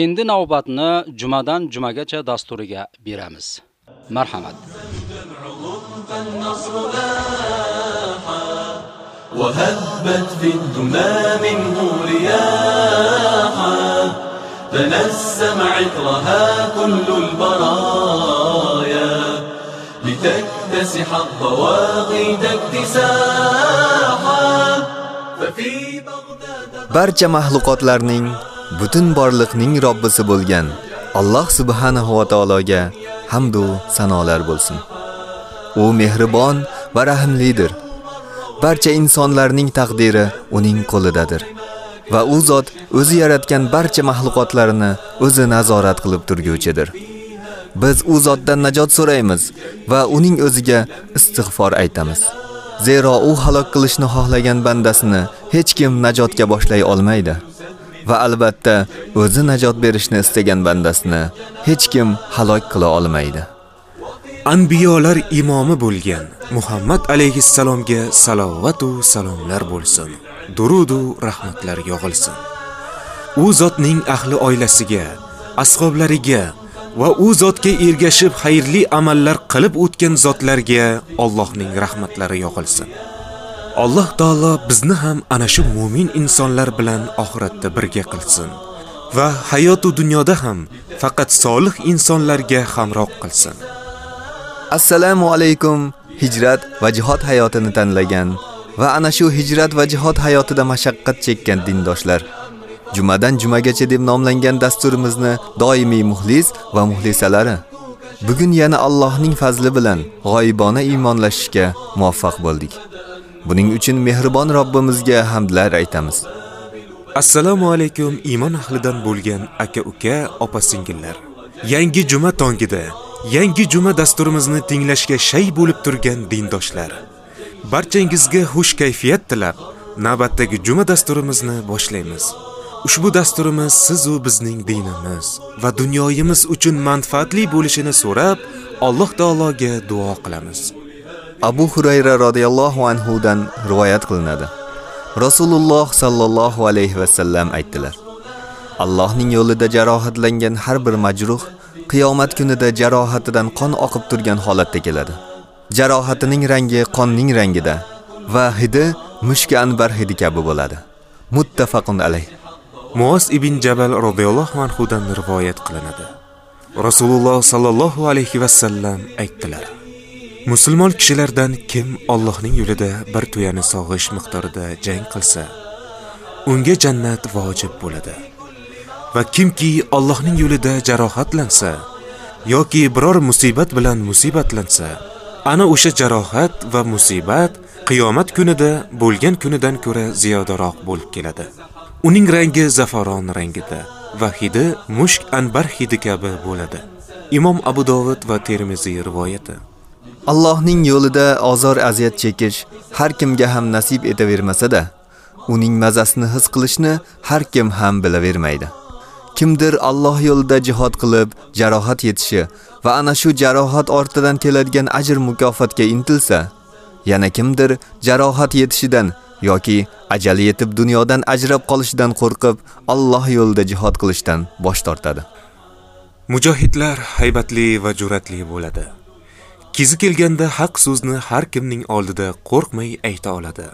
Endi navbatni jumadan jumagacha dasturiga beramiz. Marhamat. وهبت في الدمى منه رياحا تنسم عطرها كل البرايا لتكتسح الضواغد اكتساحا ففي بغداد barcha mahluqotlarning butun borliqning Robbisi bo'lgan Alloh subhanahu va taologa hamd va sanolar bo'lsin. U mehribon va rahimlidir. Barcha insonlarning taqdiri uning qo'lidadir. Va u zot o'zi yaratgan barcha mahluqotlarini o'zi nazorat qilib turguvchidir. Biz u zotdan najot so'raymiz va uning o'ziga istig'for aytamiz. Zero u halok qilishni xohlagan bandasini hech kim najotga boshlay olmaydi. Va albatta o'zi najot berishni istagan bandasini hech kim halok qila olmaydi. Anbiyolar imomi bo'lgan Muhammad alayhissalomga salovat va salomlar bo'lsin. Durud va rahmatlar yog'ilsin. U zotning ahli oilasiga, ashoblariga va u zotga ergashib xayrli amallar qilib o'tgan zotlarga Allohning rahmatlari yog'ilsin. Alloh taolo bizni ham ana shu mu'min insonlar bilan oxiratda birga qilsin va hayot u dunyoda ham faqat solih insonlarga hamroh qilsin. Assalomu alaykum. Hijrat va jihad hayotini tanlagan va ana shu hijrat va jihad hayotida mashaqqat chekkan dindoshlar. Jumadan jumagacha deb nomlangan dasturimizni doimiy muxlis va muxlisalari. Bugun yana Allohning fazli bilan g'oyibona iymonlashishga muvaffaq bo'ldik. Buning uchun mehribon Robbimizga hamdlar aytamiz. Assalomu alaykum iymon ahlidan bo'lgan aka-uka, opa-singillar. Yangi juma tongida yangi juma dasturimizni tinglashga shay bo'lib turgan dindoshlar. Barchangizga xush kayfiyat tilab, navbatdagi juma dasturimizni boshlaymiz. Ushbu dasturimiz siz u bizning dinimiz va dunyoyimiz uchun manfaatli bo'lishini so'rab, Alloh taologa duo qilamiz. Abu Hurayra radhiyallohu anhu dan rivoyat qilinadi. Rasululloh sallallohu alayhi va sallam aytdilar: Allohning yo'lida jarohatlangan har bir majruh qiyomat kunida jarohatidan qon oqib turgan holatda keladi. Jarohatining rangi qonning rangida va hidi mushk anbar hidi kabi bo'ladi. Muttafaqun alayh. Muos ibn Jabal radhiyallohu anhu dan rivoyat qilinadi. Rasululloh sallallohu alayhi va sallam aytdilar: Musulmon kishilardan kim Allohning yo'lida bir tuyani sog'ish miqdorida jang qilsa, unga jannat vojib bo'ladi. Va kimki Allohning yo'lida jarohatlansa yoki biror musibat bilan musibatlansa, ana o'sha jarohat va musibat qiyomat kunida bo'lgan kunidan ko'ra ziyodaroq bo'lib keladi. Uning rangi zafaron rangida va hidi mushk anbar hidi kabi bo'ladi. Imom Abu Dovud va Termiziy rivoyati. Allohning yo'lida azor aziyat chekish har kimga ham nasib etavermasa-da, uning mazasini his qilishni har kim ham bilavermaydi. Kimdir Alloh yo'lida jihad qilib, jarohat yetishi va ana shu jarohat ortidan keladigan ajr mukofotga intilsa, yana kimdir jarohat yetishidan yoki ajali yetib dunyodan ajrab qolishidan qo'rqib, Alloh yo'lida jihad qilishdan bosh tortadi. Mujohidlar haybatli va jur'atli bo'ladi. Kizi kelganda haq so'zni har kimning oldida qo'rqmay ayta oladi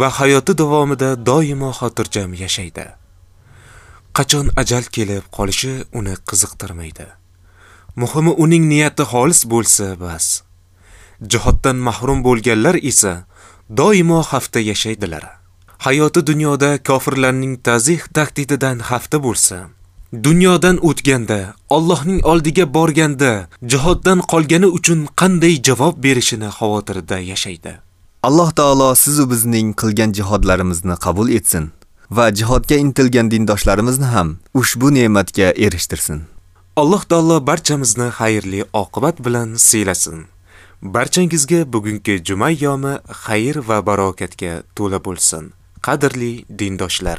va hayoti davomida doimo xotirjam yashaydi. Qachon ajal kelib qolishi uni qiziqtirmaydi. Muhimi uning niyati xolis bo'lsa bas. Jihoddan mahrum bo'lganlar esa doimo xafta yashaydilar. Hayoti dunyoda kofirlarning tazih tahdididan xafta bo'lsa, dunyodan o'tganda, Allohning oldiga borganda, jihoddan qolgani uchun qanday javob berishini xavotirida yashaydi. Alloh taolo siz va bizning qilgan jihodlarimizni qabul etsin va jihodga intilgan dindoshlarimizning ham ushbu ne'matga erishtirsin. Alloh taolo barchamizni xayrli oqibat bilan siylasin. Barchangizga bugungi juma yomi xayr va barokatga to'la bo'lsin. Qadrli dindoshlar.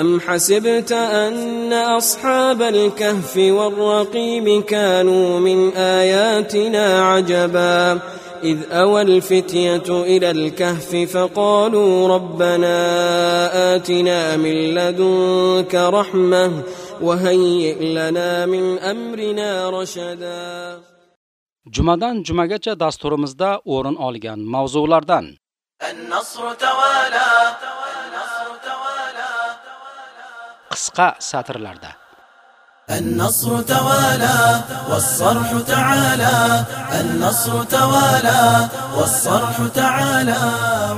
أم حسبت أن أصحاب الكهف والرقيم كانوا من آياتنا عجبا؟ إذ أوى الفتية إلى الكهف فقالوا ربنا آتنا من لدنك رحمة وهيئ لنا من أمرنا رشدا. Jumadan jumagacha dasturimizda o'rin olgan mavzulardan النصر توالى qisqa satrlarda النصر توالى والصرح تعالى النصر توالى والصرح تعالى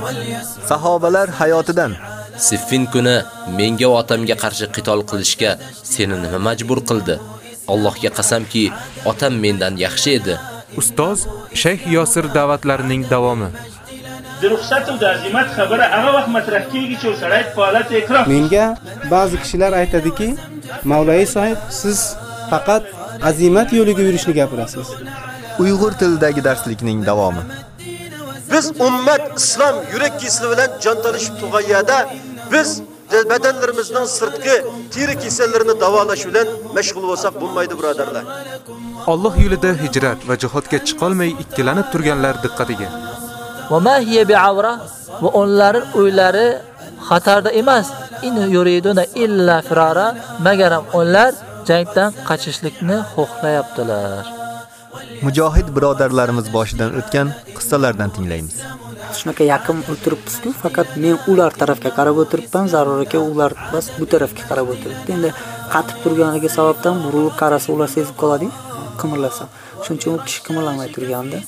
واليسر Sahobalar hayotidan Siffin kuni menga va otamga qarshi qitol qilishga seni nima majbur qildi? Allohga qasamki, otam mendan yaxshi edi. Ustoz Shayx Yosir da'vatlarining davomi. د رخصت او د عزمت خبره هغه وخت مطرح کیږي چې سړی فعالیت اکراه menga ba'zi kishilar aytadiki mavlai sohib siz faqat azimat yo'liga yurishni gapirasiz Uyg'ur tilidagi darslikning davomi. Biz ummat islom yurak kesili bilan jon talashib turgan yerda biz badanlarimizning sirtqi teri kasallarini davolash bilan mashg'ul bo'lsak bo'lmaydi birodarlar. Alloh yo'lida hijrat va jihodga chiqolmay ikkilanib turganlar diqqatiga. va ma hiya bi'avra va onlar uylari xatarda emas. In yuriduna illa firara, magaram onlar jangdan qochishlikni xohlayaptilar. Mujohid birodarlarimiz boshidan o'tgan qissalardan tinglaymiz. Shunaqa yaqin o'tiribmiz-ku, faqat men ular tarafga qarab o'tiribman, zarur aka ular bas bu tarafga qarab o'tiribdi. Endi qatib turganiga sababdan burilib qarasa ular sezib qoladi, qimirlasa. shuncha o'n kishi qimirlamay turgandi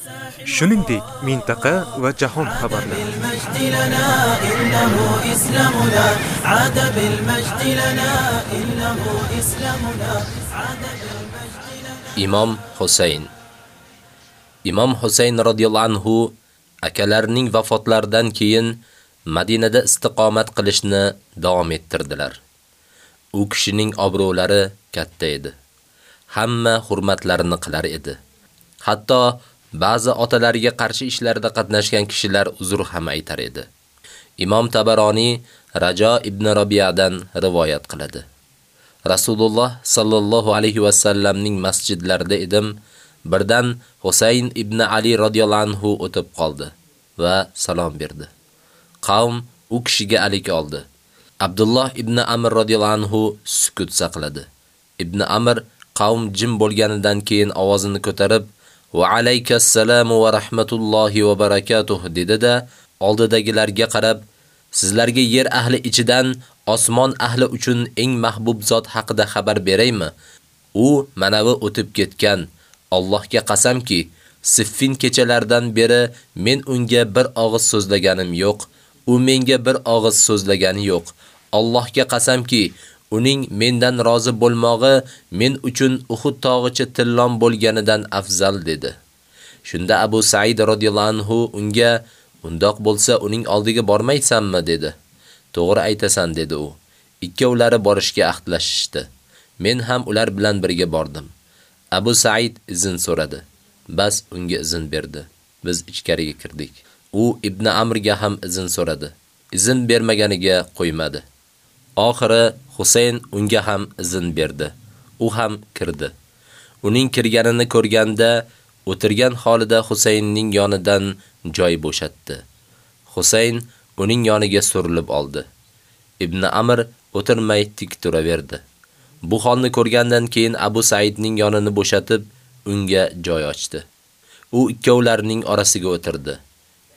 shuningdek mintaqa va jahon xabarlari imom husayn imom husayn roziyallohu anhu akalarining vafotlaridan keyin Madinada istiqomat qilishni davom ettirdilar. U kishining obro'lari katta edi. Hamma hurmatlarini qilar edi. Hatto ba'zi otalariga qarshi ishlarda qatnashgan kishilar uzr ham aytar edi. Imom Tabaroni Rajo ibn Robiyadan rivoyat qiladi. Rasululloh sallallohu alayhi va sallamning masjidlarida edim. Birdan Husayn ibn Ali radhiyallohu anhu o'tib qoldi va salom berdi. Qavm u kishiga alik oldi. Abdulloh ibn Amr radhiyallohu anhu sukut saqladi. Ibn Amr qavm jim bo'lganidan keyin ovozini ko'tarib va alaykassalamu va rahmatullohi va barakatuh dedi-da, oldidagilarga qarab, sizlarga yer ahli ichidan osmon ahli uchun eng mahbub zot haqida xabar beraymi? U manavi o'tib ketgan. Allohga qasamki, Siffin kechalaridan beri men unga bir og'iz so'zlaganim yo'q. U menga bir og'iz so'zlagani yo'q. Allohga qasamki, uning mendan rozi bo'lmog'i men uchun Uhud tog'icha tillon bo'lganidan afzal dedi. Shunda Abu Said radhiyallohu anhu unga undoq bo'lsa uning oldiga bormaysanmi dedi. To'g'ri aytasan dedi u. Ikkovlari borishga ahdlashishdi. Men ham ular bilan birga bordim. Abu Said izn so'radi. Bas unga izin berdi. Biz ichkariga kirdik. U Ibn Amrga ham izin so'radi. Izin bermaganiga qo'ymadi. Oxiri Husayn unga ham izin berdi. U ham kirdi. Uning kirganini ko'rganda o'tirgan holida Husaynning yonidan joy bo'shatdi. Husayn uning yoniga surilib oldi. Ibn Amr o'tirmay tik turaverdi. Bu holni ko'rgandan keyin Abu Saidning yonini bo'shatib, unga joy ochdi. U ikkovlarining orasiga o'tirdi.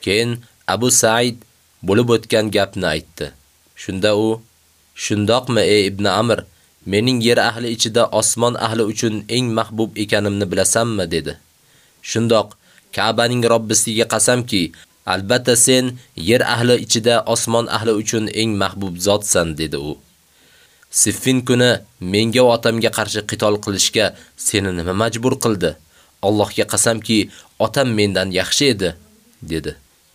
Keyin Abu Said bo'lib o'tgan gapni aytdi. Shunda u: "Shundoqmi ey Ibn Amr, mening yer ahli ichida osmon ahli uchun eng mahbub ekanimni bilasanmi?" dedi. Shundoq Ka'baning Robbisiga qasamki, albatta sen yer ahli ichida osmon ahli uchun eng mahbub zotsan dedi u. Siffin kuni menga va otamga qarshi qitol qilishga seni nima majbur qildi? Allohga qasamki, otam mendan yaxshi edi, dedi.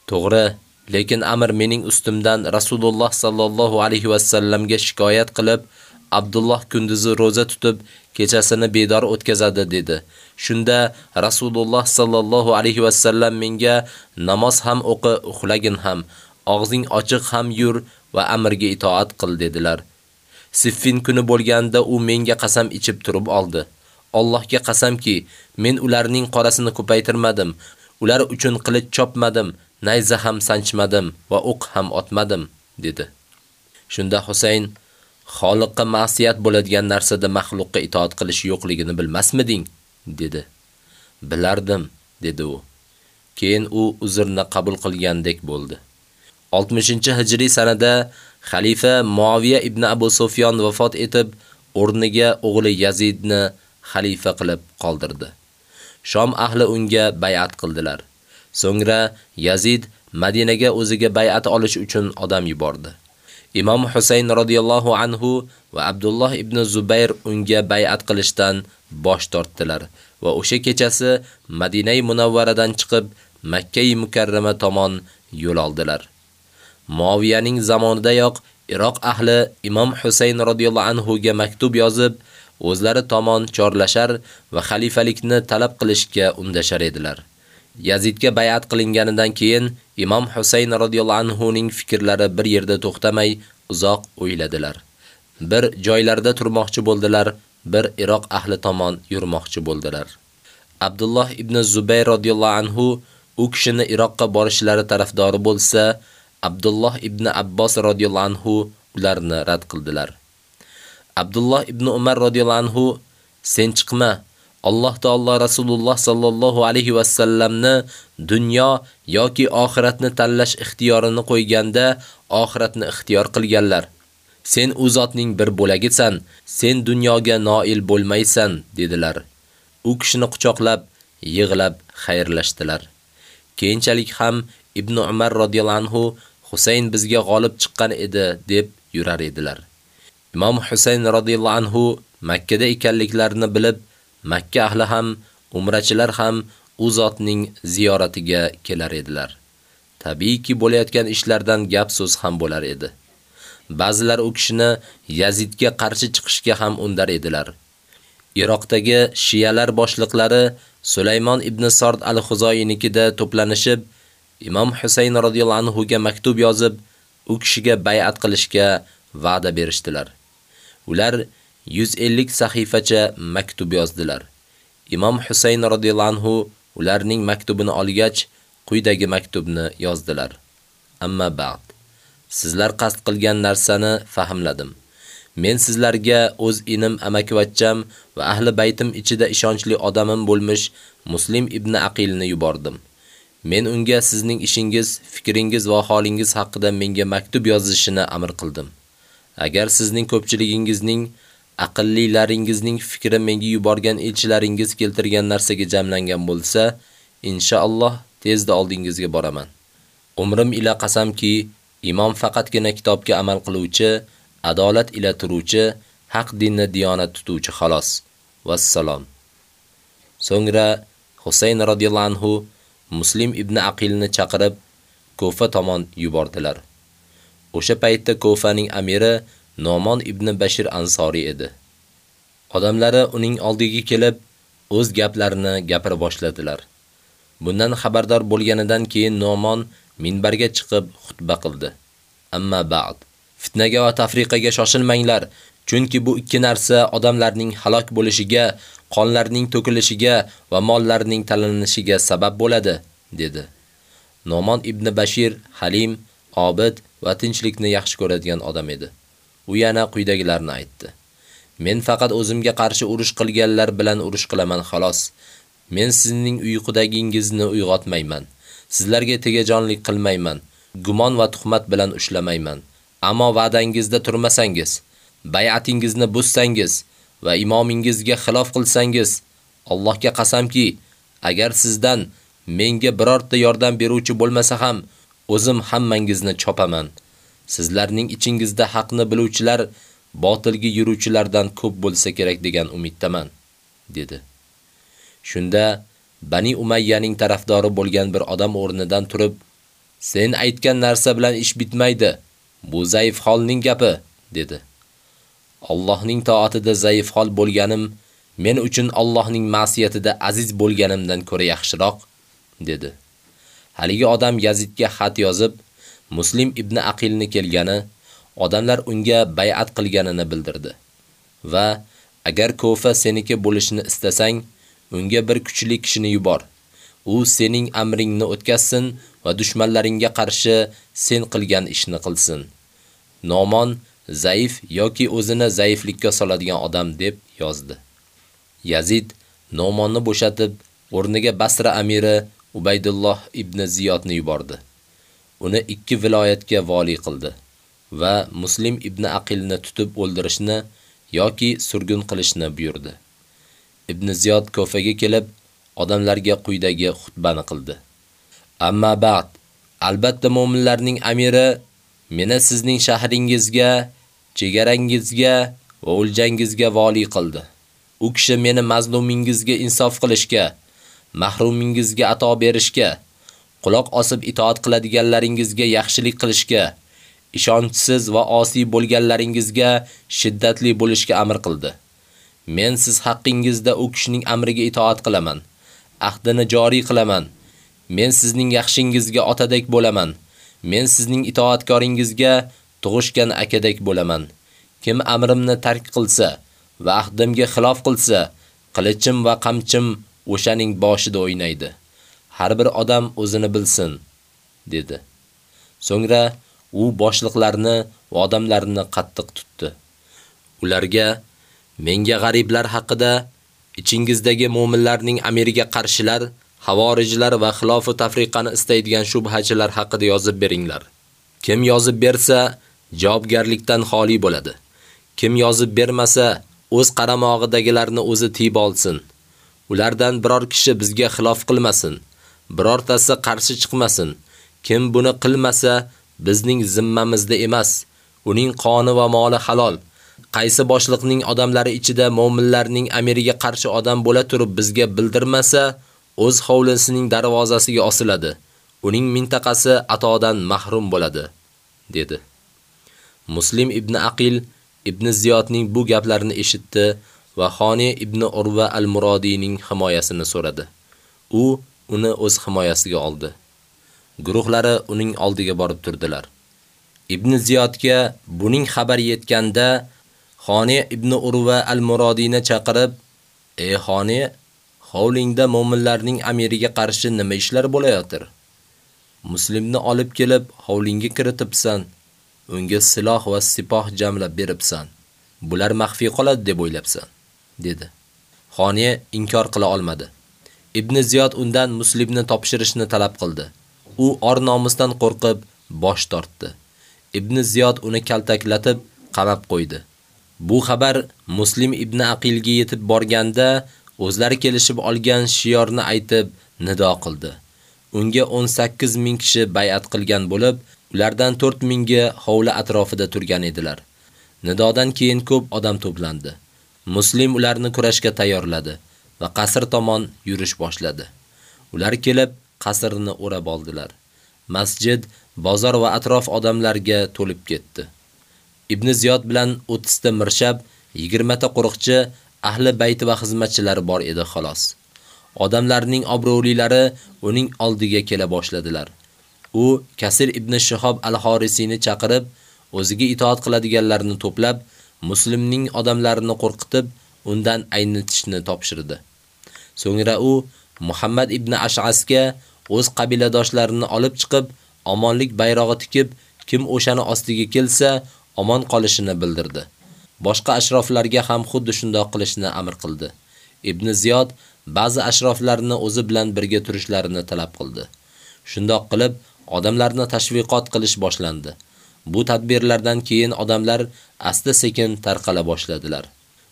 To'g'ri, lekin Amr mening ustimdan Rasululloh sallallohu alayhi va sallamga shikoyat qilib, Abdulloh kunduzi roza tutib, kechasini bedor o'tkazadi dedi. Shunda Rasululloh sallallohu alayhi va sallam menga namoz ham o'qi, uxlagin ham, og'zing ochiq ham yur va Amrga itoat qil dedilar. Siffin kuni bo'lganda u menga qasam ichib turib oldi. Allohga qasamki, men ularning qorasini ko'paytirmadim. Ular uchun qilich chopmadim, nayza ham sanchmadim va o'q ham otmadim, dedi. Shunda Husayn Xoliqqa ma'siyat bo'ladigan narsada maxluqqa itoat qilish yo'qligini bilmasmiding? dedi. Bilardim, dedi u. Keyin u uzrni qabul qilgandek bo'ldi. 60-hijriy sanada xalifa Muaviya ibn Abu Sufyon vafot etib, o'rniga o'g'li Yazidni xalifa qilib qoldirdi. Shom ahli unga bay'at qildilar. So'ngra Yazid Madinaga o'ziga bay'at olish uchun odam yubordi. Imom Husayn radhiyallohu anhu va Abdulloh ibn Zubayr unga bay'at qilishdan bosh tortdilar va o'sha kechasi Madinai Munawvaradan chiqib Makka mukarrama tomon yo'l oldilar. Muaviyaning zamonidayoq Iroq ahli Imom Husayn radhiyallohu anhu ga maktub yozib, o'zlari tomon chorlashar va xalifalikni talab qilishga undashar edilar. Yazidga bay'at qilinganidan keyin Imom Husayn radhiyallohu anhu ning fikrlari bir yerda to'xtamay uzoq o'yladilar. Bir joylarda turmoqchi bo'ldilar, bir Iroq ahli tomon yurmoqchi bo'ldilar. Abdullah ibn Zubayr radhiyallohu anhu u kishini Iroqqa borishlari tarafdori bo'lsa, Abdullah ibn Abbos radhiyallohu anhu ularni rad qildilar. Abdullah ibn Umar radhiyallohu anhu sen chiqma, Alloh taolo Rasululloh sallallohu alayhi va sallamni dunyo yoki oxiratni tanlash ixtiyorini qo'yganda oxiratni ixtiyor qilganlar. Sen u zotning bir bo'lagisan, sen dunyoga noil bo'lmaysan, dedilar. U kishini quchoqlab, yig'lab xayrlashdilar. Keyinchalik ham Ibn Umar radhiyallohu anhu Husayn bizga g'olib chiqqan edi deb yurar edilar. Imom Husayn radhiyallohu anhu Makka da ekanliklarini bilib, Makka ahli ham, umrachilar ham u zotning ziyoratiga kelar edilar. Tabiiyki bo'layotgan ishlardan gap so'z ham bo'lar edi. Ba'zilar u kishini Yazidga qarshi chiqishga ham undar edilar. Iroqdagi shiyalar boshliqlari Sulaymon ibn Sard al-Xuzoyinikida to'planishib, Imom Husayn radhiyallohu anhu ga maktub yozib, u kishiga bay'at qilishga va'da berishdilar. Ular 150 sahifacha maktub yozdilar. Imom Husayn radhiyallahu anhu ularning maktubini olgach, quyidagi maktubni yozdilar. Amma ba'd. Sizlar qasd qilgan narsani fahmladim. Men sizlarga o'z inim amakivachcham va ahli baytim ichida ishonchli odamim bo'lmish Muslim ibn Aqilni yubordim. Men unga sizning ishingiz, fikringiz va holingiz haqida menga maktub yozishini amr qildim. Agar sizning ko'pchiligingizning aqllilaringizning fikri menga yuborgan elchilaringiz keltirgan narsaga jamlangan bo'lsa, inshaalloh tezda oldingizga boraman. Umrim ila qasamki, imom faqatgina kitobga amal qiluvchi, adolat ila turuvchi, haq dinni diyonat tutuvchi xolos. Vassalom. So'ngra Husayn radhiyallohu anhu Muslim ibn Aqilni chaqirib Kufa tomon yubordilar. O'sha paytda Kofaning amiri Nomon ibn Bashir Ansori edi. Odamlari uning oldiga kelib, o'z gaplarini gapira boshladilar. Bundan xabardor bo'lganidan keyin Nomon minbarga chiqib xutba qildi. Amma ba'd. Fitnaga va tafriqaga shoshilmanglar, chunki bu ikki narsa odamlarning halok bo'lishiga, qonlarning to'kilishiga va mollarining talanishiga sabab bo'ladi, dedi. Nomon ibn Bashir Halim, obid va tinchlikni yaxshi ko'radigan odam edi. U yana quyidagilarni aytdi. Men faqat o'zimga qarshi urush qilganlar bilan urush qilaman xolos. Men sizning uyqudagingizni uyg'otmayman. Sizlarga tegajonlik qilmayman. Gumon va tuhmat bilan ushlamayman. Ammo va'dangizda turmasangiz, bay'atingizni buzsangiz va imomingizga xilof qilsangiz, Allohga qasamki, agar sizdan menga birorta yordam beruvchi bo'lmasa ham, o'zim hammangizni chopaman. Sizlarning ichingizda haqni biluvchilar botilga yuruvchilardan ko'p bo'lsa kerak degan umiddaman, dedi. Shunda Bani Umayyaning tarafdori bo'lgan bir odam o'rnidan turib, "Sen aytgan narsa bilan ish bitmaydi. Bu zaif holning gapi", dedi. Allohning toatida zaif hol bo'lganim men uchun Allohning ma'siyatida aziz bo'lganimdan ko'ra yaxshiroq, dedi. Haligi odam Yazidga xat yozib, Muslim ibn Aqilni kelgani, odamlar unga bay'at qilganini bildirdi. Va agar Kofa seniki bo'lishini istasang, unga bir kuchli kishini yubor. U sening amringni o'tkazsin va dushmanlaringga qarshi sen qilgan ishni qilsin. Nomon zaif yoki o'zini zaiflikka soladigan odam deb yozdi. Yazid Nomonni bo'shatib, o'rniga Basra amiri Ubaydulloh ibn Ziyodni yubordi. Uni ikki viloyatga vali qildi va Muslim ibn Aqilni tutib o'ldirishni yoki surgun qilishni buyurdi. Ibn Ziyod Kofaga kelib, odamlarga quyidagi xutbani qildi. Amma ba'd, albatta mu'minlarning amiri meni sizning shahringizga, chegarangizga va o'ljangizga vali qildi. U kishi meni mazlumingizga insof qilishga, mahrumingizga ato berishga, quloq osib itoat qiladiganlaringizga yaxshilik qilishga, ishonchsiz va osiy bo'lganlaringizga shiddatli bo'lishga amr qildi. Men siz haqqingizda u kishining amriga itoat qilaman. Ahdini joriy qilaman. Men sizning yaxshingizga otadek bo'laman. Men sizning itoatkoringizga tug'ishgan akadek bo'laman. Kim amrimni tark qilsa va ahdimga xilof qilsa, qilichim va qamchim o'shaning boshida o'ynaydi. Har bir odam o'zini bilsin, dedi. So'ngra u boshliqlarni va odamlarni qattiq tutdi. Ularga menga g'ariblar haqida ichingizdagi mu'minlarning amiriga qarshilar, havorijlar va xilofu tafriqani istaydigan shubhachilar haqida yozib beringlar. Kim yozib bersa, javobgarlikdan xoli bo'ladi. Kim yozib bermasa, o'z qaramog'idagilarni o'zi tiyib olsin. Ulardan biror kishi bizga xilof qilmasin, birortasi qarshi chiqmasin. Kim buni qilmasa, bizning zimmamizda emas. Uning qoni va moli halol. Qaysi boshliqning odamlari ichida mu'minlarning amiriga qarshi odam bo'la turib bizga bildirmasa, o'z hovlisining darvozasiga osiladi. Uning mintaqasi atodan mahrum bo'ladi, dedi. Muslim ibn Aqil ibn Ziyodning bu gaplarini eshitdi va Xoni ibn Urva al-Murodiyning himoyasini so'radi. U uni o'z himoyasiga oldi. Guruhlari uning oldiga borib turdilar. Ibn Ziyodga buning xabar yetganda Xoni ibn Urva al-Murodiyni chaqirib, "Ey Xoni, hovlingda mu'minlarning amiriga qarshi nima ishlar bo'layotir? Muslimni olib kelib hovlingga kiritibsan." unga siloh va sipoh jamlab beribsan. Bular maxfiy qoladi deb o'ylabsan, dedi. Xoni inkor qila olmadi. Ibn Ziyod undan Muslimni topshirishni talab qildi. U or nomusdan qo'rqib bosh tortdi. Ibn Ziyod uni kaltaklatib qamab qo'ydi. Bu xabar Muslim ibn Aqilga yetib borganda o'zlari kelishib olgan shiyorni aytib nido qildi. Unga 18 ming kishi bay'at qilgan bo'lib, Ulardan 4000 ga hovli atrofida turgan edilar. Nidodan keyin ko'p odam to'plandi. Muslim ularni kurashga tayyorladi va qasr tomon yurish boshladi. Ular kelib qasrni o'rab oldilar. masjid, bozor va atrof odamlarga to'lib ketdi. Ibn Ziyod bilan 30 ta mirshab, 20 ta qo'riqchi, ahli bayti va xizmatchilari bor edi xolos. Odamlarning obro'lilari uning oldiga kela boshladilar. U Kasir ibn Shihob al-Horisini chaqirib, o'ziga itoat qiladiganlarni to'plab, muslimning odamlarini qo'rqitib, undan aynitishni topshirdi. So'ngra u Muhammad ibn Ash'asga o'z qabiladoshlarini olib chiqib, omonlik bayrog'i tikib, kim o'shani ostiga kelsa, omon qolishini bildirdi. Boshqa ashroflarga ham xuddi shundoq qilishni amr qildi. Ibn Ziyod ba'zi ashroflarni o'zi bilan birga turishlarini talab qildi. Shundoq qilib, odamlarni tashviqot qilish boshlandi. Bu tadbirlardan keyin odamlar asta-sekin tarqala boshladilar.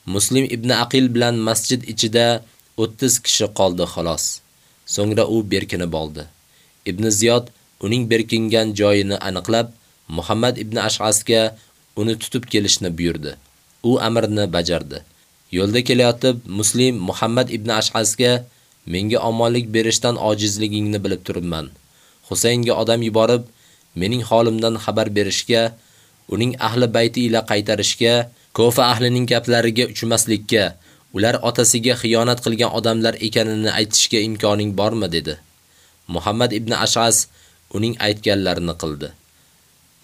Muslim ibn Aqil bilan masjid ichida 30 kishi qoldi xolos. So'ngra u berkinib oldi. Ibn Ziyod uning berkingan joyini aniqlab, Muhammad ibn Ash'asga uni tutib kelishni buyurdi. U amrni bajardi. Yo'lda kelayotib, Muslim Muhammad ibn Ash'asga menga omonlik berishdan ojizligingni bilib turibman. Husaynga odam yuborib, mening holimdan xabar berishga, uning ahli bayti ila qaytarishga, Kofa ahlining gaplariga uchmaslikka, ular otasiga xiyonat qilgan odamlar ekanini aytishga imkoning bormi dedi. Muhammad ibn Ash'as uning aytganlarini qildi.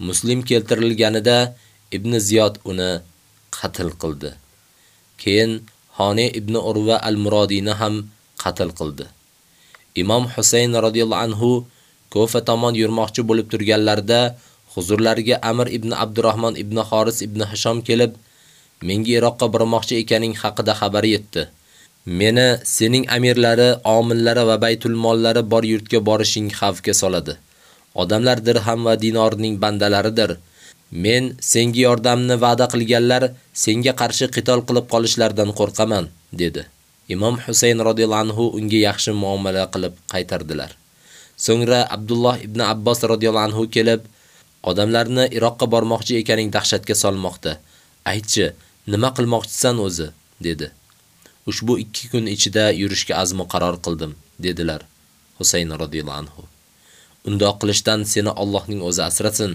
Muslim keltirilganida Ibn Ziyod uni qatl qildi. Keyin Xoni ibn Urva al-Murodini ham qatl qildi. Imom Husayn radhiyallohu anhu Kofa tomon yurmoqchi bo'lib turganlarida huzurlariga Amr ibn Abdurrahman ibn Xoris ibn Hisham kelib, menga Iroqqa bormoqchi ekaning haqida xabar yetdi. Meni sening amirlari, omillari va baytul mollari bor yurtga borishing xavfga soladi. Odamlar dirham va dinorning bandalaridir. Men senga yordamni va'da qilganlar senga qarshi qitol qilib qolishlaridan qo'rqaman, dedi. Imom Husayn radhiyallahu anhu unga yaxshi muomala qilib qaytardilar. So'ngra Abdulloh ibn Abbos radhiyallahu anhu kelib, odamlarni Iroqqa bormoqchi ekaning dahshatga solmoqda. Aytchi, nima qilmoqchisan o'zi? dedi. Ushbu 2 kun ichida yurishga azmo qaror qildim, dedilar Husayn radhiyallahu anhu. Undoq qilishdan seni Allohning o'zi asrasin.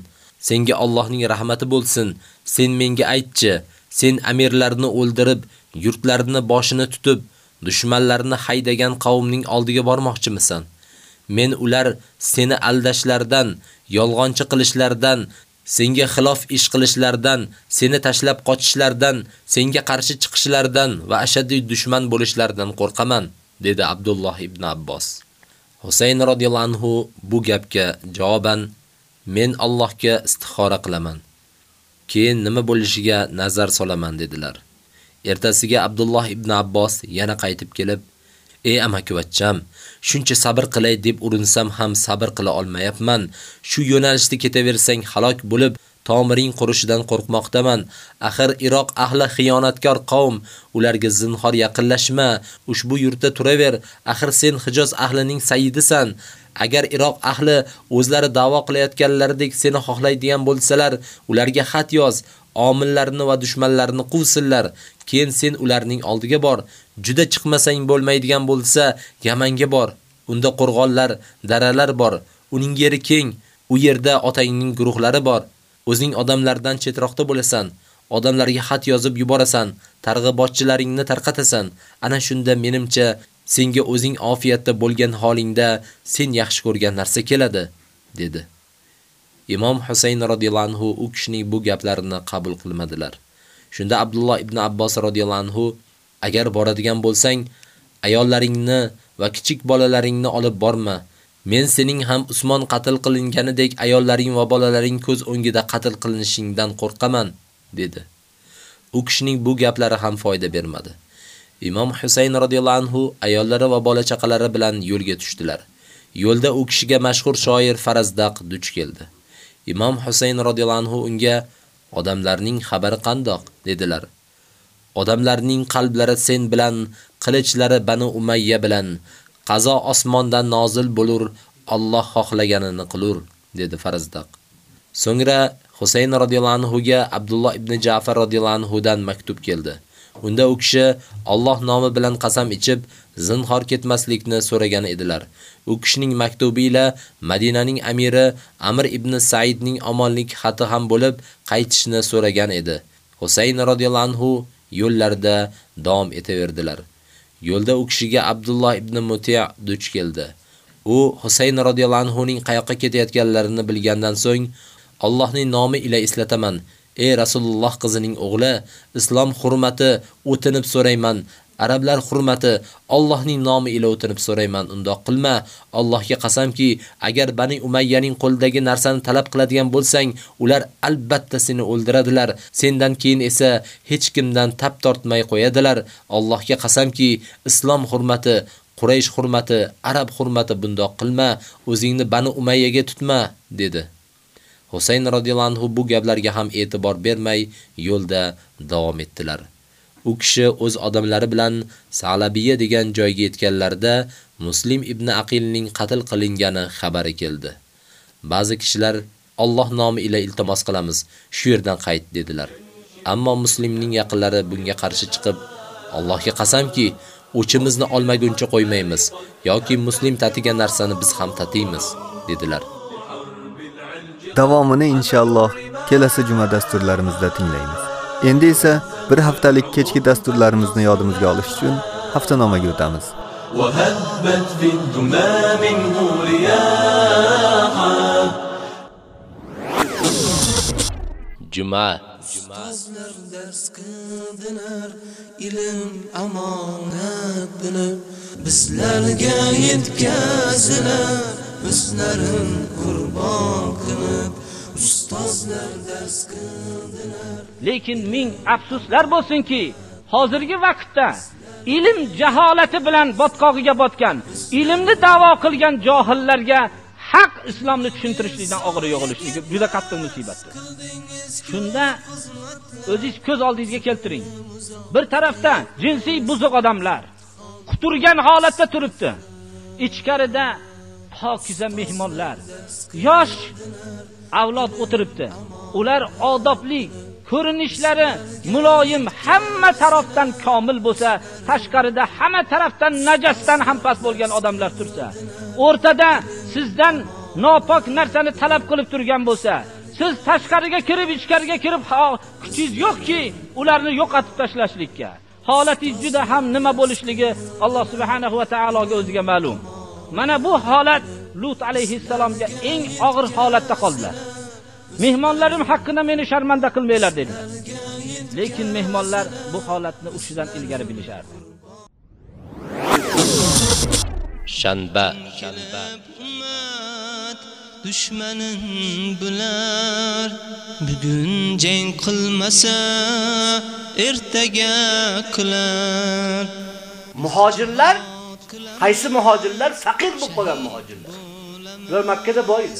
Senga Allohning rahmati bo'lsin. Sen menga aytchi, sen amirlarni o'ldirib, yurtlarini boshini tutib, dushmanlarni haydagan qavmning oldiga bormoqchimisan? Men ular seni aldashlardan, yolg'onchi qilishlardan, senga xilof ish qilishlardan, seni tashlab qochishlaridan, senga qarshi chiqishlardan va ashaddiy dushman bo'lishlaridan qo'rqaman, dedi Abdulloh ibn Abbos. Husayn radhiyallohu anhu bu gapga javoban men Allohga istixora qilaman. Keyin nima bo'lishiga nazar solaman dedilar. Ertasiga Abdulloh ibn Abbos yana qaytib kelib, "Ey amakivachcham, shuncha sabr qilay deb urinsam ham sabr qila olmayapman. Shu yo'nalishda ketaversang halok bo'lib, tomiring qurishidan qo'rqmoqdaman. Axir Iroq ahli xiyonatkor qavm, ularga zinhor yaqinlashma, ushbu yurtda turaver. Axir sen Hijoz ahlining sayyidisan. Agar Iroq ahli o'zlari da'vo qilayotganlaridek seni xohlaydigan bo'lsalar, ularga xat yoz, omillarni va dushmanlarni quvsinlar. Keyin sen ularning oldiga bor. Juda chiqmasang bo'lmaydigan bo'lsa, Yamanga bor. Unda qo'rg'onlar, daralar bor. Uning yeri keng. U yerda otangning guruhlari bor. O'zing odamlardan chetroqda bo'lasan. Odamlarga xat yozib yuborasan, targ'ibotchilaringni tarqatasan. Ana shunda menimcha senga o'zing ofiyatda bo'lgan holingda sen yaxshi ko'rgan narsa keladi, dedi. Imom Husayn radhiyallahu anhu u kishining bu gaplarini qabul qilmadilar. Shunda Abdulloh ibn Abbos radhiyallahu anhu agar boradigan bo'lsang, ayollaringni va kichik bolalaringni olib borma. Men sening ham Usmon qatl qilinganidek ayollaring va bolalaring ko'z o'ngida qatl qilinishingdan qo'rqaman, dedi. U kishining bu gaplari ham foyda bermadi. Imom Husayn radhiyallohu anhu ayollari va bola chaqalari bilan yo'lga tushdilar. Yo'lda u kishiga mashhur shoir Farazdaq duch keldi. Imom Husayn radhiyallohu anhu unga odamlarning xabari qandoq dedilar. Odamlarning qalblari sen bilan, qilichlari Banu Umayya bilan, qazo osmondan nozil bo'lur, Alloh xohlaganini qilur, dedi Farazdaq. So'ngra Husayn radhiyallohu anhu ga Abdulloh ibn Ja'far radhiyallohu anhu dan maktub keldi. Unda u kishi Alloh nomi bilan qasam ichib, zinhor ketmaslikni so'ragan edilar. U kishining maktubi ila Madinaning amiri Amr ibn Saidning omonlik xati ham bo'lib, qaytishni so'ragan edi. Husayn radhiyallohu anhu yo'llarda davom etaverdilar. Yo'lda u kishiga Abdulloh ibn Mutiy duch keldi. U Husayn radhiyallohu anhu ning qayoqqa ketayotganlarini bilgandan so'ng Allohning nomi ila eslataman. Ey Rasululloh qizining o'g'li, islom hurmati o'tinib so'rayman. Arablar hurmati Allohning nomi ila o'tinib so'rayman. Undoq qilma. Allohga qasamki, agar Bani Umayyaning qo'lidagi narsani talab qiladigan bo'lsang, ular albatta seni o'ldiradilar. Sendan keyin esa hech kimdan tap tortmay qo'yadilar. Allohga qasamki, islom hurmati Quraysh hurmati, Arab hurmati bundoq qilma, o'zingni Bani Umayyaga tutma, dedi. Husayn radhiyallohu anhu bu gaplarga ham e'tibor bermay yo'lda davom etdilar. U kishi o'z odamlari bilan Salabiya degan joyga yetganlarida Muslim ibn Aqilning qatl qilingani xabari keldi. Ba'zi kishilar Alloh nomi ila iltimos qilamiz, shu yerdan qayt dedilar. Ammo Muslimning yaqinlari bunga qarshi chiqib, Allohga qasamki, o'chimizni olmaguncha qo'ymaymiz yoki muslim tatigan narsani biz ham tatiymiz dedilar. Davomini inshaalloh kelasi juma dasturlarimizda tinglaymiz. Endi esa bir haftalik kechki dasturlarimizni yodimizga olish uchun haftanomaga o'tamiz. juma dars ilm amonat bilib bizlarga yetkazilar o'zlarin qurbon qilib ustozlar dars qildilar. Lekin ming afsuslar bo'lsinki hozirgi vaqtda ilm jaholati bilan botqog'iga botgan ilmni da'vo qilgan johillarga haq islomni tushuntirishlikdan og'iri yo'g'ilishligi juda qattiq musibatdir. Shunda o'zingiz ko'z oldingizga keltiring. Bir tarafda jinsiy buzuq odamlar quturgan holatda turibdi. Ichkarida pokiza mehmonlar yosh avlod o'tiribdi. Ular odobli ko'rinishlari muloyim hamma tarafdan komil bo'lsa tashqarida hamma tarafdan najasdan ham past bo'lgan odamlar tursa o'rtada sizdan nopok narsani talab qilib turgan bo'lsa siz tashqariga kirib ichkariga kirib kuchingiz yo'qki ularni yo'qotib tashlashlikka. Holatingiz juda ham nima bo'lishligi alloh subhanahu va taologa o'ziga ma'lum. Mana bu holat lut alayhissalomga eng og'ir holatda qoldilar. Mehmonlarim haqqida meni sharmanda qilmanglar dedilar lekin mehmonlar bu holatni ushidan ilgari bilishardi. Shanba. Dushmanin bular. Bugun jang qilmasa ertaga qilar. Muhojirlar? Qaysi muhojirlar? Faqir bo'lib qolgan muhojirlar ular makkada boy edi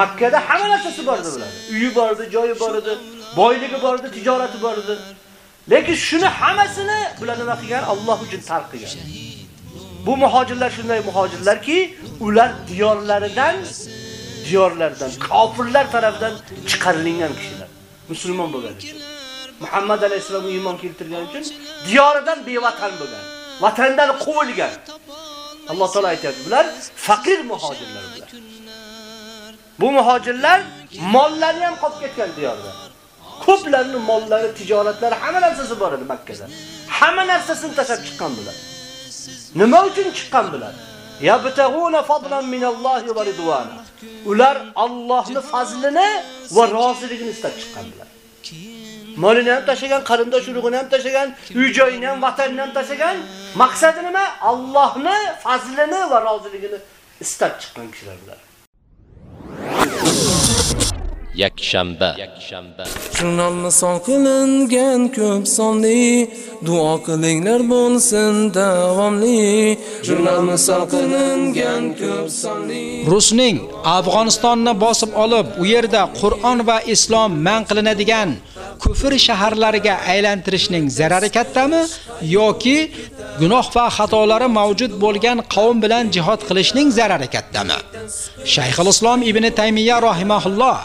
makkada hamma narsasi bor edi ular. Uyi bor edi joyi bor edi boyligi bor edi tijorati bor edi lekin shuni hammasini bular nima qilgan Alloh uchun sarf qilgan. Bu muhojirlar shunday muhojirlarki ular diyorlaridan diyorlardan kofirlar tomonidan chiqarilgan kishilar. Musulmon bo'lgan Muhammad alayhisalom iymon keltirgan uchun diyoridan bevatan bo'lgan vatandan quvilgan alloh taolo aytadi bular faqir muhojirlar bular. Bu muhojirlar mollari ham qolib ketgan diyorda ko'plarni mollari tijoratlari hamma narsasi bor edi makkada. Hamma narsasini tashlab chiqqan bular. Nima uchun chiqqan bular? Yabtaguna fadlan minallohi va ridwana. Ular Allohning fazlini va roziligini istab chiqqanlar molini ham tashagan, qarindosh urug'ini ham tashagan, uy joyini ham, vatanini ham tashagan. Maqsadi nima? Allohni fazlini va roziligini istab chiqqan kishilar bular. yakshanba Jurnalni son qilingan ko'p sonli duo qilinglar bo'lsin davomli jurnalni son qilingan ko'p sonli Rusning Afg'onistonni bosib olib, u yerda Qur'on va islom man qilinadigan kufr shaharlariga aylantirishning zarari kattami yoki gunoh va xatolari mavjud bo'lgan qavm bilan jihad qilishning zarari kattami? Shayxul Islom ibn Taymiya rahimahulloh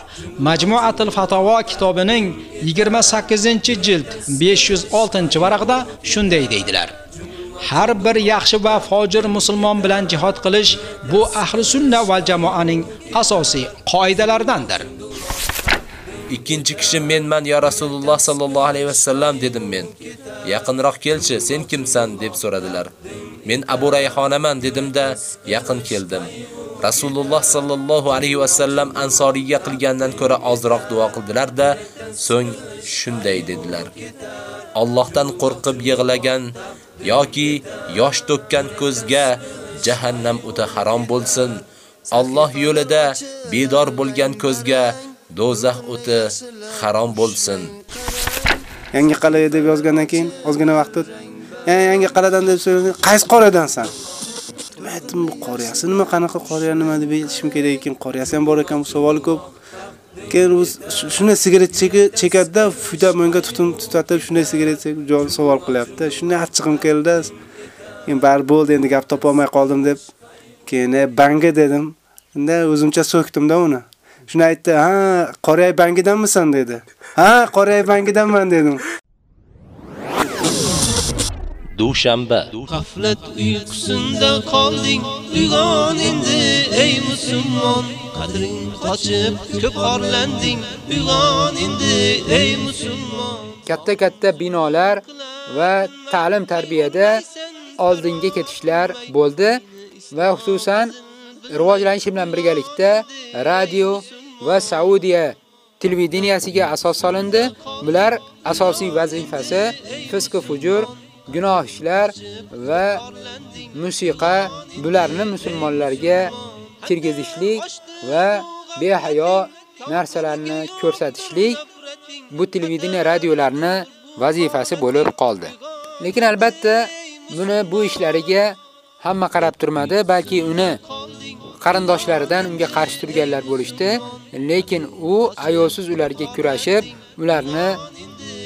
Majmuatul Fatawa kitobining 28-jild 506-varaqda shunday deydilar. har bir yaxshi va fojir musulmon bilan jihad qilish bu ahli sunna va jamoaning asosiy qoidalaridandir. Ikkinchi kishi menman ya Rasululloh sallallohu alayhi vasallam dedim men. Yaqinroq kelchi, sen kimsan deb so'radilar. Men Abu Rayhonaman dedimda yaqin keldim. Rasululloh sallallohu alayhi vasallam ansoriyga qilgandan ko'ra ozroq duo qildilar-da, so'ng shunday dedilar: Allohdan qo'rqib yig'lagan yoki yosh to'kkan ko'zga jahannam o'ta harom bo'lsin. Alloh yo'lida bedor bo'lgan ko'zga do'zax o'ti harom bo'lsin. Yangi qal'a deb yozgandan keyin ozgina vaqt o'tdi. Yangi qal'adan deb so'radi, qaysi qoradansan? Aytdim, bu qoriyasi nima, qanaqa qoriya nima deb aytishim kerak ekan. Qoriyasi ham bor ekan, bu savol ko'p. Keyin u shunday sigaret chekadi-da, fida menga tutun tutatib, shunday sigaret chekib jon savol qilyapti. Shunday achchig'im keldi. Keyin bar bo'ldi, endi gap topa olmay qoldim deb. Keyin e, banga dedim. Unda o'zimcha so'kdim-da uni. Shuni aytdi, "Ha, Qoray bangidanmisan?" dedi. "Ha, Qoray bangidanman" dedim. dushanba g'aflat uyqusinda qolding uyg'on endi ey musulmon qadring qochib ko'p orlanding uyg'on endi ey musulmon katta katta binolar va ta'lim tarbiyada oldinga ketishlar bo'ldi va xususan rivojlanish bilan birgalikda radio va Saudiya televideniyasiga asos solindi. Bular asosiy vazifasi fisq fujur gunoh ishlar va musiqa bularni musulmonlarga kirgizishlik va behayo narsalarni ko'rsatishlik bu televideniya radiolarni vazifasi bo'lib qoldi. Lekin albatta buni bu ishlariga hamma qarab turmadi, balki uni qarindoshlaridan unga qarshi turganlar bo'lishdi, lekin u ayovsiz ularga kurashib, ularni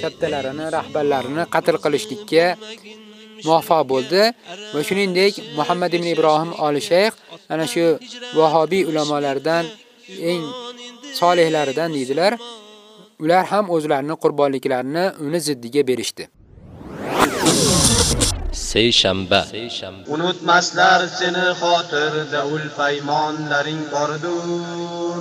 kattalarini, rahbarlarini qatl qilishlikka muvaffaq bo'ldi va shuningdek Muhammad ibn Ibrohim al-Shayx ana shu vahobiy ulamolardan eng solihlaridan deydilar. Ular ham o'zlarini qurbonliklarini uni ziddiga berishdi. Seyshanba Unutmaslar seni xotirda ul paymonlaring bordur.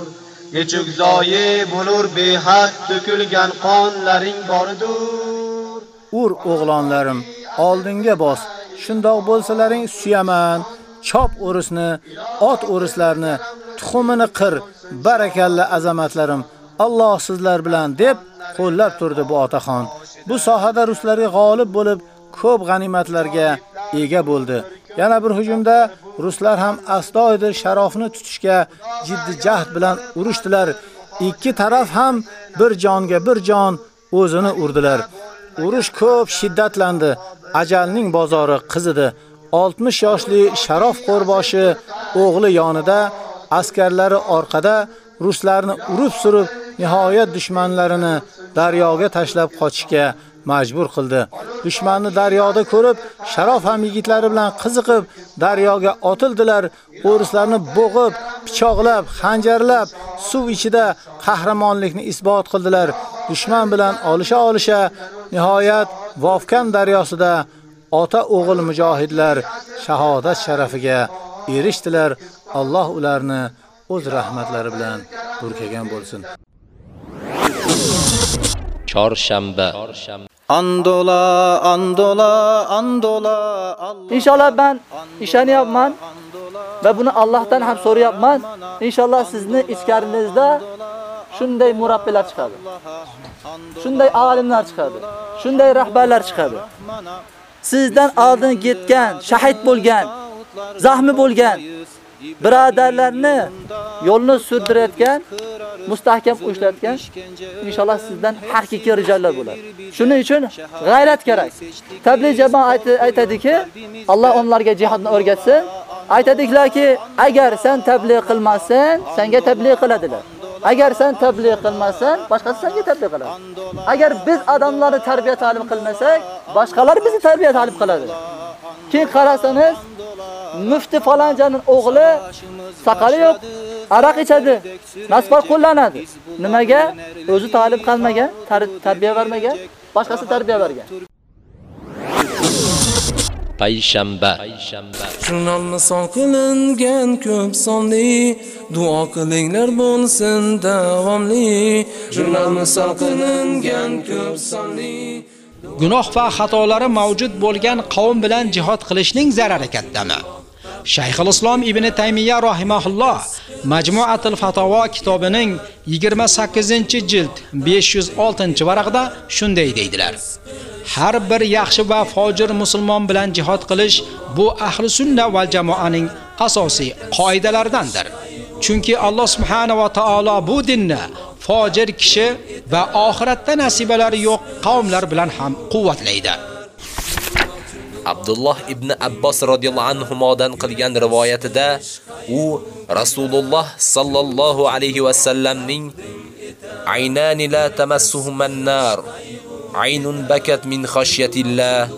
Nechuk zoyi bo'lur behad to'kilgan qonlaring bordur. Ur o'g'lonlarim, oldinga bos. Shundoq bo'lsalaring suyaman. Chop o'risni, ot o'rislarni, tuxumini qir. Barakalla azamatlarim. Alloh sizlar bilan deb qo'llab turdi bu otaxon. Bu sohada ruslarga g'olib bo'lib, ko'p g'animatlarga ega bo'ldi. Yana bir hujumda ruslar ham astoydil sharofni tutishga jiddiy jahd bilan urushdilar. Ikki taraf ham bir jonga bir jon o'zini urdilar. Urush ko'p shiddatlandi. Ajalning bozori qizidi. 60 yoshli Sharof qo'rboshi o'g'li yonida, askarlari orqada ruslarni urib surib, nihoyat dushmanlarini daryoga tashlab qochishga majbur qildi. Dushmanni daryoda ko'rib, Sharof ham yigitlari bilan qiziqib daryoga otildilar. O'rislarni bo'g'ib, pichoqlab, xanjarlab, suv ichida qahramonlikni isbot qildilar. Dushman bilan olisha-olisha nihoyat Vofkan daryosida ota o'g'il mujohidlar shahodat sharafiga erishdilar. Alloh ularni o'z rahmatlari bilan burkagan bo'lsin. Chorshanba Andola, andola, andola. Inshaalloh men ishonyapman va buni Allohdan ham so'rayapman. Inshaalloh sizni ichkaringizda shunday murabbiylar chiqadi. Shunday olimlar chiqadi. Shunday rahbarlar chiqadi. Sizdan oldin ketgan, shahid bo'lgan, zahmi bo'lgan birodarlarni yo'lni surdirayotgan, mustahkam qo'shlayotgan inshaalloh sizdan haqiqiy rijollar bo'ladi. Shuning uchun g'ayrat kerak. Tabliğ jamoat aytadiki, Alloh onlarga jihodni o'rgatsin. Aytadiklarki, agar sen tabliq qilmasang, senga tabliq qiladilar. Agar sen tabliğ qilmasang, boshqasi senga tabliğ qiladi. Agar biz odamlarni tarbiya ta'lim qilmasak, boshqalar bizni tarbiya ta'lim qiladi. Keyin qarasangiz, mufti falonjaning o'g'li saqali yo'q, aroq ichadi, nasbar qo'llanadi. Nimaga? O'zi ta'lim qilmagan, tarbiya bermagan, boshqasi tarbiya bergan. Payshanba Jurnal misol qilingan ko'p sonli duo qilinglar bo'lsin davomli Jurnal misol qilingan ko'p sonli gunoh va xatolari mavjud bo'lgan qavm bilan jihad qilishning zarari kattami? Shayxul Islom ibn Taymiya rahimahulloh Majmuatul Fatawa kitobining 28-jild 506-varaqda shunday deydilar. Har bir yaxshi va fojir musulmon bilan jihad qilish bu ahli sunna va jamoaning asosiy qoidalaridandir. Chunki Alloh subhanahu va taolo bu dinni fojir kishi va oxiratda nasibalari yo'q qavmlar bilan ham quvvatlaydi. Abdulloh ibn Abbos radhiyallohu anhu modan qilgan rivoyatida u Rasululloh sallallohu alayhi va sallamning aynani la tamassuhuman nar aynun bakat min khashyatillah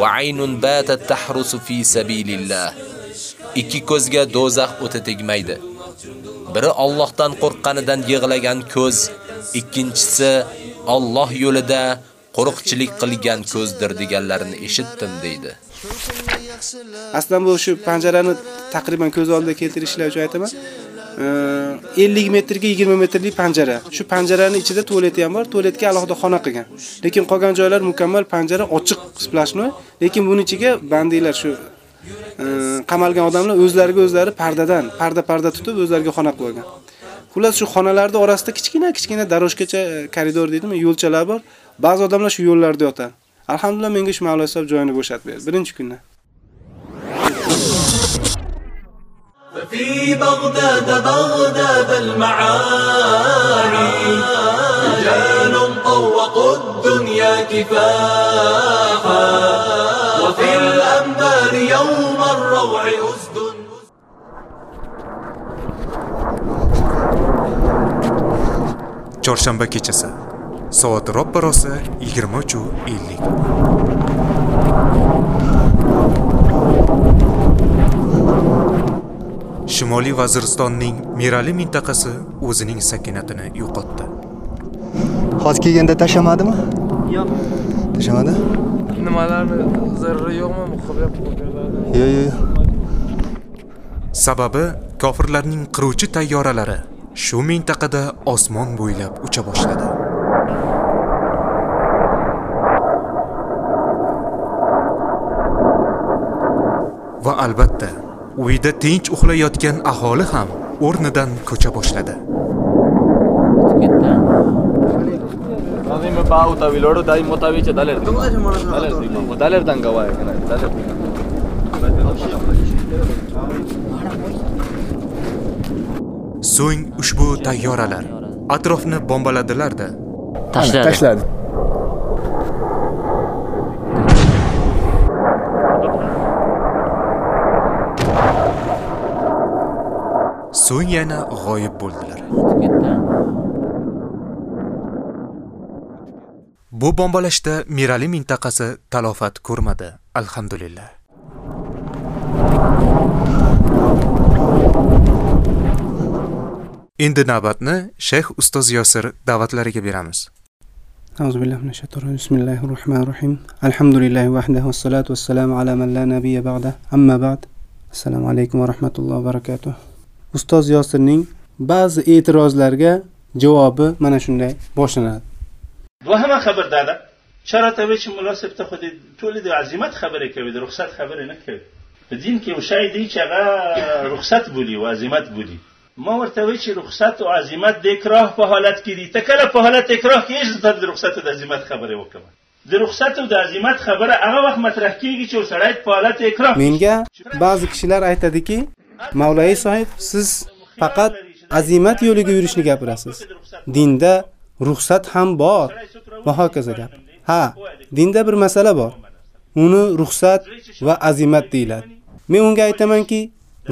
va aynun batat tahrusu fi sabilillah ikki ko'zga do'zax o'ti tegmaydi. Biri Allohdan qo'rqqanidan yig'lagan ko'z, ikkinchisi Alloh yo'lida qo'riqchilik qilgan ko'zdir deganlarini eshitdim deydi. Aslan bu shu panjarani taqriban ko'z oldida keltirishlar uchun aytaman. 50 metrga 20 metrlik panjara. Shu panjaraning ichida tualeti ham bor, tualetga alohida xona qilgan. Lekin qolgan joylar mukammal panjara, ochiq splashnoy, lekin buning ichiga bandiylar shu qamalgan odamlar o'zlariga o'zlari pardadan, parda-parda tutib o'zlariga xona qo'ygan. Xullas shu xonalarning orasida kichkina-kichkina daroshgacha e, koridor deydimi, yo'lchalar bor. Ba'zi odamlar shu yo'llarda yotadi. Alhamdulillah menga shu Mavla hisob joyini bo'shatib berdi birinchi kundan. في بغداد بغداد المعاني رجال طوقوا الدنيا كفاحا وفي الأنبار يوم الروع أسد Chorshanba kechasi. Soat roppa-rosa 23:50. Shimoliy Vaziristonning Mirali mintaqasi o'zining sakinatini yo'qotdi. Hozir kelganda tashamadimi? Yo'q. Tashamadi? Nimalarni zarari yo'qmi muqobil qo'yganlarni? Yo'q, yo'q. Sababi kofirlarning qiruvchi tayyoralari shu mintaqada osmon bo'ylab ucha boshladi. Va albatta, uyda tinch uxlayotgan aholi ham o'rnidan ko'cha boshladi. Dime Viloro, dai. So'ng ushbu tayyoralar atrofni bombaladilar-da. Tashladi. Tashladi. So'ng yana g'oyib bo'ldilar. Bu bombalashda Mirali mintaqasi talofat ko'rmadi, alhamdulillah. Endi navbatni Shayx Ustoz Yosir da'vatlariga beramiz. أعوذ بالله من الشيطان الرجيم بسم الله الرحمن الرحيم الحمد لله وحده والصلاة والسلام على من لا نبي بعده أما بعد السلام عليكم ورحمة الله وبركاته ustoz Yosirning ba'zi e'tirozlarga javobi mana shunday boshlanadi. خبر داده چرا ته چې مناسب ته خو دې ټول د عزمت خبره کوي د رخصت خبره نه کوي په دین کې یو شی دی چې هغه رخصت بولی او عزمت بولی ما ورته وی چې رخصت او عزمت د اکراه په حالت کې دي ته کله په حالت اکراه کې اجازه د رخصت او د عزمت خبره وکړه د رخصت او د عزمت خبره هغه وخت مطرح کیږي چې سړی په حالت اکراه Menga ba'zi kishilar aytadiki, Mavlayi sohib, siz faqat azimat yo'liga yurishni gapirasiz. Dinda ruxsat ham bor va hokazo gap. Ha, dinda bir masala bor. Uni ruxsat va azimat deyiladi. Men unga aytamanki,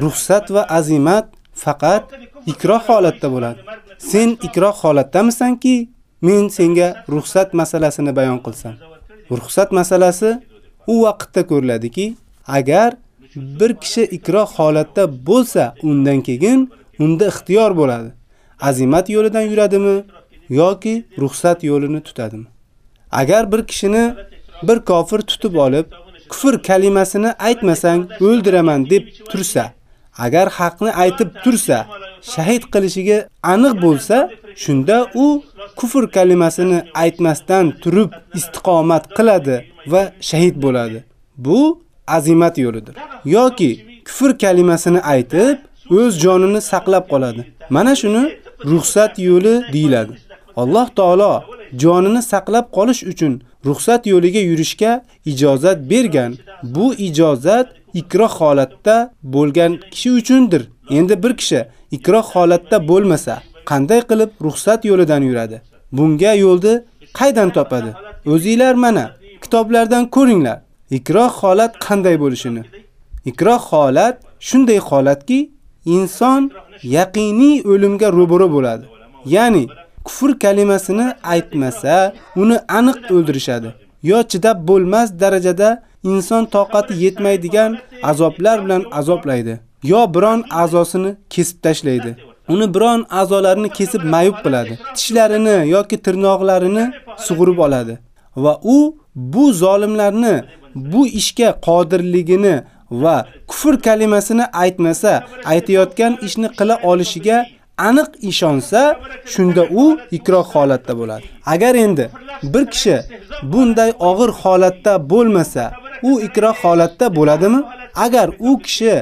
ruxsat va azimat faqat ikroh holatda bo'ladi. Sen ikroh holatdamisanki, men senga ruxsat masalasini bayon qilsam. Ruxsat masalasi u vaqtda ko'riladiki, agar bir kishi ikroh holatda bo'lsa, undan keyin unda ixtiyor bo'ladi. Azimat yo'lidan yuradimi yoki ruxsat yo'lini tutadimi? Agar bir kishini bir kofir tutib olib, kufr kalimasini aytmasang o'ldiraman deb tursa, agar haqni aytib tursa, shahid qilishiga aniq bo'lsa, shunda u kufr kalimasini aytmasdan turib istiqomat qiladi va shahid bo'ladi. Bu azimat yo'lidir. Yoki kufr kalimasini aytib, o'z jonini saqlab qoladi. Mana shuni ruxsat yo'li deyiladi. Alloh taolo jonini saqlab qolish uchun ruxsat yo'liga yurishga ijozat bergan. Bu ijozat ikroh holatda bo'lgan kishi uchundir. Endi bir kishi ikroh holatda bo'lmasa, qanday qilib ruxsat yo'lidan yuradi? Bunga yo'lni qaydan topadi? O'zingizlar mana kitoblardan ko'ringlar. Ikroh holat qanday bo'lishini. Ikroh holat shunday holatki, inson yaqiniy o'limga ro'baro bo'ladi. Ya'ni kufr kalimasini aytmasa, uni aniq o'ldirishadi. Yo chidab bo'lmas darajada inson toqati yetmaydigan azoblar bilan azoblaydi. Yo biron a'zosini kesib tashlaydi. Uni biron a'zolarini kesib mayub qiladi. Tishlarini yoki tirnoqlarini sug'urib oladi. Va u bu zolimlarni bu ishga qodirligini va kufr kalimasini aytmasa, aytayotgan ishni qila olishiga aniq ishonsa, shunda u ikroh holatda bo'ladi. Agar endi bir kishi bunday og'ir holatda bo'lmasa, u ikroh holatda bo'ladimi? Agar u kishi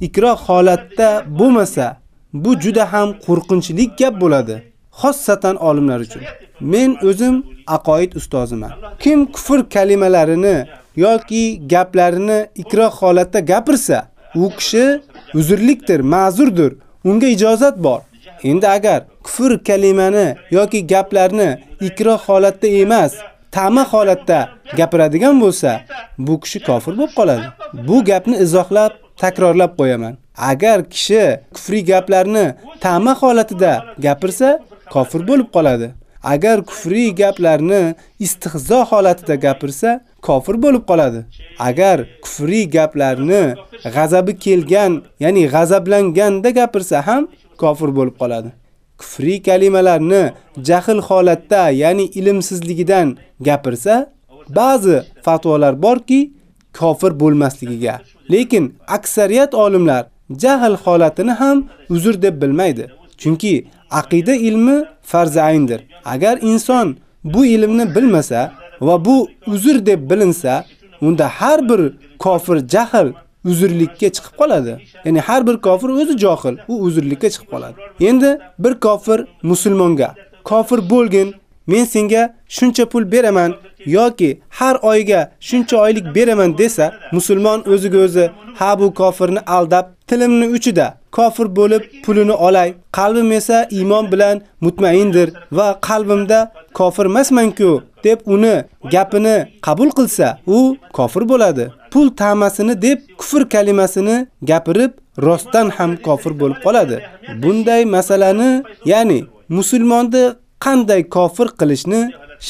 ikroh holatda bo'lmasa, bu juda ham qo'rqinchlik gap bo'ladi. Xossatan olimlar uchun. Men o'zim aqoid ustoziman. Kim kufr kalimalarini yoki gaplarini ikroh holatda gapirsa, u kishi uzrlikdir, ma'zurdir. Unga ijozat bor. Endi agar kufr kalimani yoki gaplarni ikroh holatda emas, tama holatda gapiradigan bo'lsa, bu kishi kofir bo'lib qoladi. Bu gapni izohlab, takrorlab qo'yaman. Agar kishi kufri gaplarni tama holatida gapirsa, kofir bo'lib qoladi. Agar kufri gaplarni istihzo holatida gapirsa, kofir bo'lib qoladi. Agar kufri gaplarni g'azabi kelgan, ya'ni g'azablanganda gapirsa ham kofir bo'lib qoladi. Kufri kalimalarni jahl holatda, ya'ni ilmsizligidan gapirsa, ba'zi fatvolar borki, kofir bo'lmasligiga. Lekin aksariyat olimlar jahl holatini ham uzr deb bilmaydi. Chunki aqida ilmi farz ayndir. Agar inson bu ilmni bilmasa va bu uzr deb bilinsa, unda har bir kofir jahl uzrlikka chiqib qoladi. Ya'ni har bir kofir o'zi johil, u uzrlikka chiqib qoladi. Endi bir kofir musulmonga kofir bo'lgin, men senga shuncha pul beraman yoki har oyga shuncha oylik beraman desa, musulmon o'ziga o'zi ha bu kofirni aldab, tilimni uchida kofir bo'lib pulini olay, qalbim esa iymon bilan mutmaindir va qalbimda kofir emasman-ku deb uni gapini qabul qilsa, u kofir bo'ladi. Pul tamasini deb kufr kalimasini gapirib, rostdan ham kofir bo'lib qoladi. Bunday masalani, ya'ni musulmonni qanday kofir qilishni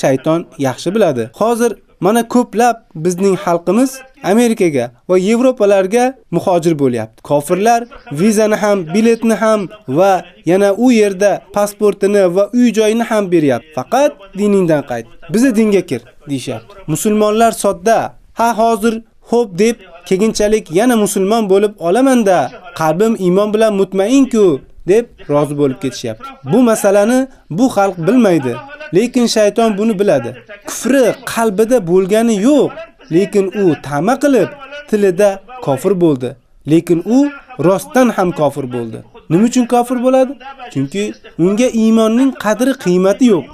shayton yaxshi biladi. Hozir mana ko'plab bizning xalqimiz Amerikaga va Yevropalarga muhojir bo'lyapti. Kofirlar vizani ham, biletni ham va yana u yerda pasportini va uy joyini ham beryapti. Faqat diningdan qayt. Bizi dinga kir, deyshapti. Musulmonlar sodda. Ha hozir xo'p deb keyinchalik yana musulmon bo'lib olamanda, qalbim iymon bilan mutmain-ku deb rozi bo'lib ketishyapti. Bu masalani bu xalq bilmaydi, lekin shayton buni biladi. Kufri qalbida bo'lgani yo'q, lekin u tama qilib tilida kofir bo'ldi. Lekin u rostdan ham kofir bo'ldi. Nima uchun kofir bo'ladi? Chunki unga iymonning qadri qiymati yo'q.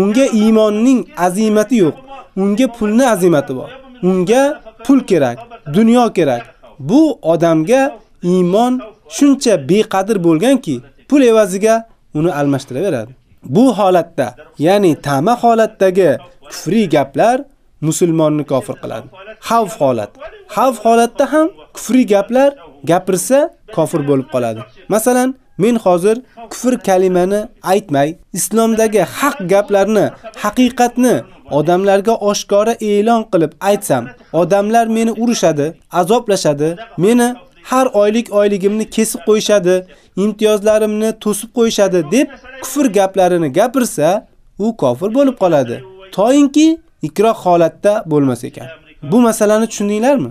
Unga iymonning azimati yo'q. Unga pulni azimati bor. Unga pul kerak, dunyo kerak. Bu odamga iymon shuncha beqadr bo'lganki, pul evaziga uni almashtiraveradi. Bu holatda, ya'ni tama holatdagi kufri gaplar musulmonni kofir qiladi. Xavf holat. Xavf holatda ham kufri gaplar gapirsa kofir bo'lib qoladi. Masalan, men hozir kufr kalimani aytmay, islomdagi haq gaplarni, haqiqatni odamlarga oshkora e'lon qilib aytsam, odamlar meni urishadi, azoblashadi, meni har oylik oyligimni kesib qo'yishadi, imtiyozlarimni to'sib qo'yishadi deb kufr gaplarini gapirsa, u kofir bo'lib qoladi. Toyinki ikroh holatda bo'lmas ekan. Bu masalani tushundinglarmi?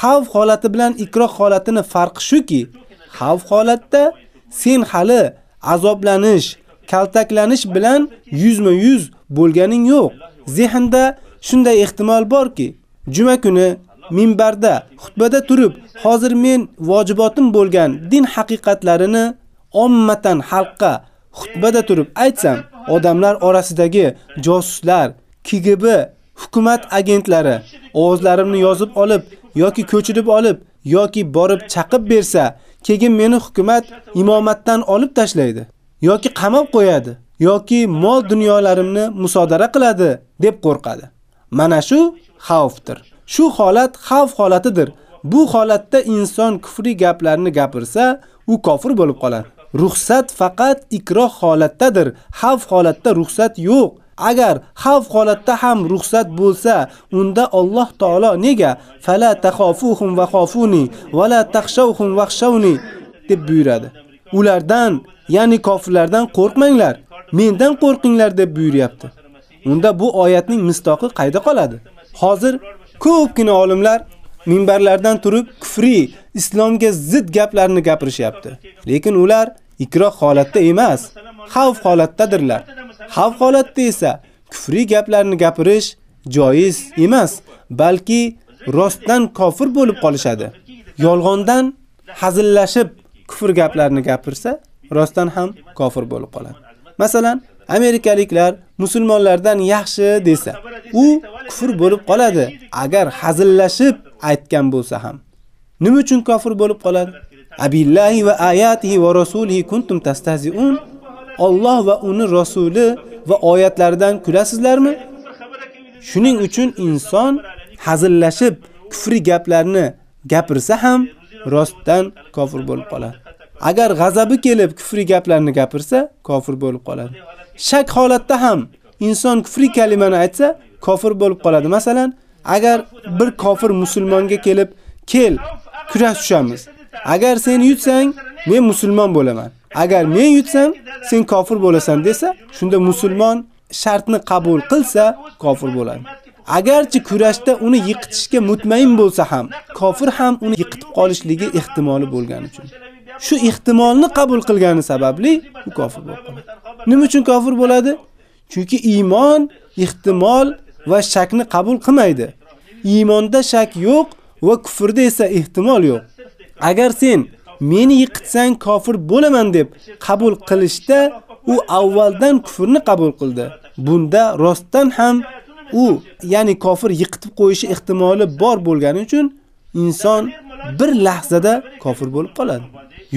Xavf holati bilan ikroh holatini farqi shuki, xavf holatda sen hali azoblanish, kaltaklanish bilan yuzma-yuz bo'lganing yo'q. Zehnda shunday ehtimol borki, juma kuni minbarda xutbada turib, hozir men vojibotim bo'lgan din haqiqatlarini ommatan xalqqa xutbada turib aytsam, odamlar orasidagi josuslar, KGB, hukumat agentlari ovozlarimni yozib olib yoki ko'chirib olib yoki borib chaqib bersa, keyin meni hukumat imomatdan olib tashlaydi yoki qamab qo'yadi yoki mol dunyolarimni musodara qiladi deb qo'rqadi. Mana shu xavfdir. Shu holat xavf holatidir. Bu holatda inson kufri gaplarni gapirsa, u kofir bo'lib qolar. Ruxsat faqat ikroh holatdadir. Xavf holatda ruxsat yo'q. Agar xavf holatda ham ruxsat bo'lsa, unda Alloh taolo nega fala taxofuhum va xofuni va la taxshawhum vaxshawni deb buyuradi. Ulardan, ya'ni kofirlardan qo'rqmanglar, mendan qo'rqinglar deb buyuryapti. Unda bu oyatning mistoqi qayda qoladi? Hozir ko'pgina olimlar minbarlardan turib kufri, islomga zid gaplarni gapirishyapti. Lekin ular ikroh holatda emas, xavf holatdadirlar. Xavf holatda esa kufri gaplarni gapirish joiz emas, balki rostdan kofir bo'lib qolishadi. Yolg'ondan hazillashib kufr gaplarni gapirsa, rostdan ham kofir bo'lib qoladi. Masalan, Amerikaliklar musulmonlardan yaxshi desa, u kufr bo'lib qoladi agar hazillashib aytgan bo'lsa ham. Nima uchun kofir bo'lib qoladi? Abillahi va ayatihi va rasulihi kuntum tastahzi'un? Alloh va uni rasuli va oyatlaridan kulasizlarmi? Shuning uchun inson hazillashib kufri gaplarni gapirsa ham rostdan kofir bo'lib qoladi. Agar g'azabi kelib kufri gaplarni gapirsa, kofir bo'lib qoladi. Shak holatda ham inson kufri kalimani aytsa, kofir bo'lib qoladi. Masalan, agar bir kofir musulmonga kelib, "Kel, kurash tushamiz. Agar sen yutsang, men musulmon bo'laman. Agar men yutsam, sen kofir bo'lasan" desa, shunda musulmon shartni qabul qilsa, kofir bo'ladi. Agarchi kurashda uni yiqitishga mutmain bo'lsa ham, kofir ham uni yiqitib qolishligi ehtimoli bo'lgani uchun. Shu ehtimolni qabul qilgani sababli u kofir bo'lib. Nima uchun kofir bo'ladi? Chunki iymon ehtimol va shakni qabul qilmaydi. Iymonda shak yo'q va kufrda esa ehtimol yo'q. Agar sen meni yiqitsang kofir bo'laman deb qabul qilishda u avvaldan kufrni qabul qildi. Bunda rostdan ham u, ya'ni kofir yiqitib qo'yishi ehtimoli bor bo'lgani uchun inson bir lahzada kofir bo'lib qoladi.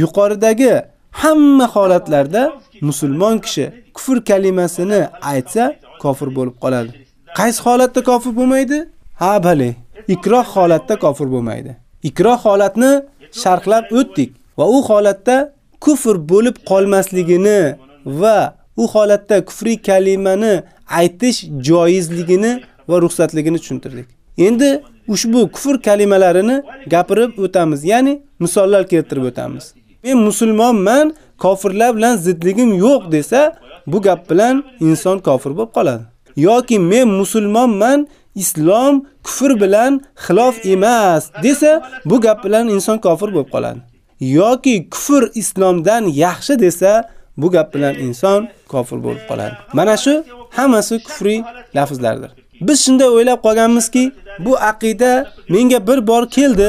Yuqoridagi hamma holatlarda musulmon kishi kufr kalimasini aytsa kofir bo'lib qoladi. Qaysi holatda kofir bo'lmaydi? Ha, bale. Ikroh holatda kofir bo'lmaydi. Ikroh holatni sharhlab o'tdik va u holatda kufr bo'lib qolmasligini va u holatda kufri kalimani aytish joizligini va ruxsatligini tushuntirdik. Endi ushbu kufr kalimalarini gapirib o'tamiz, ya'ni misollar keltirib o'tamiz. Men musulmonman, kofirlar bilan zidligim yo'q desa, bu gap bilan inson kofir bo'lib qoladi. Yoki men musulmonman, islom kufr bilan xilof emas desa, bu gap bilan inson kofir bo'lib qoladi. Yoki kufr islomdan yaxshi desa, bu gap bilan inson kofir bo'lib qoladi. Mana shu hammasi kufri lafzlardir. Biz shunday o'ylab qolganmizki, bu aqida menga bir bor keldi,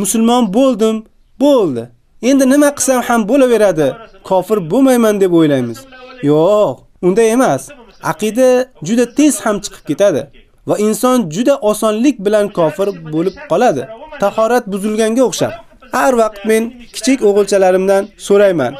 musulmon bo'ldim, bo'ldi. Endi nima qilsam ham bo'laveradi, kofir bo'lmayman deb o'ylaymiz. Yo'q, unday emas. Aqida juda tez ham chiqib ketadi va inson juda osonlik bilan kofir bo'lib qoladi. Tahorat buzilganga o'xshab. Har vaqt men kichik o'g'ilchalarimdan so'rayman.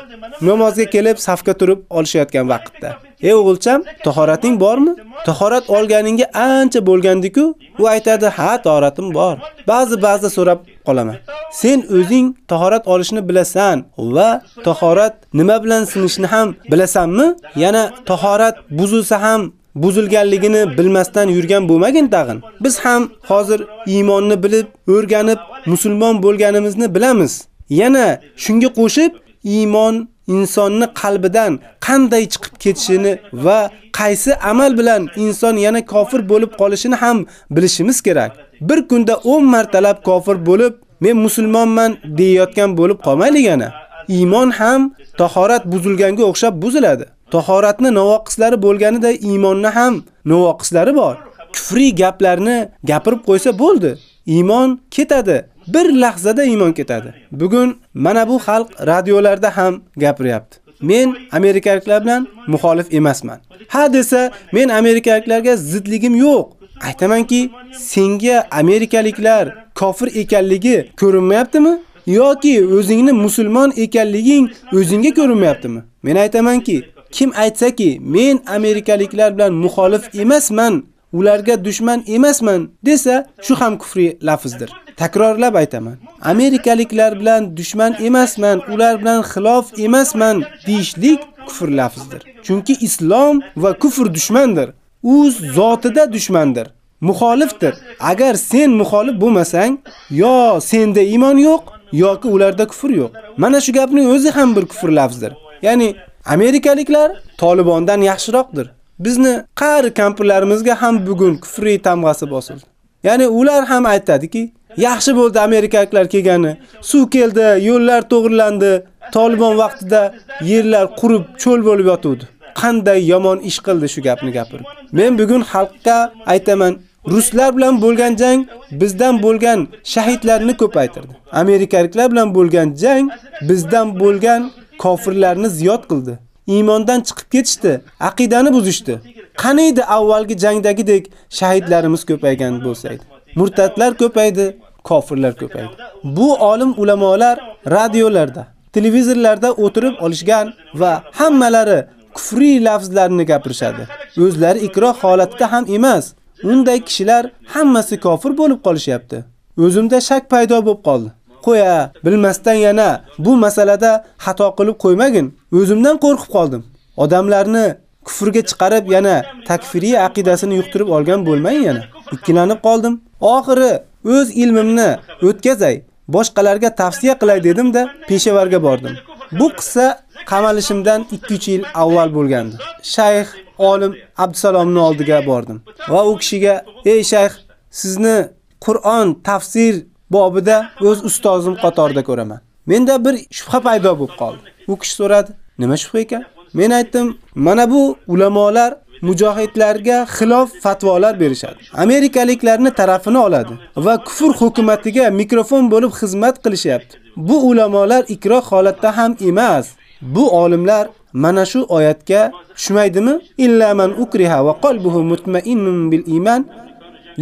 Namozga kelib safga turib olishayotgan vaqtda. "Ey o'g'ilcham, tahorating bormi?" Tahorat olganingga ancha bo'lgandiku, u aytadi, "Ha, tahoratim bor." Ba'zi-ba'zi so'rab qolaman. Sen o'zing tahorat olishni bilasan va tahorat nima bilan sinishni ham bilasanmi? Yana tahorat buzilsa ham buzilganligini bilmasdan yurgan bo'lmagin tag'in. Biz ham hozir iymonni bilib, o'rganib, musulmon bo'lganimizni bilamiz. Yana shunga qo'shib iymon insonni qalbidan qanday chiqib ketishini va qaysi amal bilan inson yana kofir bo'lib qolishini ham bilishimiz kerak. bir kunda 10 martalab kofir bo'lib, men musulmonman deyotgan bo'lib qolmaylik yana. Iymon ham tahorat buzilganga o'xshab buziladi. Tahoratni navoqislari bo'lganida iymonni ham navoqislari bor. Kufriy gaplarni gapirib qo'ysa bo'ldi. Iymon ketadi. Bir lahzada iymon ketadi. Bugun mana bu xalq radiolarda ham gapiryapti. Men amerikaliklar bilan muxolif emasman. Ha desa, men amerikaliklarga zidligim yo'q. Aytamanki, senga amerikaliklar kofir ekanligi ko'rinmayaptimi? yoki o'zingni musulmon ekanliging o'zingga ko'rinmayaptimi? Men aytamanki, kim aytsaki, men amerikaliklar bilan muxolif emasman, ularga dushman emasman desa, shu ham kufriy lafzdir. Takrorlab aytaman. Amerikaliklar bilan dushman emasman, ular bilan xilof emasman deyishlik kufr lafzdir. Chunki islom va kufr dushmandir. U zotida dushmandir. Muxolifdir. Agar sen muxolif bo'lmasang, yo senda iymon yo'q, yoki ularda kufr yo'q. Mana shu gapning o'zi ham bir kufr lafzdir. Ya'ni amerikaliklar Talibandan yaxshiroqdir. Bizni qari kampirlarimizga ham bugun kufriy tamg'asi bosildi. Ya'ni ular ham aytadiki, yaxshi bo'ldi amerikaliklar kelgani, suv keldi, yo'llar to'g'rilandi, Tolibon vaqtida yerlar qurib, cho'l bo'lib yotuvdi. Qanday yomon ish qildi shu gapni gapirib. Men bugun xalqqa aytaman, Ruslar bilan bo'lgan jang bizdan bo'lgan shahidlarni ko'paytirdi. Amerikaliklar bilan bo'lgan jang bizdan bo'lgan kofirlarni ziyod qildi. Iymondan chiqib ketishdi, aqidani buzishdi. Qani edi avvalgi jangdagidek shahidlarimiz ko'paygan bo'lsaydi. Murtatlar ko'paydi, kofirlar ko'paydi. Bu olim ulamolar radiolarda, televizorlarda o'tirib olishgan va hammalari kufriy lafzlarni gapirishadi. O'zlari ikroh holatda ham emas. Unday kishilar hammasi kofir bo'lib qolishyapti. O'zimda shak paydo bo'lib qoldi. Qo'ya, bilmasdan yana bu masalada xato qilib qo'ymagin. O'zimdan qo'rqib qoldim. Odamlarni kufrga chiqarib yana takfiriy aqidasini yuqtirib olgan bo'lmay yana. Ikkilanib qoldim. Oxiri o'z ilmimni o'tkazay, boshqalarga tavsiya qilay dedim-da, peshavarga bordim. Bu qissa qamalishimdan 2-3 yil avval bo'lgandi. Shayx olim Abdusalomning oldiga bordim va u kishiga: "Ey shayx, sizni Qur'on tafsir bobida o'z ustozim qatorida ko'raman." Menda bir shubha paydo bo'lib qoldi. U kishi so'radi: "Nima shubha ekan?" Men aytdim: "Mana bu ulamolar mujohidlarga xilof fatvolar berishadi. Amerikaliklarni tarafini oladi va kufr hukumatiga mikrofon bo'lib xizmat qilishyapti. Bu ulamolar ikroh holatda ham emas. Bu olimlar mana shu oyatga tushmaydimi? Illa man ukriha va qalbuhu mutma'innun bil iman.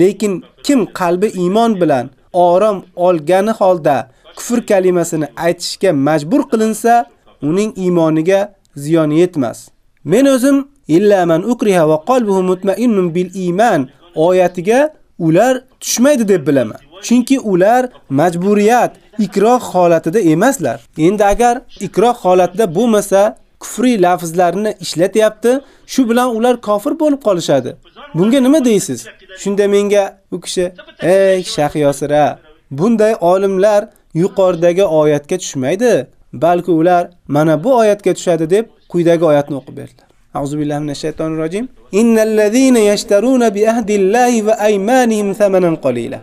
Lekin kim qalbi iymon bilan orom olgani holda kufr kalimasini aytishga majbur qilinsa, uning iymoniga ziyon yetmas. Men o'zim illa man ukriha va qalbuhu mutma'innun bil iman oyatiga ular tushmaydi deb bilaman. Chunki ular majburiyat, ikroh holatida emaslar. Endi agar ikroh holatida bo'lmasa, kufriy lafzlarni ishlatyapti, shu bilan ular kofir bo'lib qolishadi. Bunga nima deysiz? Shunda menga u kishi: "Ey Shahiyosira, bunday olimlar yuqoridagi oyatga tushmaydi, balki ular mana bu oyatga tushadi" deb quyidagi oyatni o'qib berdilar. A'udhu billahi minash shaytonir rojim. Innal ladzina yashtaruna bi ahdillahi va aymanihim thamanan qalila.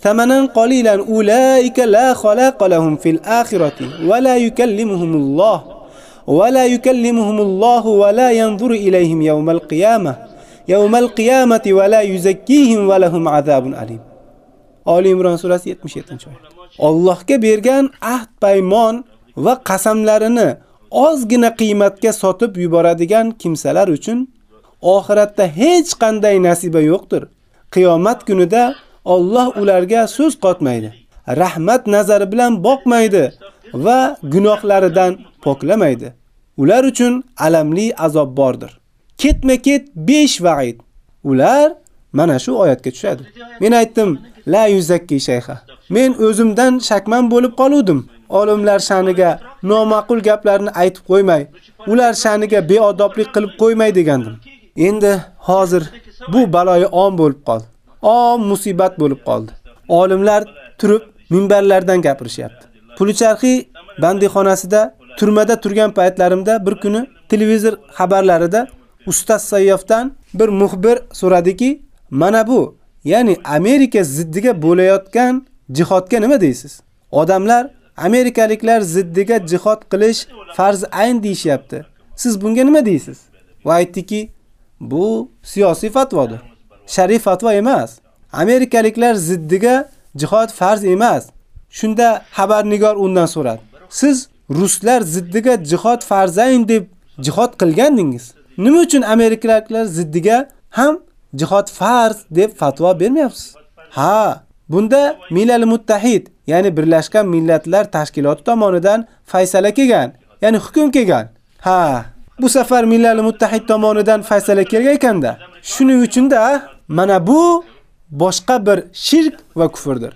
ثمنا قليلا أولئك لا خلاق لهم في الآخرة ولا يكلمهم الله ولا يكلمهم الله ولا ينظر إليهم يوم القيامة يوم القيامة ولا يزكيهم ولهم عذاب أليم Ali Imron surasi 77-oyat. Allohga bergan ahd paymon va qasamlarini ozgina qiymatga sotib yuboradigan kimsalar uchun oxiratda hech qanday nasiba yo'qdir. Qiyomat kunida Alloh ularga so'z qotmaydi. Rahmat nazari bilan boqmaydi va gunohlaridan poklamaydi. Ular uchun alamli azob bordir. Ketma-ket 5 va'id. Ular mana shu oyatga tushadi. Men aytdim, la yuzakki shayxa. Men o'zimdan shakman bo'lib qoluvdim. Olimlar shaniga noma'qul gaplarni aytib qo'ymay, ular shaniga beodoblik qilib qo'ymay degandim. Endi hozir bu baloyi om bo'lib qoldi. Om musibat bo'lib qoldi. Olimlar turib minbarlardan gapirishyapti. Pulicharxiy bandixonasida turmada turgan paytlarimda bir kuni televizor xabarlarida Ustaz Sayyofdan bir muxbir so'radiki, mana bu Ya'ni Amerika ziddiga bo'layotgan jihodga nima deysiz? Odamlar Amerikaliklar ziddiga jihod qilish farz ayn deyishyapti. Siz bunga nima deysiz? Va aytdiki, bu siyosiy fatvodir. Sharif fatvo emas. Amerikaliklar ziddiga jihod farz emas. Shunda xabarnigor undan so'radi. Siz ruslar ziddiga jihod farzayn deb jihod qilgandingiz. Nima uchun amerikaliklar ziddiga ham jihod farz deb fatvo bermayapsiz? Ha, bunda Milal Muttahid, ya'ni Birlashgan Millatlar Tashkiloti tomonidan faysala kelgan, ya'ni hukm kelgan. Ha, bu safar Millal Muttahid tomonidan faysala kelgan ekanda. Shuning uchun-da mana bu boshqa bir shirk va kufrdir.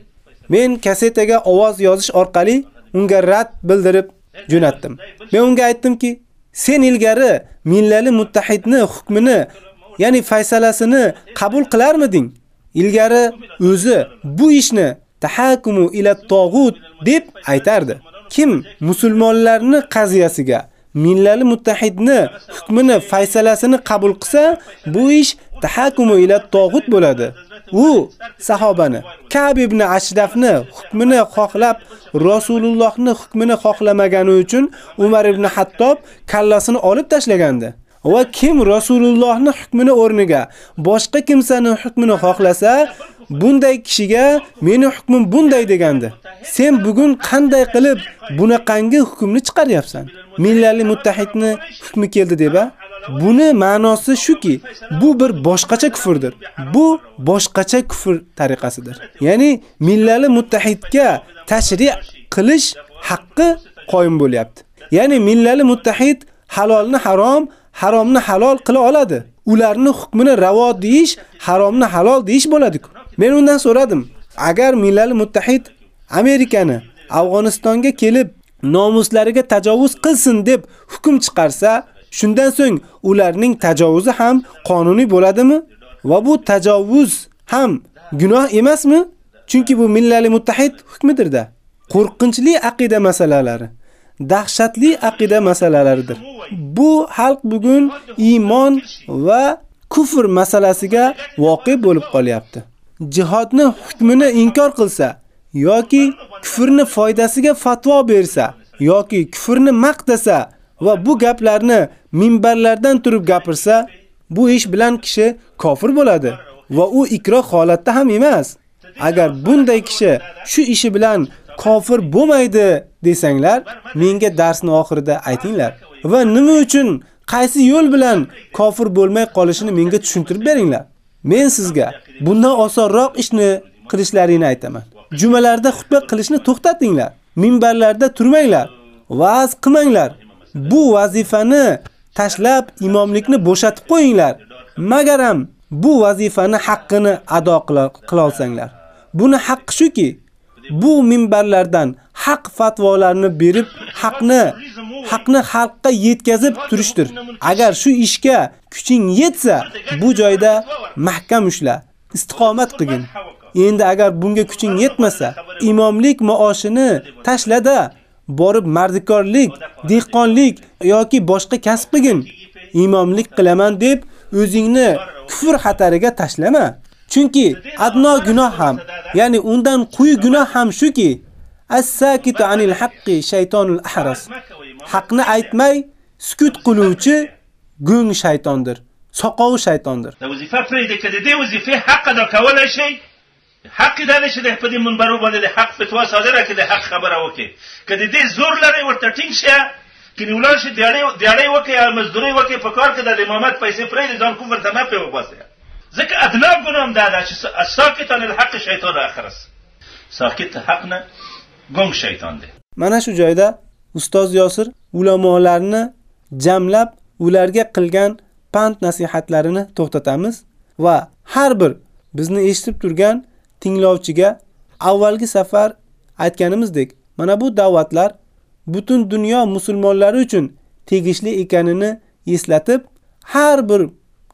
Men kasetaga ovoz yozish orqali unga rad bildirib jo'natdim. Men unga aytdimki, sen ilgari Millali Muttahidni hukmini, ya'ni faysalasini qabul qilarmiding? Ilgari o'zi bu ishni tahakumu ila tog'ut deb aytardi. Kim musulmonlarni qaziyasiga Millali Muttahidni hukmini, faysalasini qabul qilsa, bu ish tahakumu ila tog'ut bo'ladi. U sahobani Ka'b ibn Ashrafni hukmini xohlab, Rasulullohni hukmini xohlamagani uchun Umar ibn Hattob kallasini olib tashlagandi. Va kim Rasulullohni hukmini o'rniga boshqa kimsaning hukmini xohlasa, bunday kishiga meni hukmim bunday degandi. Sen bugun qanday qilib bunaqangi hukmni chiqaryapsan? Millali muttahidni hukmi keldi deb-a? Buni ma'nosi shuki, bu bir boshqacha kufrdir. Bu boshqacha kufr tariqasidir. Ya'ni millali muttahidga tashri' qilish haqqi qoyim bo'lyapti. Ya'ni millali muttahid halolni harom, haromni halol qila oladi. Ularni hukmini ravo deyish, haromni halol deyish bo'ladi-ku. Men undan so'radim, agar Millal muttahid Amerikani Afg'onistonga kelib nomuslariga tajovuz qilsin deb hukm chiqarsa, Shundan so'ng ularning tajovuzi ham qonuniy bo'ladimi? Va bu tajovuz ham gunoh emasmi? Chunki bu Millal muttahid hukmidirda. Qo'rqinchli aqida masalalari, dahshatli aqida masalalaridir. Bu xalq bugun iymon va kufr masalasiga voqe bo'lib qolyapti. Jihodni hukmini inkor qilsa yoki kufrni foydasiga fatvo bersa yoki kufrni maqtasa va bu gaplarni minbarlardan turib gapirsa, bu ish bilan kishi kofir bo'ladi va u ikroh holatda ham emas. Agar bunday kishi shu ishi bilan kofir bo'lmaydi desanglar, menga darsning oxirida aytinglar. Va nima uchun qaysi yo'l bilan kofir bo'lmay qolishini menga tushuntirib beringlar. Men sizga bundan osonroq ishni qilishlaringni aytaman. Jumalarda xutba qilishni to'xtatinglar. Minbarlarda turmanglar. Va'z qilmanglar. Bu vazifani tashlab imomlikni bo'shatib qo'yinglar. Magaram bu vazifani haqqini ado qila olsanglar. Buni haqqi shuki, bu minbarlardan haq fatvolarni berib, haqni haqni xalqqa yetkazib turishdir. Agar shu ishga kuching yetsa, bu joyda mahkam ushla, istiqomat qilgin. Endi agar bunga kuching yetmasa, imomlik maoshini tashlada borib mardikorlik, dehqonlik yoki boshqa kasb qilgin. Imomlik qilaman deb o'zingni kufr xatariga tashlama. Chunki adno gunoh ham, ya'ni undan quyi gunoh ham shuki, as-sakitu anil haqqi shaytonul ahras. Haqni aytmay sukut qiluvchi go'ng shaytondir. Soqov shaytondir. Vazifa دې وظیفه حق ادا کولای شي حق دا نشي د په دې منبرو باندې د حق فتوا صادره کړي د حق خبره وکړي کله دې زور لري ورته ټینګ شه کله ولر شي دیاړي دیاړي وکړي مزدوري وکړي په کار کې د امامت پیسې پرې ځان کوفر ته نه پیو باسه ځکه ادنا ګنام دا ده چې ساکت عن الحق شیطان اخرس ساکت حق نه ګنګ شیطان دی mana shu joyda ustoz Yosir ulamolarni jamlab ularga qilgan pand nasihatlarini to'xtatamiz va har bir bizni eshitib turgan tinglovchiga avvalgi safar aytganimizdek, mana bu da'vatlar butun dunyo musulmonlari uchun tegishli ekanini eslatib, har bir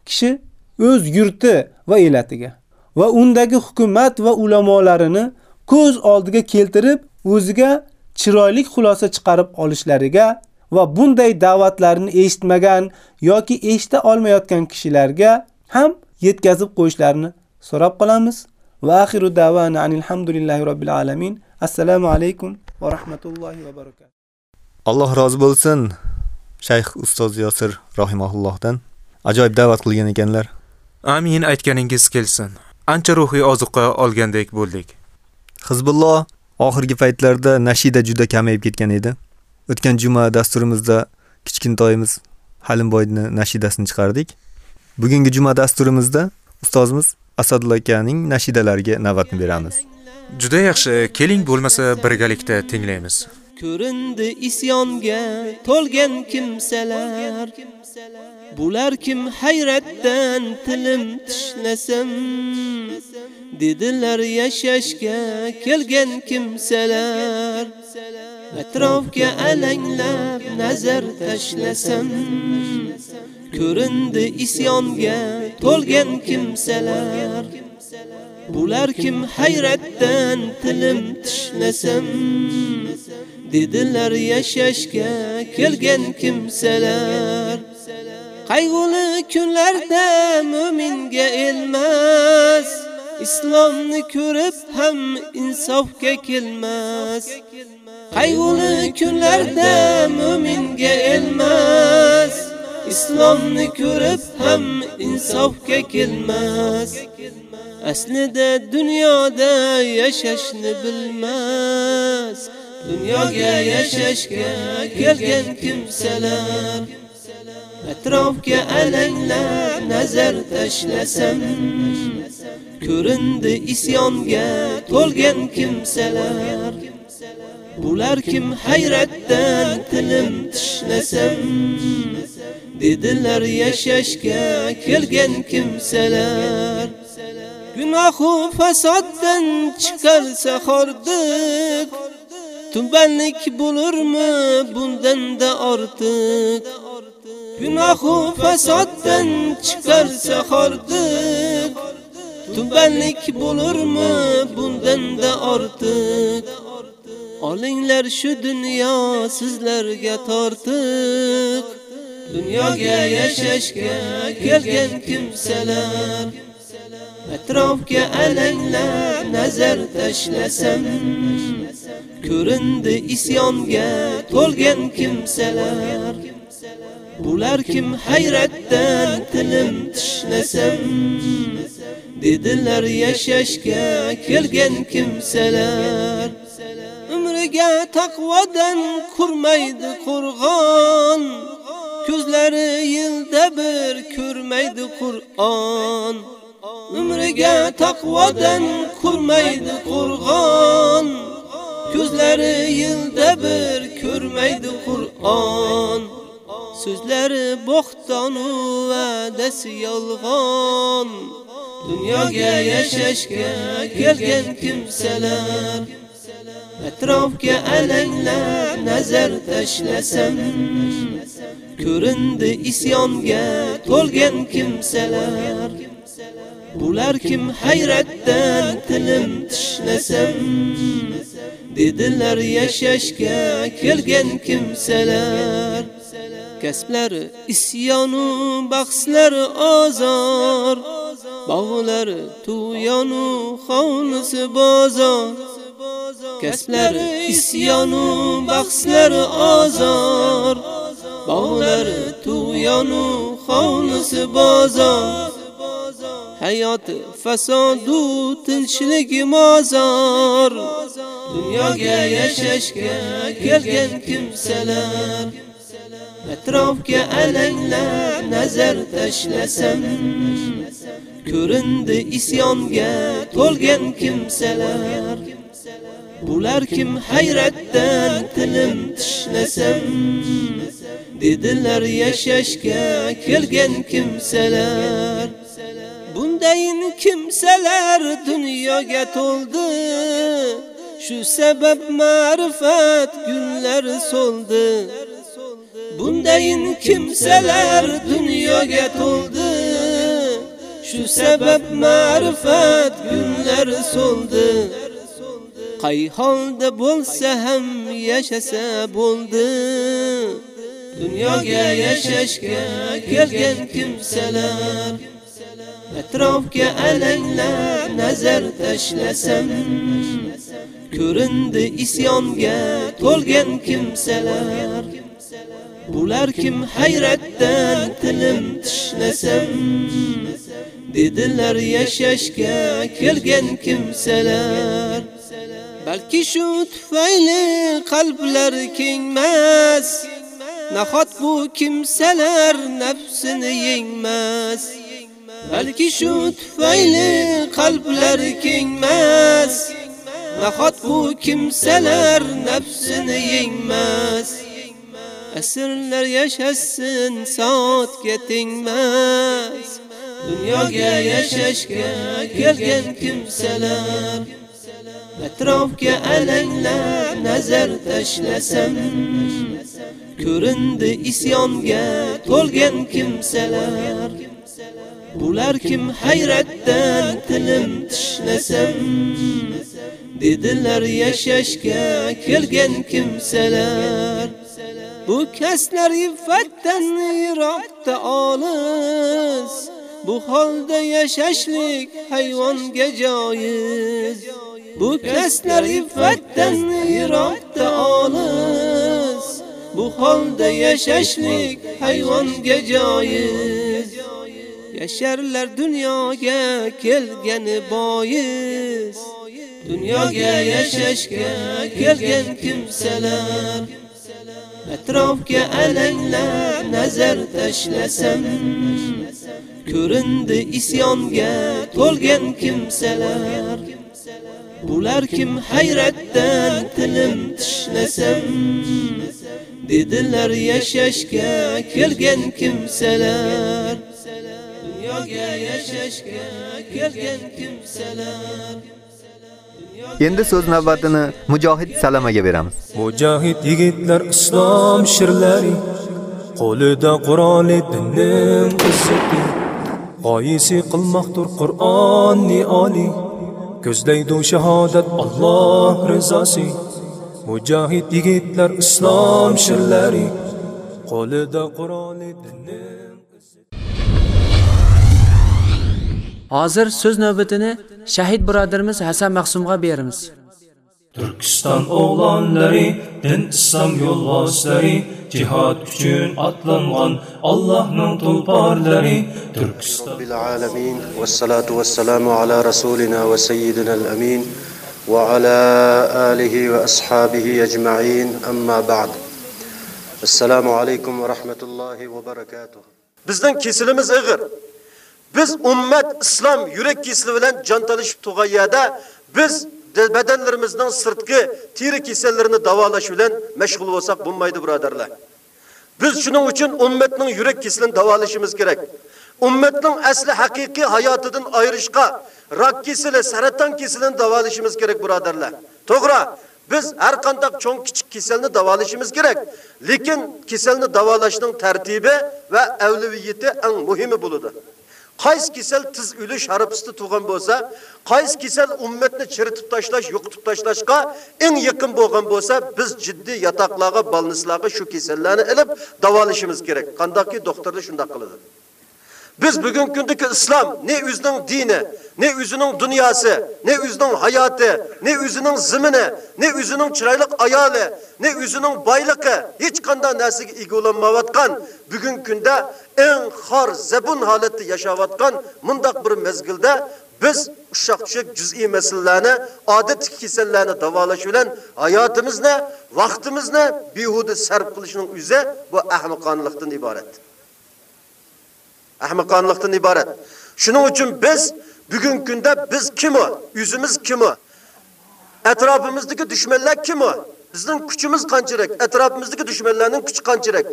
kishi o'z yurti va elatiga va undagi hukumat va ulamolarini ko'z oldiga keltirib, o'ziga chiroyli xulosa chiqarib olishlariga va bunday da'vatlarni eshitmagan yoki eshita olmayotgan kishilarga ham yetkazib qo'yishlarini so'rab qolamiz. Va axiru da'wana alhamdulillahi robbil alamin. Assalomu alaykum va rahmatullohi va barakatuh. Alloh rozi bo'lsin. Shayx ustoz Yosir rahimahullohdan ajoyib da'vat qilgan ekanlar. Amin aytganingiz kelsin. Ancha ruhiy ozuqa olgandek bo'ldik. Hizbulloh oxirgi paytlarda nashida juda kamayib ketgan edi. O'tgan juma dasturimizda kichkintoyimiz Halimboyni nashidasini chiqardik. Bugungi juma dasturimizda ustozimiz Asadulla akaning nashidalariga navbatni beramiz. Juda yaxshi, keling bo'lmasa birgalikda tinglaymiz. Ko'rindi isyonga to'lgan kimsalar. Bular kim hayratdan tilim tishnasam dedilar yashashga kelgan kimsalar. Atrofga alanglab nazar tashlasam? Ko'rindi isyonga to'lgan kimsalar bular kim hayratdan tilim tishlasam? Dedilar yashashga kelgan kimsalar. Qayg'uli kunlarda mu'minga elmas islomni ko'rib ham insofga kelmas. Qayg'uli kunlarda mu'minga elmas islomni ko'rib ham insofga kelmas. Aslida dunyoda yashashni bilmas. Dunyoga yashashga kelgan kimsalar. Atrofga alanglab nazar tashlasam ko'rindi isyonga to'lgan kimsalar. Bular kim hayratdan tilim tishlasam dedilar yashashga kelgan kimsalar. Gunohu fasoddan chiqarsa xordiq Tubanlik bo'lurmi bundan da ortiq Gunohu fasoddan chiqarsa xordiq Tubanlik bo'lurmi bundan da ortiq Olinglar shu dunyo sizlarga tortiq Dunyoga yashashga kelgan kimsalar Atrofga alanglab nazar tashlasam ko'rindi isyonga to'lgan kimsalar. Bular kim hayratdan tilim tishlasam dedilar yashashga kelgan kimsalar. Umriga taqvodan qurmaydi qurg'on ko'zlari yilda bir ko'rmaydi qur'on. Umriga taqvodan qurmaydi qurg'on ko'zlari yilda bir ko'rmaydi Qur'on. So'zlari bo'xton va'dasi yolg'on. Dunyoga yashashga kelgan kimsalar. Atrofga alanglab nazar tashlasam ko'rindi isyonga to'lgan kimsalar. Bular kim hayratdan tilim tishnasam dedilar yashashga kelgan kimsalar kasblar isyonu bahslari ozor bog'lar tuyonu hovlisi bozor kasblar isyonu bahslari ozor bog'lar tuyonu hovlisi bozor. Hayot fasodu tinchlik mozor. Dunyoga yashashga kelgan kimsalar atrofga alanglab nazar tashlasam ko'rindi isyonga to'lgan kimsalar bular kim hayratdan tilim tishnasam dedilar yashashga kelgan kimsalar bundayin kimsalar dunyoga to'ldi. Shu sabab ma'rifat gullari so'ldi. Bundayin kimsalar dunyoga to'ldi. Shu sabab ma'rifat gullari so'ldi. Qay holda bo'lsa ham yashasa bo'ldi. Dunyoga yashashga kelgan kimsalar atrofga alanglab nazar tashlasam ko'rindi isyonga to'lgan kimsalar. Bular kim hayratdan tilim tishnasam dedilar yashashga kelgan kimsalar. Balki shu tufayli qalblar kengmas. Nahot bu kimsalar nafsini yengmas? Balki shu tufayli qalblar kengmas. Nahot bu kimsalar nafsini yengmas. Asrlar yashasin soatga tengmas dunyoga yashashga kelgan kimsalar. Atrofga alanglar nazar tashlasam ko'rindi isyonga to'lgan kimsalar. Bular kim hayratdan tilim tishnasam dedilar yashashga kelgan kimsalar bu kaslar iffatdan yiroqda olis bu holda yashashlik hayvonga joiz bu kaslar iffatdan yiroqda olis bu holda yashashlik hayvonga joiz. Yasharlar dunyoga kelgani bois. Dunyoga yashashga kelgan kimsalar. Atrofga alanglab nazar tashlasam ko'rindi isyonga to'lgan kimsalar. Bular kim hayratdan tilim tishnasam dedilar yashashga kelgan kimsalar dunyoga yashashga kelgan kimsalar Endi so'z navbatini Mujohid Salamaga beramiz. Mujohid yigitlar islom shirlari qo'lida Qur'oni dinning izzati g'oyisi qilmoqdir Qur'onni oli ko'zlaydi shahodat Alloh rizosi. Mujohid yigitlar islom shirlari qo'lida Qur'oni dinning Hozir so'z navbatini shahid birodarimiz Hasan Maqsumga beramiz. Turkiston o'g'lonlari, din islom yo'lboshlari, jihad uchun otlangan Allohning tulporlari, Turkiston bil alamin vassalatu vassalamu ala rasulina va sayyidina al-amin va ala alihi va ashabihi ajma'in amma ba'd. Assalomu alaykum va rahmatullohi va barakatuh. Bizning kesilimiz ig'ir. Biz ummat islom yurak kesili bilan jon talishib turgan yerda biz badanlarimizning sirtqi teri kasallarini davolash bilan mashg'ul bo'lsak bo'lmaydi birodarlar. Biz shuning uchun ummatning yurak kesilini davolashimiz kerak. Ummatning asli haqiqiy hayotidan ayirishga rak kesili, saraton kesilini davolashimiz kerak birodarlar. To'g'ri, biz har qanday cho'ng kichik kasalni davolashimiz kerak. Lekin kasalni davolashning tartibi va avliviyati eng muhimi bo'ladi. Qaysi kasal tiz o'lish harfsida tug'an bo'lsa, qaysi kasal ummatni chiritib tashlash, yo'qitib tashlashga eng yaqin bo'lgan bo'lsa, biz jiddiy yotoqlarga, balnislarga shu kasallarni ilib davolashimiz kerak. Qandaqki doktorlar shunday qiladi. Biz bugun kundagi islom ne o'zining dini, ne o'zining dunyosi, ne o'zining hayoti, ne o'zining zimini, ne o'zining chiroyli ayoli, ne o'zining boyligi hech qanday narsaga ega bo'lmayotgan kunda eng xor zabun holatda yashayotgan mundaq bir mezgilda biz ushoq tushak juz'iy masalalarni, odatdagi kasallarni davolash bilan hayotimizni, vaqtimizni behuda sarf qilishning o'zi bu ahmoqonlikdan iborat. Ahmoqonlikdan iborat. Shuning uchun biz bugun kunda biz kim o? Yuzimiz kim o? Atrofimizdagi dushmanlar kim o? Bizning kuchimiz qanchalik, atrofimizdagi dushmanlarning kuchi qanchalik.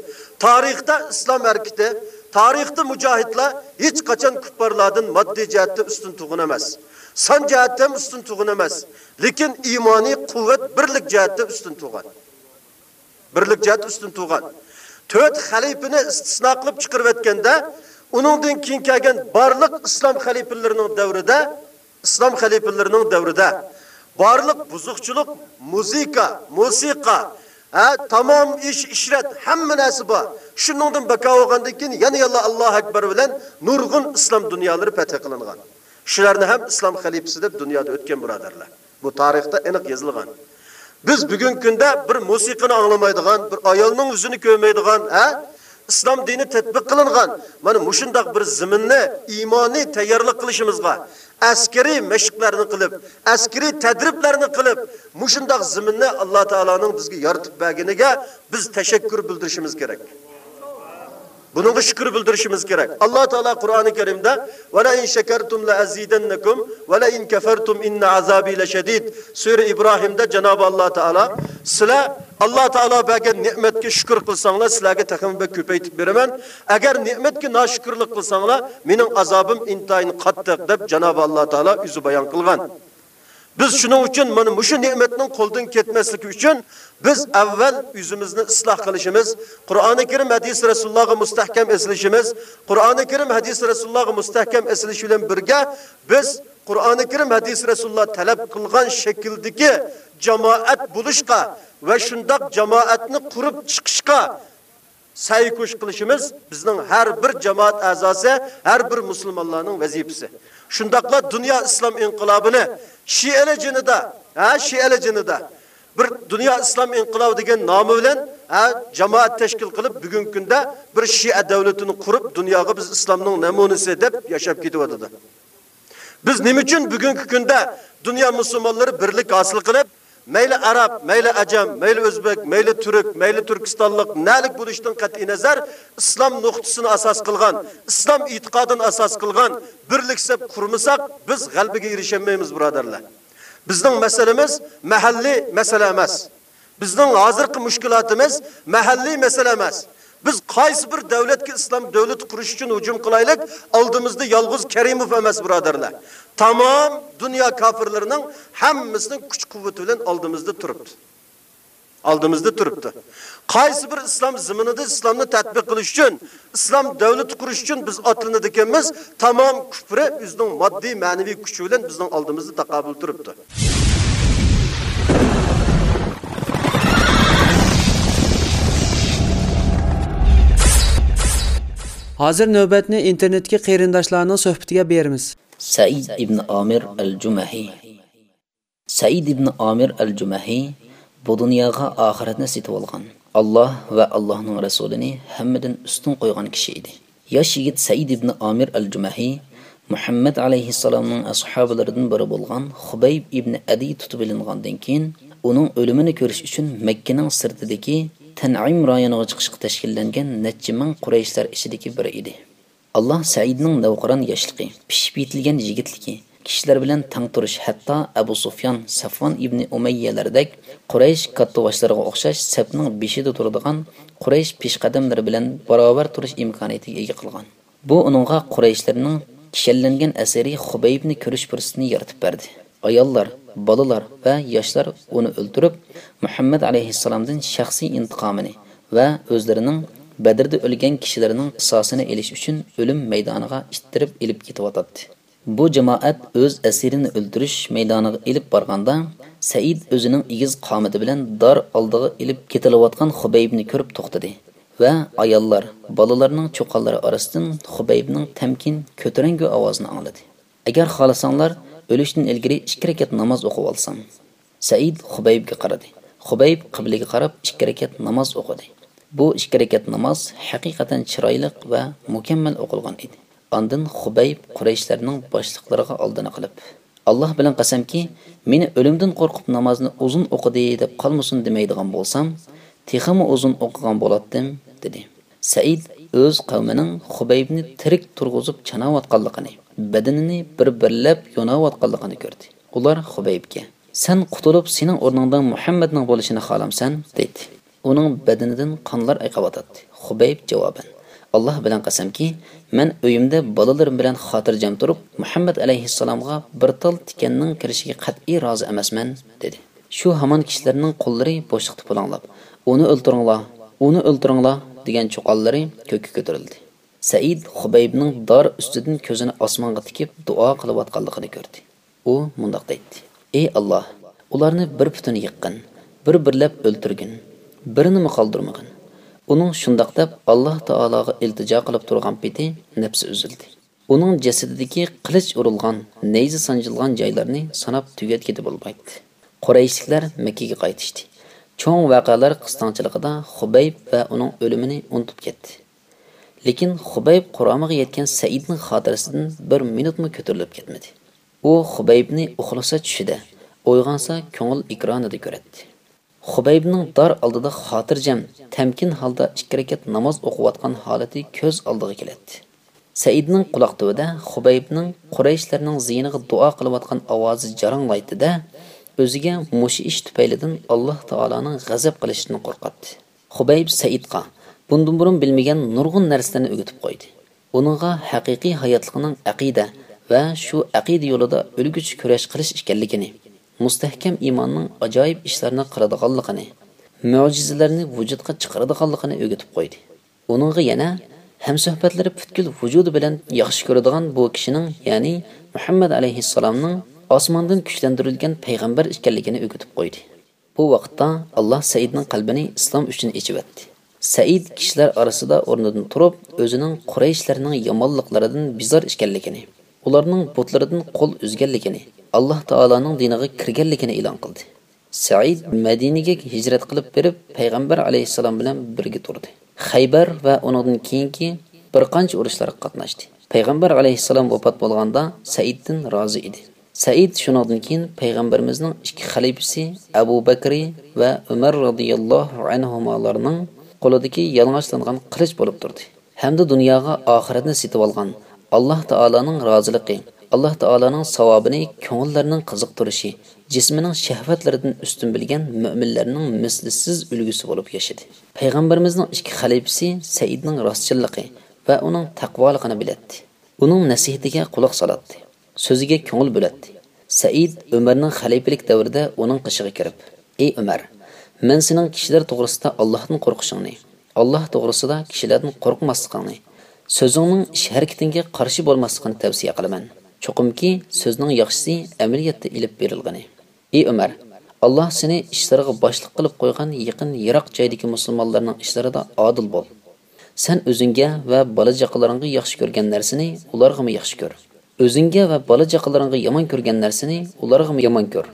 Tarixda islom harakati, tarixda mujohidlar hech qachon kuffarlardan moddiy jihatda ustun tug'un emas. Son jihatda ustun tug'un emas, lekin iymoniy quvvat birlik jihatda ustun tug'an. Birlik jihat ustun tug'an. To'rt xalifani istisno qilib chiqarib o'tganda Uningdan keyin kelgan barliq islom xalifalarining davrida, islom xalifalarining davrida barliq buzuqchilik, muzika, musiqa Ha, tamom ish ishrat, hamma narsa bor. Shuningdan baka bo'lgandan keyin yana yalla Alloh akbar bilan nurg'un islom dunyolari fath qilingan. Shularni ham islom xalifasi deb dunyoda o'tgan birodarlar. Bu tarixda aniq yozilgan. Biz bugungi kunda bir musiqani anglamaydigan, bir ayolning yuzini ko'rmaydigan, ha? Islom dini tatbiq qilingan. Mana mushundaq bir ziminni iymoniy tayyorlik qilishimizga, askariy mashqlarni qilib, askariy tadriblarni qilib, mushundaq ziminni Alloh taolaning bizga yaratib berganiga biz tashakkur bildirishimiz kerak. Bununla şükür bildirişimiz gerek. Allah Teala Kur'an-ı Kerim'de "Ve la in shakartum la azidennekum ve la in kafartum inna azabi lashadid Sure Ibrohimda janob Alloh Allah sizlar Alloh Teala bergen ne'matga shukr qilsanglar, sizlarga taxmin be beraman. Agar ne'matga naşükürlük qilsanglar, mening azobim intayin qattiq deb janob Alloh Allah Teala yüzü bayan. Biz shuning uchun mana mushu ne'matning qo'ldan ketmasligi uchun biz avval o'zimizni isloh qilishimiz, Qur'oni Karim hadis Rasulullohga mustahkam eslashimiz, Qur'oni Karim hadis Rasulullohga mustahkam eslish bilan birga biz Qur'oni Karim hadis Rasululloh talab qilgan shakldagi jamoat bo'lishqa va shundoq jamoatni qurib chiqishga sa'y kush qilishimiz bizning har bir jamoat a'zosi, har bir musulmonlarning vazifasi. Shundaqla dunyo islom inqilobini Şi'ali jinida, ha Şi'ali jinida bir dunyo islom inqilobi degan nomi bilan ha jamoat tashkil qilib bugungi kunda bir Shia davlatini qurib dunyoga biz islomning namunasi deb yashab ketyapti. Biz nima uchun bugungi kunda dunyo musulmonlari birlik hosil qilib mayli arab, mayli ajam, mayli o'zbek, mayli turk, mayli turkistonlik nalik bo'lishdan qat'i nazar islom nuqtasini asos qilgan, islom e'tiqodini asos qilgan birlik qurmasak biz g'albiga erishamaymiz birodarlar. Bizning masalamiz mahalliy masala emas. Bizning hozirgi mushkulotimiz mahalliy masala emas. Biz qaysi bir davlatga islom davlati qurish uchun hujum qilaylik, oldimizda yolg'iz Karimov emas birodarlar. Tamam dunyo kofirlarining hammasining kuch-quvvati bilan oldimizda turibdi. Oldimizda turibdi. Qaysi bir islom ziminida islomni tatbiq qilish uchun, islom davlati qurish uchun biz otlanadi ekanmiz, tamom kufri o'zining moddiy, ma'naviy kuchi bilan bizning oldimizda taqobil turibdi. Hozir navbatni internetga qarindoshlarning suhbatiga. Said ibn Amir al-Jumahi Said ibn Amir al-Jumahi bu dunyoga oxiratni setib olgan. Alloh va Allohning rasulini hammadan ustun qo'ygan kishi edi. Yosh yigit Said ibn Amir al-Jumahi Muhammad alayhi salomning ashablaridan biri bo'lgan hubayb ibn Adi tutib olingandan keyin uning o'limini ko'rish uchun Makka ning sirtidagi Tan'im rayoniga chiqishga tashkillangan necha ming Qurayshlar ichidagi biri edi. Alloh Saidning navqiron yoshligi, pishib yetilgan yigitligi, kishilar bilan tang turish, hatto Abu Sufyan, Safvan ibn Umayyalardek Quraysh kattovoshlariga o'xshash sapning beshida turadigan Quraysh peshqadamlari bilan barobar turish imkoniyatiga ega qilgan. Bu uningga Qurayshlarning kishallangan asari Xubaybni ko'rish fursatini yaratib berdi. ayollar, bolalar va yoshlar uni o'ldirib, Muhammad alayhissalomdan shaxsiy intiqomini va o'zlarining Badrda o'lgan kishilarning qisosini elish uchun o'lim maydoniga ittirib elib ketyotdi. Bu jamoat o'z asirini o'ldirish maydoniga elib borganda, Said o'zining igiz qomati bilan dar oldiga elib ketilayotgan Xubaybni ko'rib to'xtadi va ayollar, bolalarning cho'qonlari orasidan Xubaybning tamkin ko'tarangu ovozini angladi. Agar xohlasanglar, o'lishdan ilgari 2 rakat namoz o'qib olsam. Said Xubaybga qaradi. Xubayb qibliga qarab 2 rakat namoz o'qidi. Bu ikki rakat namoz haqiqatan chiroyli va mukammal o'qilgan edi. Ondan Xubayb Qurayshlarning boshliqlariga oldini qilib, Alloh bilan qasamki, meni o'limdan qo'rqib namozni uzun o'qidi deb qolmasin demaydigan bo'lsam, teximi uzun o'qigan bo'latdim, dedi. Said o'z qavmining Xubaybni tirik turg'izib chanayotganligini, badanini bir-birlab yonayotganligini ko'rdi. Ular Xubaybga: "Sen qutulib, sening o'rningdan Muhammadning bo'lishini xohlamsan?" dedi. Uning badanidan qonlar ayqavatadi. Xubayb javoban: Alloh bilan qasamki, men uyimda bolalarim bilan xotirjam turib, Muhammad alayhissalomga bir tal tikanning kirishiga qat'iy rozi emasman, dedi. Shu hamon kishilarning qo'llari bo'shliqda pulanglab, uni o'ltiringlar, uni o'ltiringlar degan cho'qollari ko'kka ko'tarildi. Said Xubaybning dor ustidan ko'zini osmonga tikib duo qilayotganligini ko'rdi. U mundaq deydi: "Ey Alloh, ularni bir butun yiqqin, bir birlab o'ltirgin. Birini qoldirmagan. Uning shundoq deb Alloh taologa iltijo qilib turgan peti nafsi uzildi. Uning jasadidagi qilich urilgan, neyza sanjilgan joylarni sanab tugatgidi bo'lmaydi. Qurayshliklar Makkaga qaytishdi. Cho'ng vaqalar qistonchiligida Xubayb va uning o'limini unutib ketdi. Lekin Xubayb Qur'omiga yetgan Saidning xotirasidan bir minutmi ko'tarilib ketmadi. U Xubaybni uxlasa tushida, uyg'onsa ko'ngil ekranida ko'radi. Xubaybning dar oldida xotirjam, tamkin holda ikki rakat namoz o'qiyotgan holati ko'z oldiga keladi. Saidning quloq tubida Xubaybning Qurayshlarning ziyniga duo qilayotgan ovozi jaranglaydi-da, o'ziga mushi ish tufaylidan Alloh taolaning g'azab qilishidan qo'rqadi. Xubayb Saidqa bundan burun bilmagan nurg'un narsalarni o'rgatib qo'ydi. Uningga haqiqiy hayotlikning aqida va shu aqida yo'lida o'lguchi kurash qilish ekanligini, mustahkam iymonning ajoyib ishlarni qiladiganligini, mo'jizalarni vujudga chiqaradiganligini o'rgatib qo'ydi. Uningga yana hamsuhbatlari butkul vujudi bilan yaxshi ko'radigan bu kishining, ya'ni Muhammad alayhissalomning osmondan kuchlantirilgan payg'ambar ekanligini o'rgatib qo'ydi. Bu vaqtda Alloh Saidning qalbini islom uchun ichibatdi. Said kishilar orasida o'rnidan turib, o'zining Qurayshlarning yomonliklaridan bizor ekanligini, ularning butlaridan qo'l uzganligini, Alloh taolaning diniga kirganligini e'lon qildi. Said Madinaga hijrat qilib berib, payg'ambar alayhissalom bilan birga turdi. Xaybar va undan keyingi bir qancha urushlarga qatnashdi. Payg'ambar alayhissalom vafot bo'lganda Saiddan rozi edi. Said shundan keyin payg'ambarimizning ikki xalifasi Abu Bakri va Umar radhiyallohu anhumalarning qo'lidagi yalang'ochlangan qilich bo'lib turdi. Hamda dunyoga oxiratni sitib olgan Alloh taolaning roziligi, Alloh taolaning savobini ko'ngillarining qiziqtirishi, jismining shahvatlaridan ustun bilgan mu'minlarning mislsiz ulgusi bo'lib yashadi. Payg'ambarimizning ikki xalifasi Saidning rostchilligi va uning taqvoligini biladi. Uning nasihatiga quloq soladi. so'ziga ko'ngil bo'ladi. Said Umarning xalifalik davrida uning qishig'i kirib, "Ey Umar, men sening kishilar to'g'risida Allohdan qo'rqishingni, Alloh to'g'risida kishilardan qo'rqmasligingni, so'zingning ish harakatingga qarshi bo'lmasligini tavsiya qilaman. Чуқымки сөзнің яхшысы әмелиятта иліп берілгені. Ей Өмәр, Аллах сені ішларға башлық қылып қойған еқін ерақ жайдегі мұсылманларның ішларыда адыл бол. Сән өзіңге вә бала жақыларыңғы яхшы көрген нәрсіні оларғымы яхшы көр. Өзіңге вә бала жақыларыңғы яман көрген нәрсіні оларғымы яман көр.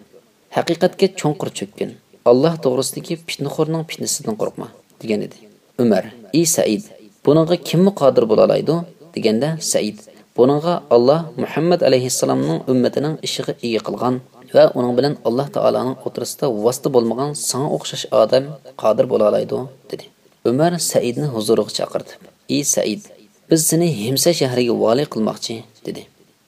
Хақиқатке чоңқыр чөккен. Аллах тоғрысыдегі пішніқорның пішнісідің қорқма, деген еді. Өмәр, ей Саид, бұныңға кімі қадыр бола алайды? дегенде Саид, deganda buningga Alloh Muhammad alayhissalomning ummatining ishiga ega qilgan va uning bilan Alloh taolaning o'tirisida vosita bo'lmagan sana o'xshash odam qodir bo'la oladi, dedi. Umar Saidni huzuriga chaqirdi. Ey Said, biz seni Himsa shahriga vali qilmoqchi, dedi.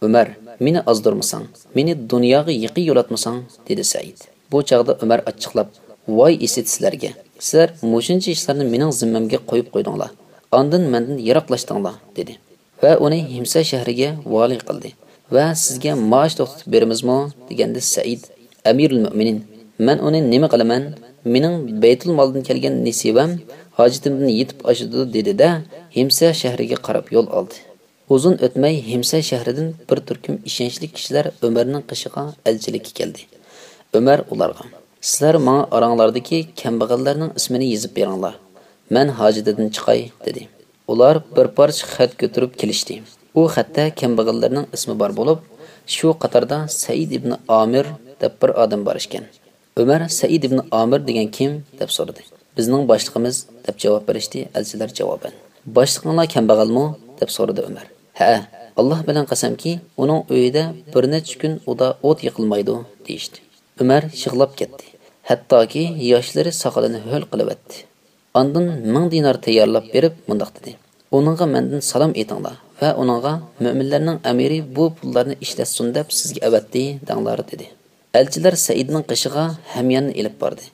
Umar, meni ozdirmasang, meni dunyoga yiqi yo'latmasang, dedi Said. Bu chaqda Umar achchiqlab, voy esit sizlarga. Sizlar mushuncha ishlarni mening zimmamga qo'yib qo'ydinglar. Ondan mendan yiroqlashdinglar, dedi. Va uni Himsa shahriga vali qildi. Va sizga maosh to'xtatib beramizmi? deganda Said, Amirul Mu'minin, men uni nima qilaman? Mening Baytul moldan kelgan nisibam hojitimdan yetib oshdi dedi-da, Himsa shahriga qarab yo'l oldi. Uzun o'tmay Himsa shahridan bir turkum ishonchli kishilar Umarning qishiga elchilikka keldi. Umar ularga: "Sizlar menga oranglardagi kambag'allarning ismini yozib beringlar. Men hojidadan chiqay" dedi. Ular bir parcha xat ko'tarib kelishdi. U xatda kambag'allarning ismi bor bo'lib, shu qatorda Said ibn Amir deb bir odam bor ekan. Umar Said ibn Amir degan kim deb so'radi. Bizning boshlig'imiz deb javob berishdi elchilar javoban. Boshliqinglar kambag'almi deb so'radi Umar. Ha, Alloh bilan qasamki, uning uyida bir necha kun uda o't yiqilmaydi, deyishdi. Umar yig'lab ketdi. Hattoki yoshlari soqolini ho'l o'tdi. Ondan 1000 dinar tayyorlab berib, mundaq dedi. Uningga mendan salom aytinglar va uningga mu'minlarning amiri bu pullarni ishlatsin deb sizga avatdi, danglar dedi. Elchilar Saidning qishiga hamyonni elib bordi.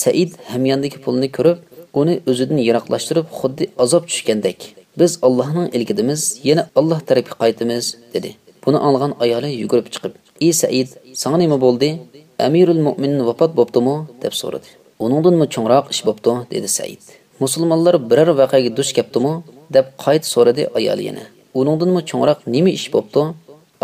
Said hamyondagi pulni ko'rib, uni o'zidan yiroqlashtirib, xuddi azob tushgandek, biz Allohning ilgidimiz, yana Alloh tarafiga qaytamiz, dedi. Buni olgan ayoli yugurib chiqib, "Ey Said, sana nima bo'ldi? Amirul Mu'min vafot bo'ptimi?" deb so'radi. "Uningdanmi cho'ngroq ish bo'pti?" dedi Said. Musulmonlar biror voqeaga duch kelibdimi? deb qayt so'radi ayol yana. Uningdanmi cho'ngroq nima ish bo'pti?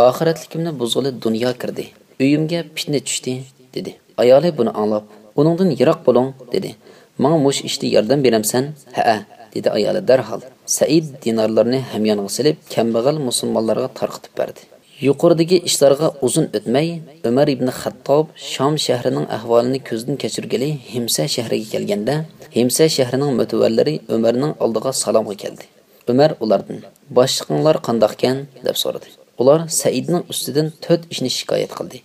Oxiratlikimni buzg'ili dunyo kirdi. Uyimga fitna tushdi, dedi. Ayoli buni anglab, "Uningdan yiroq bo'ling", dedi. man mush ishda yordam beramsan? Ha, dedi ayoli darhol. Said dinarlarni hamyonga silib, kambag'al musulmonlarga tarqitib berdi. Yuqoridagi ishlarga uzun o'tmay, Umar ibn Xattob Sham shahrining ahvolini ko'zdan kechirgili Himsa shahriga kelganda, Himsa shahrining mutavvallari Umarning oldiga salomga keldi. Umar ulardan: "Boshliqinglar qandoqkan?" deb so'radi. Ular Saidning ustidan 4 ishni shikoyat qildi.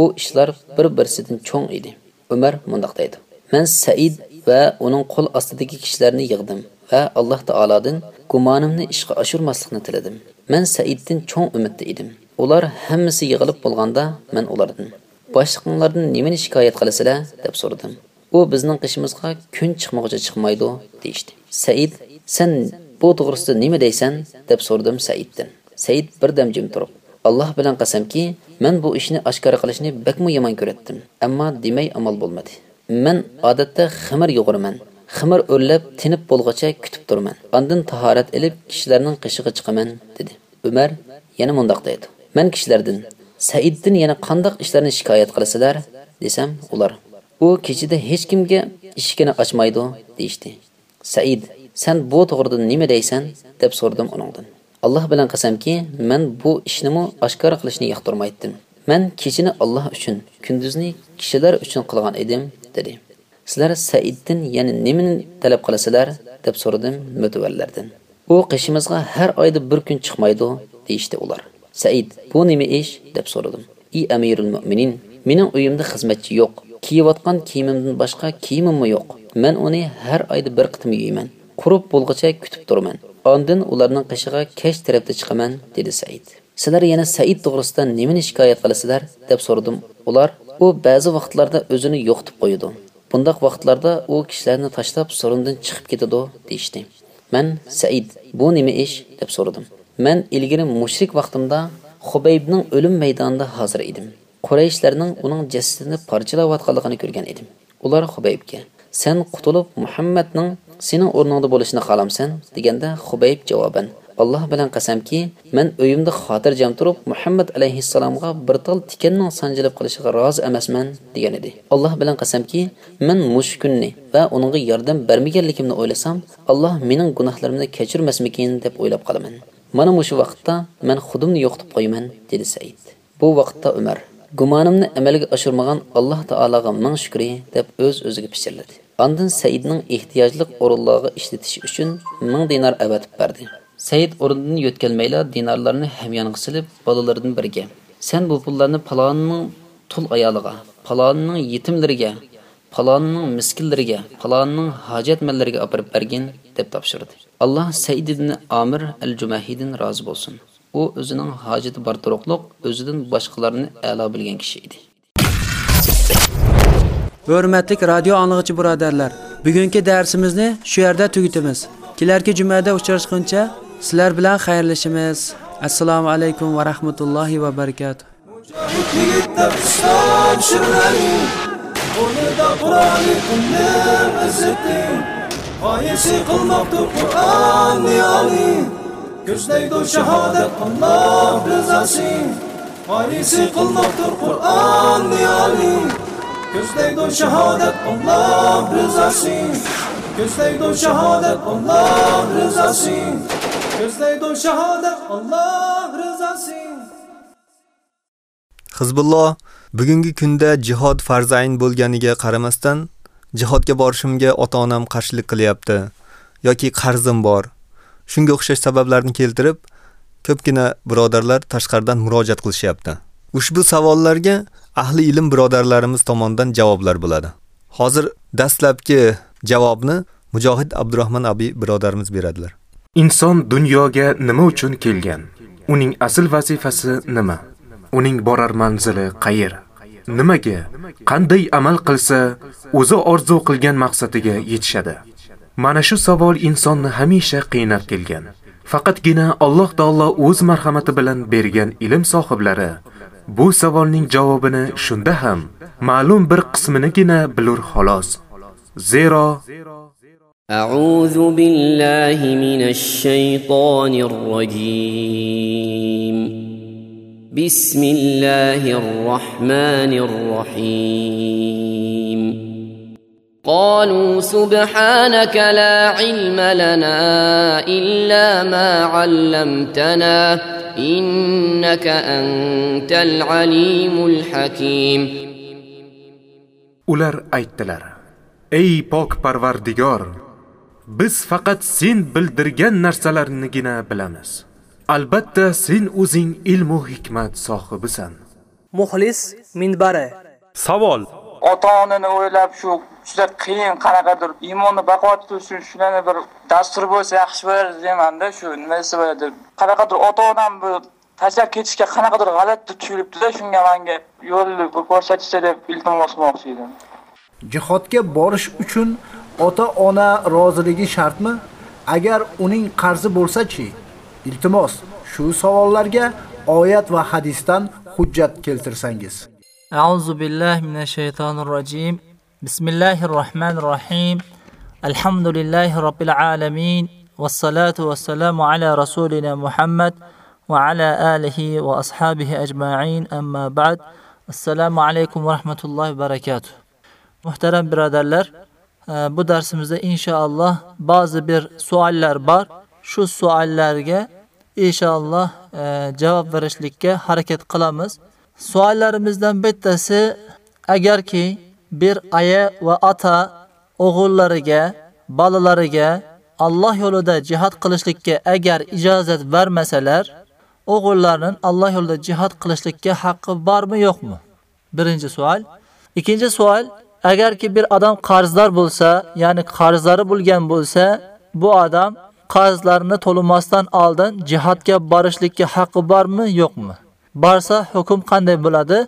U ishlar bir-birsidan cho'ng edi. Umar mundoq dedi: "Men Said va uning qo'l ostidagi kishilarni yig'dim va Alloh taolodan gumonimni ishga oshirmaslikni tiladim. Men Saiddan cho'ng umidda edim. Ular hammasi yig'ilib bo'lganda men ulardan boshliqlardan nimani shikoyat qilasizlar deb so'radim. U bizning qishimizga kun chiqmoqcha chiqmaydi deyishdi. Said, sen bu to'g'risida nima deysan deb so'radim Saiddan. Said birdam jim turib, Alloh bilan qasamki, men bu ishni oshkora qilishni bakmu yomon ko'ratdim, ammo demay amal bo'lmadi. Men odatda ximir yo'g'iraman. Ximir o'rlab tinib bo'lgacha kutib turman. Ondan tahorat ilib kishilarning qishig'i chiqaman dedi. Umar yana mundaq dedi. Men kishilardan Saiddan yana qandoq ishlarni shikoyat qilasizlar desam, ular u kechida hech kimga eshigini ochmaydi deyishdi. Said, sen bu to'g'rida nima deysan deb so'radim uningdan. Alloh bilan qasamki, men bu ishni oshkora qilishni yoqtirmaydim. Men kechini Alloh uchun, kunduzni kishilar uchun qilgan edim, dedi. Sizlar Saiddan yana nimani talab qilasizlar deb so'radim mutavallardan. U qishimizga har oyda bir kun chiqmaydi, deyishdi ular. Said, bu nima ish deb so'radim. Ey amirul mu'minin, mening uyimda xizmatchi yo'q. Kiyayotgan kiyimimdan boshqa kiyimim yo'q. Men uni har oyda bir qitim yeyman. Qurib bo'lgacha kutib turaman. Ondan ularning qishig'i kech tarafda chiqaman, dedi Said. Sizlar yana Said to'g'risida nimani shikoyat qilasizlar deb so'radim. Ular u ba'zi vaqtlarda o'zini yo'qitib qo'yadi. Bundaq vaqtlarda u kishilarni tashlab sorundan chiqib ketadi, deyishdi. Men Said, bu nima ish deb so'radim. Men ilgari mushrik vaqtimda Xubaybning o'lim maydonida hozir edim. Qurayshlarning uning jasadini parchalayotganligini ko'rgan edim. Ular Xubaybga: "Sen qutulib Muhammadning sening o'rningda bo'lishini деганда deganda Xubayb javoban: Alloh bilan qasamki, men uyimda xotirjam turib Muhammad alayhissalomga bir tal tikanning sanjilib qilishiga rozi emasman degan edi. Alloh bilan qasamki, men mushkunni va uningga yordam bermaganligimni o'ylasam, Alloh mening gunohlarimni kechirmasmikin deb o'ylab qolaman. Mana shu vaqtda men xudimni yo'qotib qo'yaman, dedi Said. Bu vaqtda Umar gumonimni amalga oshirmagan Alloh taolaga ming shukri deb o'z-o'ziga pichirladi. Ondan Saidning ehtiyojli o'rinlarga ishlatish uchun 1000 dinar avatib berdi. Said o'rnidan yo'tkalmayla dinarlarni hamyonga silib, bolalardan biriga: "Sen bu pullarni palonning tul ayoliga, palonning yetimlariga, palonning miskinlariga, palonning hojatmanlariga olib bergin" deb topshirdi. Alloh Said ibn Amir al-Jumahidin rozi bo'lsin. U o'zining hojati bor turuqliq, o'zidan boshqalarni a'lo bilgan kishi edi. Hurmatli radio anglag'chi birodarlar, bugungi darsimizni shu yerda tugatamiz. Kelarki jumada uchrashguncha sizlar bilan xayrlashamiz. Assalomu alaykum va rahmatullohi va barakatuh. Qur'oni qilib izzati G'oyasi qilmoqda Qur'on niyoli Ko'zlaydi shahodat Alloh rizosi G'oyasi qilmoqda Qur'on niyoli Ko'zlaydi shahodat Alloh rizosi Ko'zlaydi shahodat Alloh rizosi Ko'zlaydi shahodat Alloh rizosi Hizbullah bugungi kunda jihod farzayn bo'lganiga qaramasdan jihodga borishimga ota-onam qarshilik qilyapti yoki qarzim bor. Shunga o'xshash sabablarni keltirib, ko'pgina birodarlar tashqaridan murojaat qilishyapti. Ushbu savollarga ahli ilm birodarlarimiz tomonidan javoblar bo'ladi. Hozir dastlabki javobni Mujohid Abdurahmon abi birodarimiz beradilar. Inson dunyoga nima uchun kelgan? Uning asl vazifasi nima? Uning borar manzili qayer? Nimaga, qanday amal qilsa o'zi orzu qilgan maqsadiga yetishadi? Mana shu savol insonni hamisha qiynab kelgan. Faqatgina Alloh taolo o'z marhamati bilan bergan ilm sohiblari bu savolning javobini shunda ham ma'lum bir qisminigina bilur xolos. Zero أعوذ بالله من الشيطان الرجيم بسم الله الرحمن الرحيم قالوا سبحانك لا علم لنا إلا ما علمتنا إنك أنت العليم الحكيم Ular aytdilar: Ey pok Parvardigor, biz faqat sen bildirgan narsalarnigina bilamiz. Albatta sen o'zing ilm va hikmat sohibisan. Muxlis minbari. Savol: Ota-onani o'ylab shu juda qiyin qanaqadir iymonni qilish uchun shularni bir dastur bo'lsa yaxshi bo'lardi deymanda shu nima desa bo'ladi. Qanaqadir ota-onam bu tashlab ketishga qanaqadir g'alati tuyulibdi-da, shunga menga yo'lni ko'rsatishsa deb iltimos qilmoqchi edim. Jihodga borish uchun ota-ona roziligi shartmi? Agar uning qarzi bo'lsa-chi? Iltimos, shu savollarga oyat va hadisdan hujjat keltirsangiz. A'uzu billahi minash shaytonir rojim. Bismillahir rohmanir rohim. Alhamdulillahi robbil alamin. Vassalatu vassalamu ala rasulina Muhammad va ala alihi va ashabihi ajma'in. Amma ba'd. Assalomu alaykum va rahmatullohi va barakatuh. Muhtaram birodarlar, e, bu darsimizda inshaalloh ba'zi bir savollar bor. Shu savollarga inshaalloh javob e, berishlikka harakat qilamiz kılamız. Suallarimizdan bittasi agarki bir aya va ota o'g'illariga, bolalariga Alloh yo'lida jihad qilishlikka agar ijozat bermasalar, o'g'illarning Alloh yo'lida jihad qilishlikka haqqi bormi yo'qmi? Birinchi savol. Ikkinchi savol, agarki bir odam qarzdor bo'lsa, ya'ni qarzlari bo'lgan bo'lsa, bu odam qarzlarini to'lamasdan oldin jihadga borishlikka haqqi bormi yo'qmi? Barsa hukm qanday bo'ladi?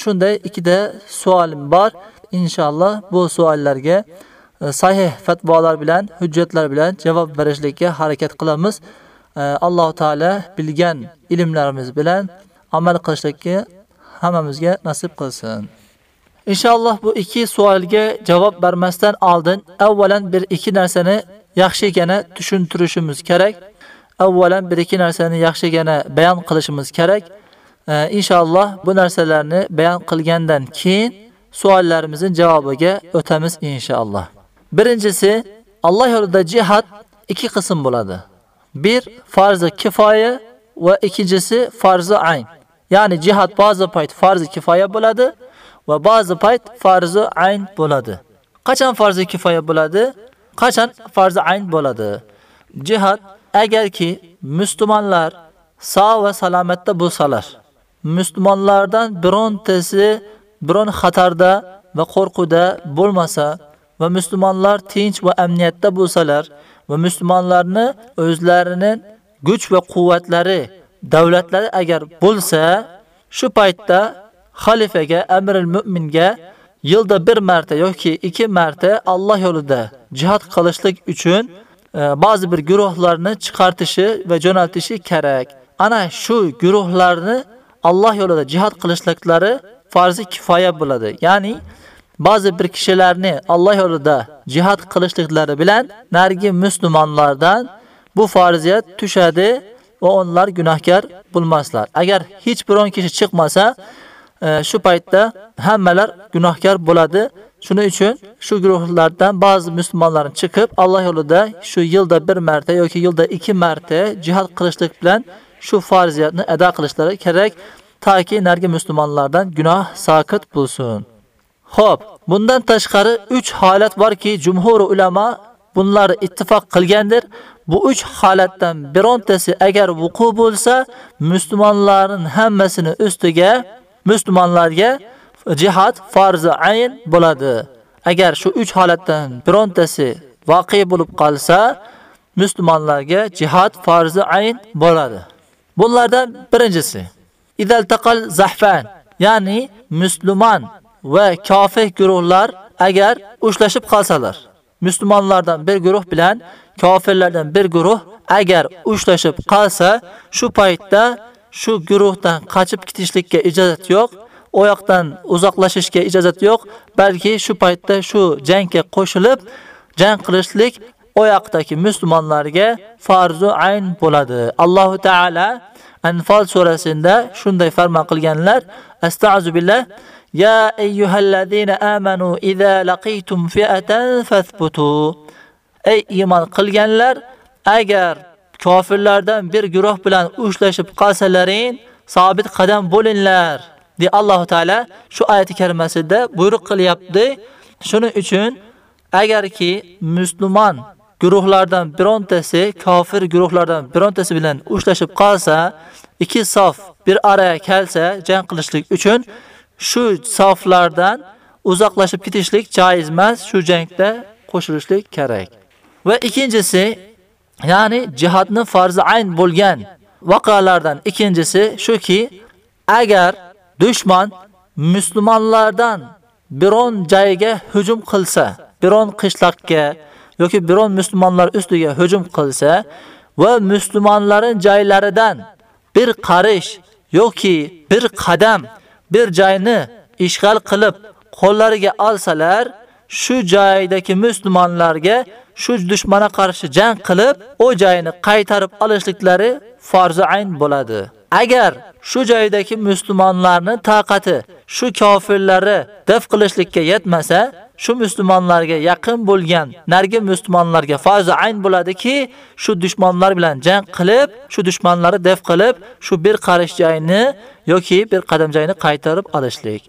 Shunday ikkita savolim bor. Inshaalloh bu savollarga sahih fatvolar bilan, hujjatlar bilan javob berishlikka harakat qilamiz. Alloh taolo bilgan ilmlarimiz bilan amal qilishlikka hammamizga nasib qilsin. Inshaalloh bu ikki savolga javob bermasdan oldin avvalan bir ikki narsani yaxshi ekani tushuntirishimiz kerak. Avvalan bir ikki narsani yaxshigina bayon qilishimiz kerak. inshaalloh bu narsalarni bayon qilgandan keyin savollarimizning javobiga o'tamiz inshaalloh. Birinchisi, Alloh yo'lida jihad ikki qism bo'ladi. Bir farzi kifoya va ikkinchisi farzi ayn. Ya'ni jihad ba'zi payt farzi kifoya bo'ladi va ba'zi payt farzi ayn bo'ladi. Qachon farzi kifoya bo'ladi? Qachon farzi ayn bo'ladi? Jihad agarki musulmonlar sog' va salomatda bo'lsalar, musulmonlardan birontasi biron xatarda va qo'rquvda bo'lmasa va musulmonlar tinch va amniyatda bo'lsalar va musulmonlarni o'zlarining kuch va quvvatlari, davlatlari agar bo'lsa, shu paytda xalifaga, amirul mu'minga yilda bir marta yoki ikki marta Alloh yo'lida jihad qilishlik uchun ba'zi bir guruhlarni chiqartishi va jo'natishi kerak. Ana shu guruhlarni Alloh yo'lida jihad qilishliklari farzi kifoya bo'ladi. Ya'ni ba'zi bir kishilarni Alloh yo'lida jihad qilishliklari bilan narigi musulmonlardan bu farziyat tushadi va onlar gunohkor bo'lmaslar. Agar hech biron kishi chiqmasa, shu paytda hammalar gunohkor bo'ladi. Shuning uchun shu guruhlardan ba'zi musulmonlar chiqib Alloh yo'lida shu yilda bir marta yoki yilda ikki marta jihad qilishlik bilan shu farziyatni ado qilishlari kerak, taki nargi musulmonlardan gunoh saqit bo'lsin. Xo'p, bundan tashqari 3 holat borki, jumhur ulamo bunlar ittifoq qilgandir. Bu 3 holatdan birontasi agar vuqu bo'lsa, musulmonlarning hammasini ustiga musulmonlarga jihad farzi ayn bo'ladi. Agar shu 3 holatdan birontasi voqe bo'lib qolsa, musulmonlarga jihad farzi ayn bo'ladi. Bunlardan birinchisi idal taqal zahfan, ya'ni musulmon va kofir guruhlar agar ushlashib qolsalar, musulmonlardan bir guruh bilan kofirlardan bir guruh agar ushlashib qolsa, shu paytda shu guruhdan qochib ketishlikka ijozat yo'q, u yoqdan uzoqlashishga ijozat yo'q, balki shu paytda shu jangga qo'shilib jang qilishlik o yoqdagi musulmonlarga farzu ayn bo'ladi. Alloh taala Anfal surasida shunday farmon qilganlar: Astag'zu billah Ya ayyuhallazina amanu idza laqitum fi'atan fathbutu. Ey iymon qilganlar, agar kofirlardan bir guruh bilan ushlashib qolsalaring, sabit qadam bo'linglar. De Alloh taala shu oyati karimasida buyruq qilyapti. Shuning uchun agarki musulmon guruhlardan birontasi kofir guruhlardan birontasi bilan ushlashib qolsa, ikki sof bir araya kelsa jang qilishlik uchun shu saflardan uzoqlashib ketishlik joiz emas, shu jangda qo'shilishlik kerak. Va ikkinchisi, ya'ni jihodni farzi ayn bo'lgan voqealardan ikkinchisi shuki, agar dushman musulmonlardan biron joyga hujum qilsa, biron qishloqqa yoki biron musulmonlar ustiga hujum qilsa va musulmonlarning joylaridan bir qarish yoki bir qadam bir joyni ishg'al qilib qo'llariga olsalar, shu joydagi musulmonlarga shu dushmana qarshi jang qilib, o joyini qaytarib olishliklari farzi ayn bo'ladi. Agar shu joydagi musulmonlarning taqati shu kofirlarni daf qilishlikka yetmasa, shu musulmonlarga yaqin bo'lgan nargi musulmonlarga farzi ayn bo'ladiki, shu dushmanlar bilan jang qilib, shu dushmanlarni daf qilib, shu bir qarish joyini yoki bir qadam joyini qaytarib olishlik.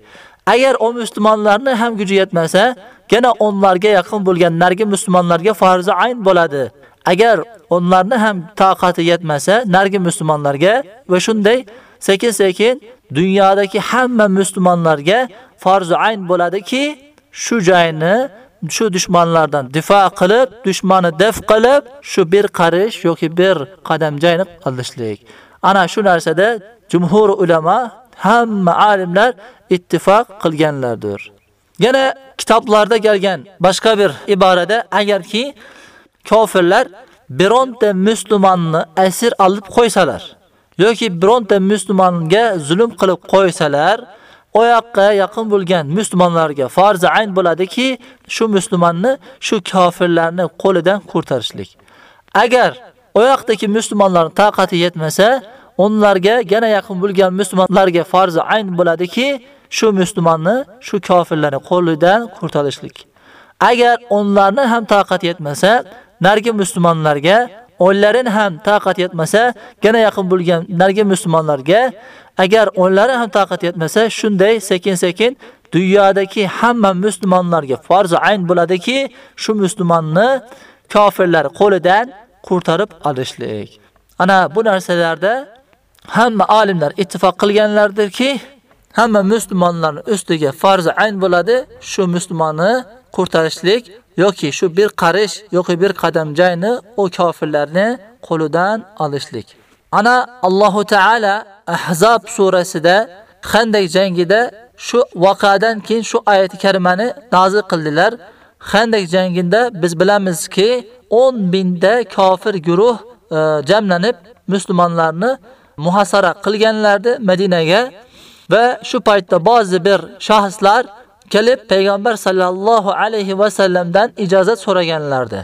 Agar o musulmonlarni ham kuchi yetmasa, yana onlarga yaqin bo'lgan nargi musulmonlarga farz ayn bo'ladi. Agar onlarni ham taqati yetmasa, nargi musulmonlarga va shunday sekin-sekin dunyodagi hamma musulmonlarga farz ayn bo'ladiki, shu joyni shu dushmanlardan difo qilib, dushmanni def qilib, shu bir qarish yoki bir qadam joyni qilishlik. Ana shu narsada jumhur ulama, hamma olimlar ittifoq qilganlardir. Yana kitoblarda kelgan boshqa bir iborada agarki kofirlar bironta musulmonni asir olib qo'ysalar yoki bironta musulmonga zulm qilib qo'ysalar, oyoqqa yaqin bo'lgan musulmonlarga farz ayn bo'ladiki, shu musulmonni shu kofirlarni qo'lidan qurtarishlik. Agar oyoqdagi musulmonlarning taqati yetmasa, onlarga yana yaqin bo'lgan musulmonlarga farz ayn bo'ladiki, shu musulmonni shu kofirlarning qo'lidan qurtarishlik. Agar onlarni ham taqat yetmasa, nargi musulmonlarga onlarin ham taqat yetmasa, yana yaqin bo'lgan nargi musulmonlarga agar onlari ham taqat yetmasa, shunday sekin-sekin dunyodagi hamma musulmonlarga farz ayn bo'ladiki, shu musulmonni kofirlar qo'lidan qurtarib olishlik. Ana bu narsalarda hamma olimlar ittifoq qilganlardirki, hamma musulmonlarning ustiga farz ayn bo'ladi, shu musulmonni qurtarishlik yoki shu bir qarish yoki bir qadam joyni o kofirlarni qo'lidan olishlik. Ana Allohu taala Ahzab surasida Xandak jangida shu voqeadan keyin shu oyati karimani nozil qildilar. Xandak jangida biz bilamizki 10 binda kofir guruh e, jamlanib musulmonlarni muhasara qilganlardi Madinaga va shu paytda ba'zi bir shaxslar kelib payg'ambar sallallohu alayhi va sallamdan ijozat so'raganlardi.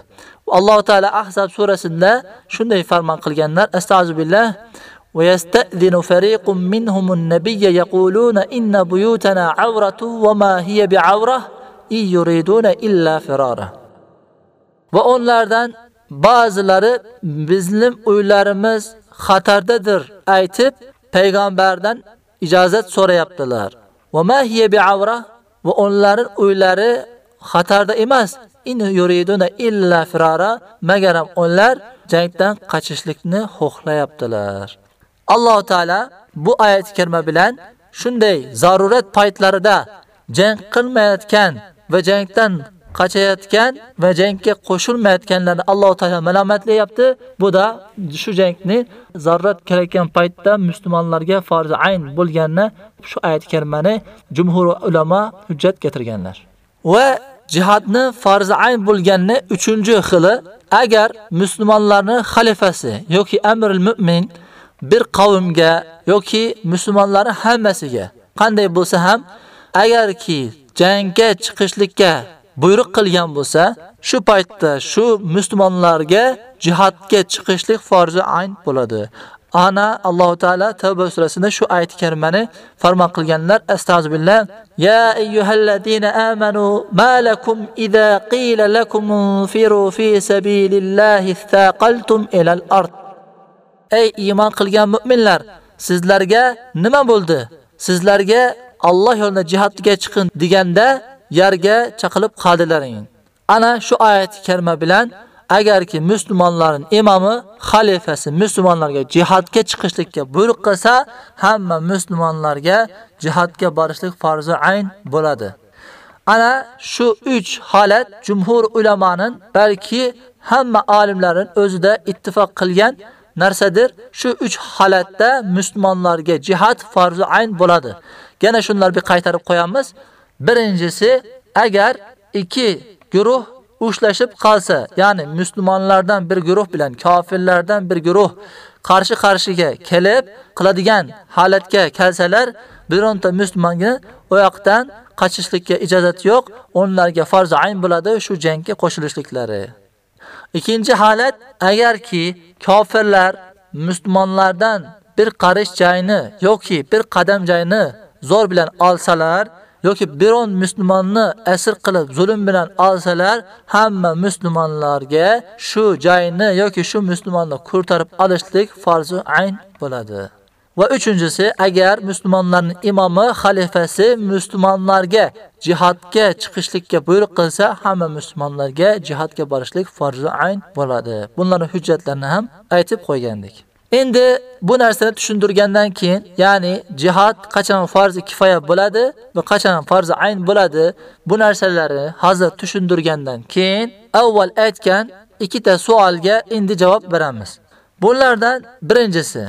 Alloh taolo Ahzab surasida shunday farmon qilganlar: Astagfirullah va yasta'dinu fariqun minhumun nabiyya yaquluna inna buyutana awratu va ma hiya bi'awrah in yuriduna illa firara. Va onlardan ba'zilari bizning uylarimiz xatardadir aytib payg'ambardan ijozat so'rayaptilar. Va ma hiya bi'awrah va onların uylari xatarda emas. In yuriduna illa firara, magaram onlar jangdan qochishlikni xohlayaptilar. Alloh taala bu oyat kirma bilan shunday zarurat paytlarida jang qilmayotgan va jangdan qochayotgan va jangga qo'shilmayotganlarni Alloh taolo malomatlayapti. Bu da shu jangni zarurat kerakkan paytda musulmonlarga farz ayn bo'lganini shu oyat karimani jumhur ulamo hujjat keltirganlar. Va jihodni farz ayn bo'lganni 3-xili agar musulmonlarning xalifasi yoki amirul mu'min bir qavmga yoki musulmonlarning hammasiga qanday bo'lsa ham agarki jangga chiqishlikka buyruq qilgan bo'lsa, shu paytda shu musulmonlarga jihodga chiqishlik farzi ayn bo'ladi. Ana Alloh taala Tavba surasida shu oyat karimani farmon qilganlar. Astagfirullah. Ya ayyuhallazina amanu ma lakum idza qila lakum infiru fi sabilillahi istaqaltum ila al-ard. Ey iymon qilgan mu'minlar, sizlarga nima bo'ldi? Sizlarga Alloh yo'lida jihadga chiqin deganda yerga chaqilib qadilaring. Ana shu oyat karima bilan agarki musulmonlarning imomi, xalifasi musulmonlarga jihadga chiqishlikka buyruq qilsa, hamma musulmonlarga jihadga borishlik farzi ayn bo'ladi. Ana shu 3 holat jumhur ulamoning balki hamma olimlarning o'zida ittifoq qilgan narsadir. Shu 3 holatda musulmonlarga jihad farzi ayn bo'ladi. Yana shunlar bir qaytarib qo'yamiz. Birincisi, agar iki guruh ushlashib qalsa, ya'ni musulmonlardan bir guruh bilan kofirlardan bir guruh qarshi-qarshiga kelib qiladigan holatga kelsalar, bironta musulmonga oyoqdan qochishlikka ijozat yo'q, onlarga farz ayn bo'ladi shu jangga qo'shilishliklari. Ikkinchi holat, agarki kofirlar musulmonlardan bir qarish joyini yoki bir qadam joyini zo'r bilan olsalar, yoki biron musulmonni asir qilib zulm bilan olsalar, hamma musulmonlarga shu joyni yoki shu musulmonni kurtarib olishlik farzi ayn bo'ladi. Va uchinchisi, agar musulmonlarning imomi, xalifasi musulmonlarga jihadga chiqishlikka buyruq qilsa, hamma musulmonlarga jihadga borishlik farzi ayn bo'ladi. Bunlarning hujjatlarini ham aytib qo'ygandik. Endi bu narsani tushundirgandan keyin, ya'ni jihad qachon farz kifoya bo'ladi va qachon farz ayn bo'ladi, bu narsalarni hozir tushundirgandan keyin avval aytgan ikkita savolga endi javob beramiz. Bunlardan birinchisi,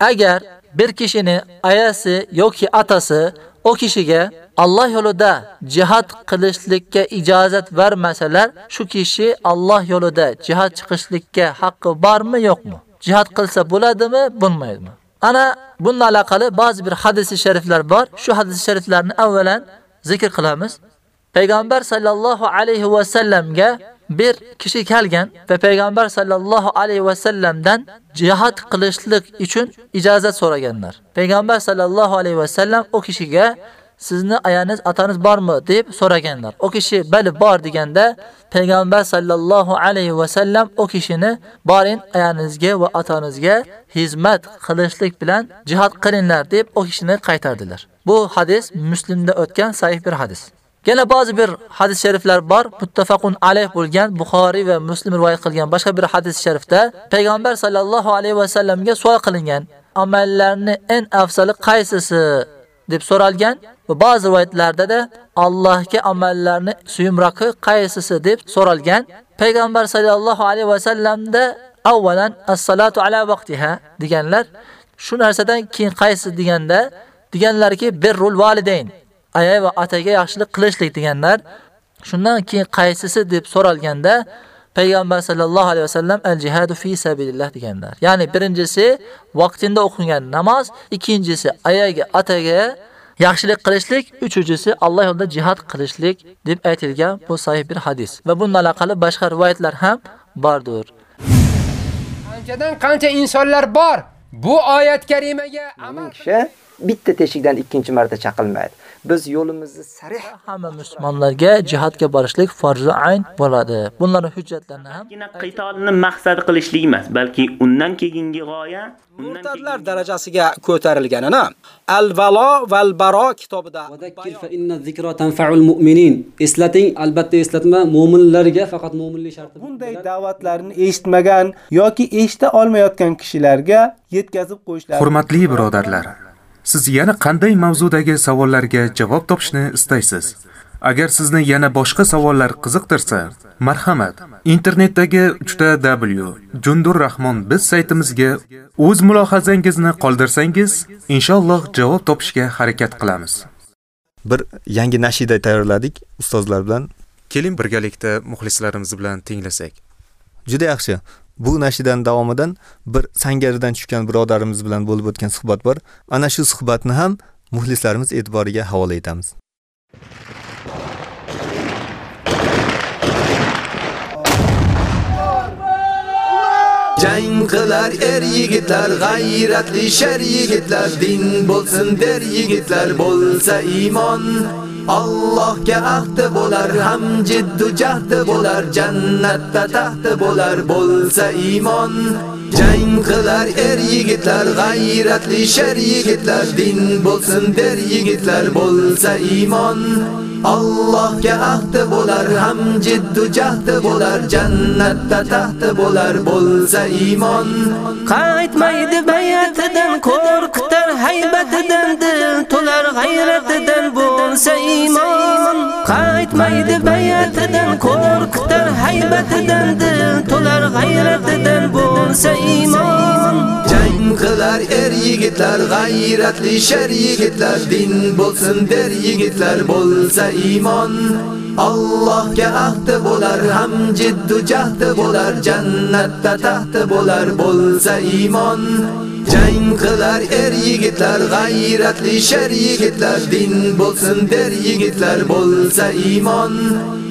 agar bir kishini ayasi yoki atasi o kishiga Alloh yo'lida jihad qilishlikka ijozat bermasalar, shu kishi Alloh yo'lida jihad chiqishlikka haqqi bormi, yo'qmi? Jihad qilsa bo'ladimi, bo'lmaydimi? Ana bunga aloqali ba'zi bir hadis shariflar bor. Shu hadis shariflarni avvalan zikr qilamiz. Payg'ambar sallallohu alayhi va sallamga bir kishi kelgan va payg'ambar sallallohu alayhi va sallamdan jihad qilishlik uchun ijozat so'raganlar. Payg'ambar sallallohu alayhi va sallam o kishiga sizni ayaniz atangiz bormi deb so'raganlar. O kishi bali bor deganda payg'ambar sallallohu alayhi va sallam o kishini boring ayanizga va atanizga xizmat qilishlik bilan jihad qilinglar deb o kishini qaytardilar. Bu hadis Muslimda o'tgan sahih bir hadis. Yana ba'zi bir hadis shariflar bor, muttafaqun alayh bo'lgan Buxoriy va Muslim rivoyat qilgan boshqa bir hadis sharifda payg'ambar sallallohu alayhi va sallamga savol qilingan, amallarni eng afzali qaysisi deb so'ralgan va ba'zi rivoyatlarda da Allohga amallarni suyumroqi qaysisi deb so'ralgan. Payg'ambar sallallohu alayhi va sallamda avvalan as-salatu ala vaqtiha deganlar. Shu narsadan keyin qaysi deganda deganlarki birrul validayn, aya va ataga yaxshilik qilishlik deganlar. Shundan keyin qaysisi deb so'ralganda Payg'ambar sallallohu alayhi vasallam al-jihadu fi sabilillah deganlar. Ya'ni birinchisi vaqtida o'qilgan namoz, ikkinchisi ayaga, ataga yaxshilik qilishlik, uchinchisi Alloh yo'lida jihad qilishlik deb aytilgan bu sahih bir hadis. Va bunga aloqali boshqa rivoyatlar ham bordir. Qanchadan qancha insonlar bor. Bu oyat karimaga amal kishi bitta teshikdan ikkinchi marta chaqilmaydi. Biz yo'limizni sarih hamma musulmonlarga jihadga borishlik farzi ayn bo'ladi. Bunlarning hujjatlarini ham qitalni maqsad qilishlik emas, balki undan keyingi g'oya murtadlar darajasiga ko'tarilganini Al-Valo val Baro kitobida Vadakkir fa inna zikra tanfa'ul mu'minin. Eslating, albatta eslatma mu'minlarga faqat mu'minlik sharti. Bunday da'vatlarni eshitmagan yoki eshita olmayotgan kishilarga yetkazib qo'yishlar. Hurmatli birodarlar, Siz yana qanday mavzudagi savollarga javob topishni istaysiz? Agar sizni yana boshqa savollar qiziqtirsa, marhamat, internetdagi 3w Jundurrahmon biz saytimizga o'z mulohazangizni qoldirsangiz, inshaalloh javob topishga harakat qilamiz. Bir yangi nashida tayyorladik ustozlar bilan. Keling birgalikda muxlislarimiz bilan tinglasak. Juda yaxshi. Bu nashidan davomidan bir sangaridan tushgan birodarimiz bilan bo'lib o'tgan suhbat bor. Ana shu suhbatni ham muxlislarimiz e'tiboriga havola etamiz. jang qilar er yigitlar g'ayratli shar yigitlar din bo'lsin der yigitlar bo'lsa iymon Allohga ahdi bo'lar ham jiddu jahdi bo'lar jannatda taxti bo'lar bo'lsa iymon. Jang qilar er yigitlar g'ayratli sher yigitlar. Din bo'lsin der yigitlar bo'lsa iymon. Allohga ahdi bo'lar ham jiddu jahdi bo'lar. Jannatda taxti bo'lar bo'lsa iymon. Qaytmaydi bayatidan qo'rqitar haybatidan. Dil to'lar g'ayratidan bo'lsa iymon. Qaytmaydi bayatidan qo'rqitar haybatidan. Dil to'lar g'ayratidan bo'lsa iymon. Jang qilar er yigitlar g'ayratli shar yigitlar. Din bo'lsin der yigitlar bo'lsa iymon. Allohga ahdi bo'lar ham jiddu jahdi bo'lar. Jannatda taxti bo'lar bo'lsa iymon. Jang qilar er yigitlar g'ayratli shar yigitlar. Din bo'lsin der yigitlar bo'lsa iymon.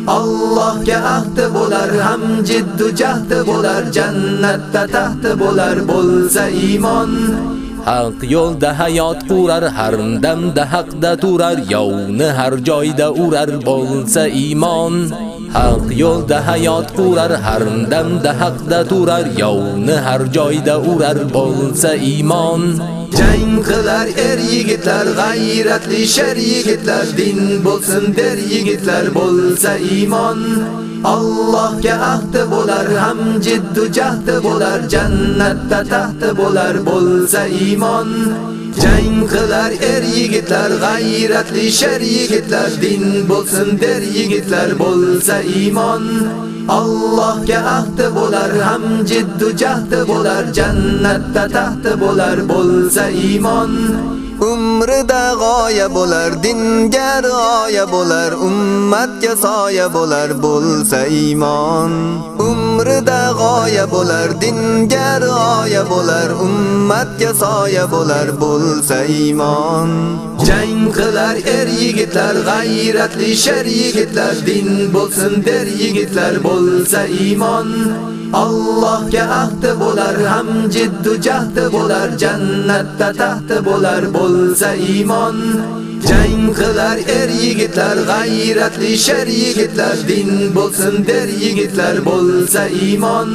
Allohga ahdi bo'lar ham jiddu jahdi bo'lar jannatda taxti bo'lar bo'lsa iymon. Haq yo'lda hayot qurar, har damda haqda turar, yovni har joyda urar bo'lsa iymon. Haq yo'lda hayot qurar, har damda haqda turar, yovni har joyda urar bo'lsa iymon. jang qilar er yigitlar g'ayratli shar yigitlar din bo'lsin der yigitlar bo'lsa iymon Allohga ahdi bo'lar ham jiddu jahdi bo'lar jannatda taxti bo'lar bo'lsa iymon. Jang qilar er yigitlar g'ayratli shar yigitlar din bo'lsin der yigitlar bo'lsa iymon. Allohga ahdi bo'lar ham jiddu jahdi bo'lar jannatda taxti bo'lar bo'lsa iymon. Umrida g'oya bo'lar dinga oya bo'lar ummatga soya bo'lar bo'lsa iymon umrida g'oya bo'lar dinga oya bo'lar ummatga soya bo'lar bo'lsa iymon jang qilar er yigitlar g'ayratli sher yigitlar din bo'lsin der yigitlar bo'lsa iymon Allohga ahdi bo'lar ham jiddu jahdi bo'lar jannatda taxti bo'lar bo'lsa iymon. Jang qilar er yigitlar g'ayratli sher yigitlar din bo'lsin der yigitlar bo'lsa iymon.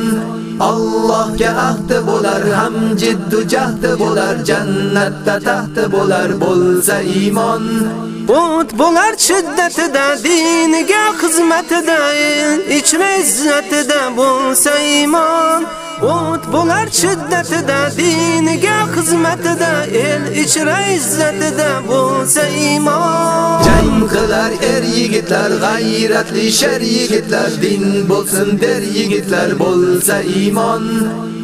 Allohga ahdi bo'lar ham jiddu jahdi bo'lar jannatda taxti bo'lar bo'lsa iymon. O't bo'lar shiddatida diniga xizmatida ichra izzatida bo'lsa iymon O't bo'lar shiddatida diniga xizmatida el ichra izzatida bo'lsa iymon jang qilar er yigitlar g'ayratli sher yigitlar din bo'lsin der yigitlar bo'lsa iymon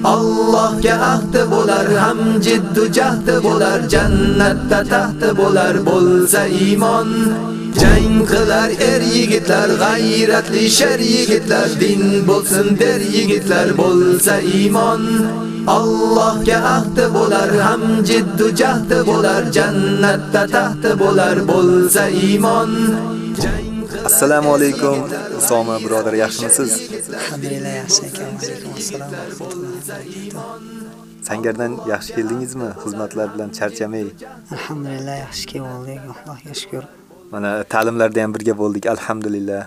Allohga ahdi bo'lar ham jiddu jahdi bo'lar jannatda taxti bo'lar bo'lsa iymon. Jang qilar er yigitlar g'ayratli sher yigitlar din bo'lsin der yigitlar bo'lsa iymon. Allohga ahdi bo'lar ham jiddu jahdi bo'lar jannatda taxti bo'lar bo'lsa iymon. Assalomu alaykum Usoma birodar yaxshimisiz? Alhamdulillah yaxshi ekan. Alaykum assalom. Sangardan yaxshi keldingizmi? Xizmatlar bilan charchamay. Alhamdulillah yaxshi keldik. Allohga shukr. Mana ta'limlarda ham birga bo'ldik, alhamdulillah.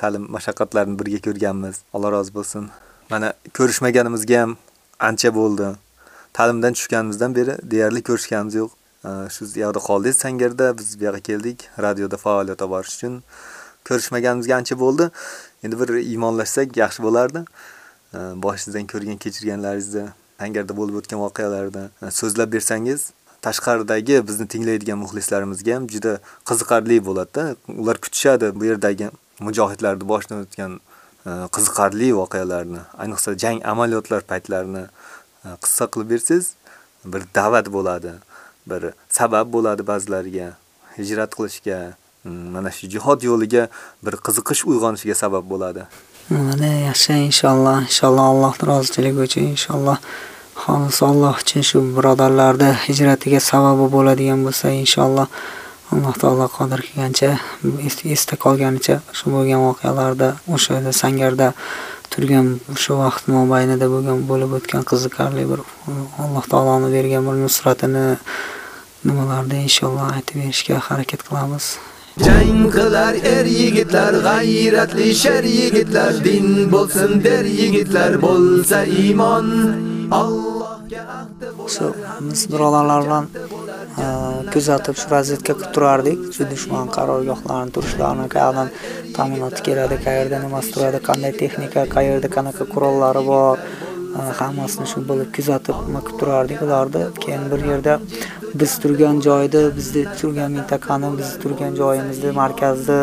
Ta'lim mashaqqatlarini birga ko'rganmiz. Alloh rozi bo'lsin. Mana ko'rishmaganimizga ham ancha bo'ldi. Ta'limdan tushganimizdan beri deyarli ko'rishganimiz yo'q. Э, siz yoqda qoldingiz Sangarda, biz bu yoqqa keldik, radioda faoliyat olib borish uchun. Ko'rishmaganimizga ancha bo'ldi. Endi bir iymonlashsak yaxshi bo'lardi. Э, boshingizdan ko'rgan kechirganlaringizni, Sangarda bo'lib o'tgan voqealarni э, so'zlab bersangiz, tashqaridagi bizni tinglaydigan muxlislarimizga ham juda qiziqarli bo'ladi-da. Ular kutishadi bu yerdagi mujohidlarni boshdan o'tgan qiziqarli voqealarni, ayniqsa jang amaliyotlar paytlarini qissa qilib bersangiz, bir da'vat bo'ladi, bir sabab bo'ladi ba'zilariga hijrat qilishga, mm, mana shu jihod yo'liga bir qiziqish uyg'onishiga sabab bo'ladi. Mana yaxshi inshaalloh, inshaalloh Allohning roziligi uchun inshaalloh xolis Alloh uchun shu birodarlarni hijratiga sababi bo'ladigan bo'lsa inshaalloh Alloh taolo qodir kelgancha esda qolganicha shu bo'lgan voqealarda o'sha Sangarda turgan o'sha vaqt mobaynida bo'lgan bo'lib o'tgan qiziqarli bir alloh taoloni bergan bir nusratini nimalarda inshaalloh aytib berishga harakat qilamiz Jang qilar er yigitlar, g'ayratli sher yigitlar, din bo'lsin der yigitlar, bo'lsa iymon. Shu biz birodarlar bilan Э, kuzatib shu razvedka qilib turardik. Shu dushman qarorgohlarini turishlarini, qayerdan ta'minot keladi, qayerda nimasi turadi, qanday texnika, qayerda qanaqa qurollari bor, hammasini shu bo'lib kuzatib nima turardik ularni. Keyin bir yerda biz turgan joyda, bizni turgan mintaqani, biz turgan joyimizda, markazda,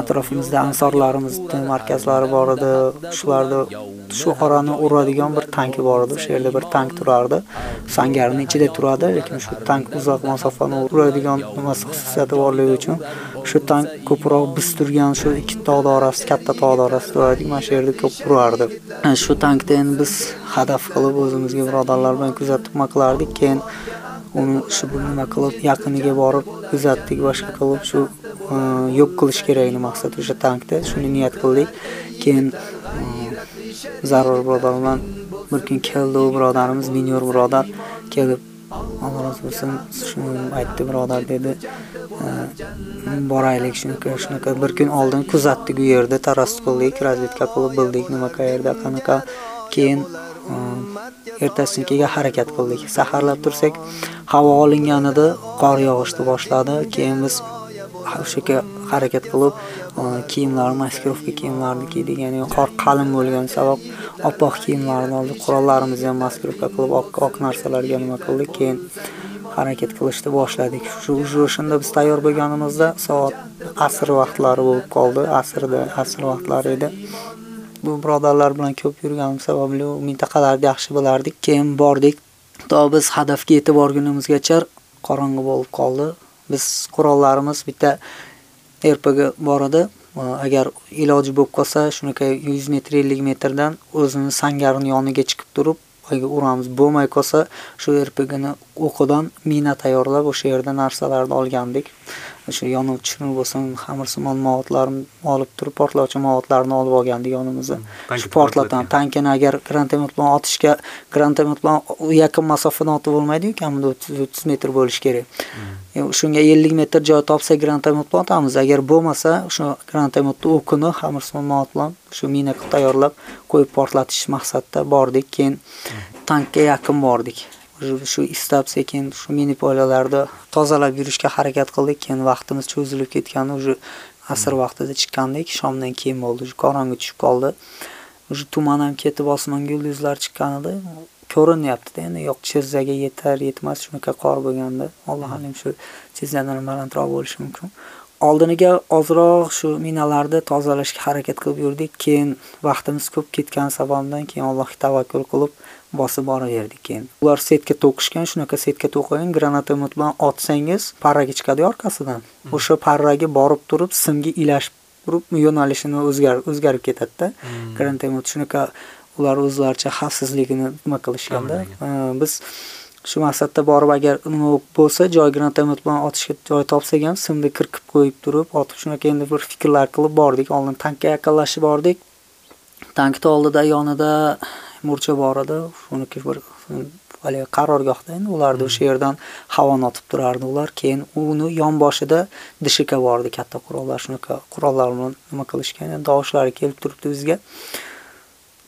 atrofimizda ansorlarimizni markazlari bor edi. shularni shu orani uradigan bir tanki bor edi. O'sha yerda bir tank turardi. sangarni ichida turadi, lekin shu tank uzoq masofani uradigan nimasi xususiyati borligi uchun shu tank ko'proq biz turgan shu ikki tog'da orasi, katta tog'da orasi turardik. Mana shu yerda ko'p urardi. Shu tankda endi biz hadaf qilib o'zimizga birodarlar bilan kuzatib qilardik. Keyin uni shu nima qilib yaqiniga borib kuzatdik boshqa qilib shu e, yo'q qilish kerakni maqsad o'sha tankda shuni niyat qildik keyin e, zarur birodar bilan bir kun keldi u birodarimiz minyor birodar kelib alloh rozi bo'lsin shuni aytdi birodar dedi. Boraylik shunaqa shunaqa. Bir kun oldin kuzatdik u yerda tarast qildik razvedka qilib bildik nima qayerda qanaqa. Keyin e, ertasiga harakat qildik. Saharlab tursak havo olinganida qor yog'ishni boshladi. Keyin biz o'sha harakat qilib e, kiyimlarni maskirovka kiyimlarni kiydik ya'ni qor qalin bo'lgani sabab oppoq kiyimlarni oldik qurollarimizni ham maskirovka qilib oq narsalarga nima qildik? Keyin harakat qilishni boshladik. Shu уже o'shanda biz tayyor bo'lganimizda soat asr vaqtlari bo'lib qoldi. Asrda asr vaqtlari edi. Bu birodarlar bilan ko'p yurganim sababli u mintaqalarni yaxshi bilardik. Keyin bordik. To biz hadafga yetib borgunimizgacha qorong'i bo'lib qoldi. Biz qurollarimiz bitta erpaga bor edi Э, agar iloji bo'lib qolsa shunaqa yuz metr ellik metrdan o'zini sangarini yoniga chiqib turib boyga uramiz bo'lmay qolsa shu rpgni o'qidan mina tayyorlab o'sha yerda narsalarni olgandik. O'sha yonuvchi bo'lsin xamirsimon movatlarni olib turib portlovchi movatlarni olib olgandik yonimizga shu portlatan tankini agar grantomet bilan otishga grantomet bilan yaqin masofadan otib bo'lmaydiku kamida o'ttiz o'ttiz metr bo'lishi kerak. Shunga ellik metr joy topsak grantomet bilan otamiz. Agar bo'lmasa shu grantometni o'qini xamirsimon movat bilan shu mina qilib tayyorlab qo'yib portlatish maqsadida bordik. Keyin tankka yaqin bordik shu istab sekin shu mini poliyalarni tozalab yurishga harakat qildik. Keyin vaqtimiz cho'zilib ketgandi уже asr vaqtida chiqqandik shomdan keyin bo'ldi qorong'i tushib qoldi. Уже tuman ham ketib osmonga yulduzlar chiqqan edi ko'rinyaptida endi yo'q chizzaga yetar yetmas shunaqa qor bo'lganda. Alloh alim shu chizzadan balandroq bo'lishi mumkin. Oldiniga ozroq shu minalarni tozalashga harakat qilib yurdik. Keyin vaqtimiz ko'p ketgani sababdan keyin allohga tavakkul qilib bosib boraverdik keyin ular setka to'qishgan shunaqa setka to'qigan granatomet bilan otsangiz parraga chiqadi orqasidan. O'sha parraga borib turib simga ilashib turib yo'nalishini o'zgarib ketadida. Granatomet shunaqa ular o'zlaricha xavfsizligini nima qilishganda biz shu maqsadda borib agar nima bo'lsa joy granatomet bilan otishga joy topsak ham simni kirkib qo'yib turib otib shunaqa endi bir fikrlar qilib bordik. Oldin tankka yaqinlashib bordik. Tankni oldida yonida murcha bor edi shuniki bir haligi qarorgohda endi ularni o'sha yerdan havoni otib turardi. Ular keyin uni yonboshida dishika bor edi katta qurollar. Shunaqa qurollar bilan nima qilishgan? Tovushlari kelib turibdi bizga.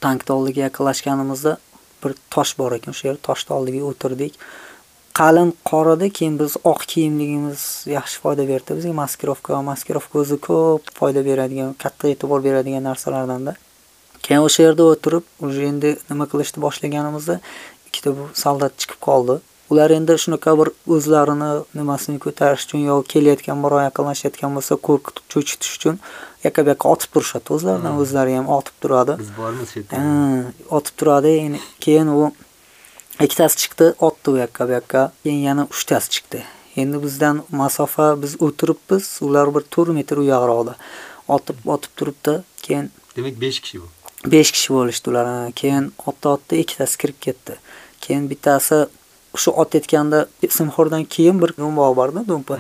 Tankni oldiga yaqinlashganimizda bir tosh bor ekan. O'sha yer toshni oldiga o'tirdik. Qalin qor edi keyin biz oq kiyimligimiz yaxshi foyda berdi. Bizga maskirovka maskirovka o'zi ko'p foyda beradigan katta e'tibor beradigan narsalardanda keyin o'sha yerda o'tirib уже endi nima qilishni boshlaganimizda ikkita bu soldat chiqib qoldi. Ular endi shunaqa bir o'zlarini nimasini ko'tarish uchun yo kelayotgan birov yaqinlashayotgan bo'lsa qo'rqitib cho'chitish uchun yoqqa otib turishadi. O'zlaridan o'zlari ham otib turadi. Biz bormiz shu yerda otib turadi. Keyin u ikkitasi chiqdi otdi u yoqqa keyin yana uchtasi chiqdi. Endi bizdan masofa biz o'tiribmiz. Ular bir to'rt metr u yoqroqda otib otib turibdi. Keyin demak besh kishi bu besh kishi bo'lishdi ular. Keyin otdi ikkitasi kirib ketdi. Keyin bittasi shu otayotganda simxo'rdan keyin bir do'mboq borda do'mpa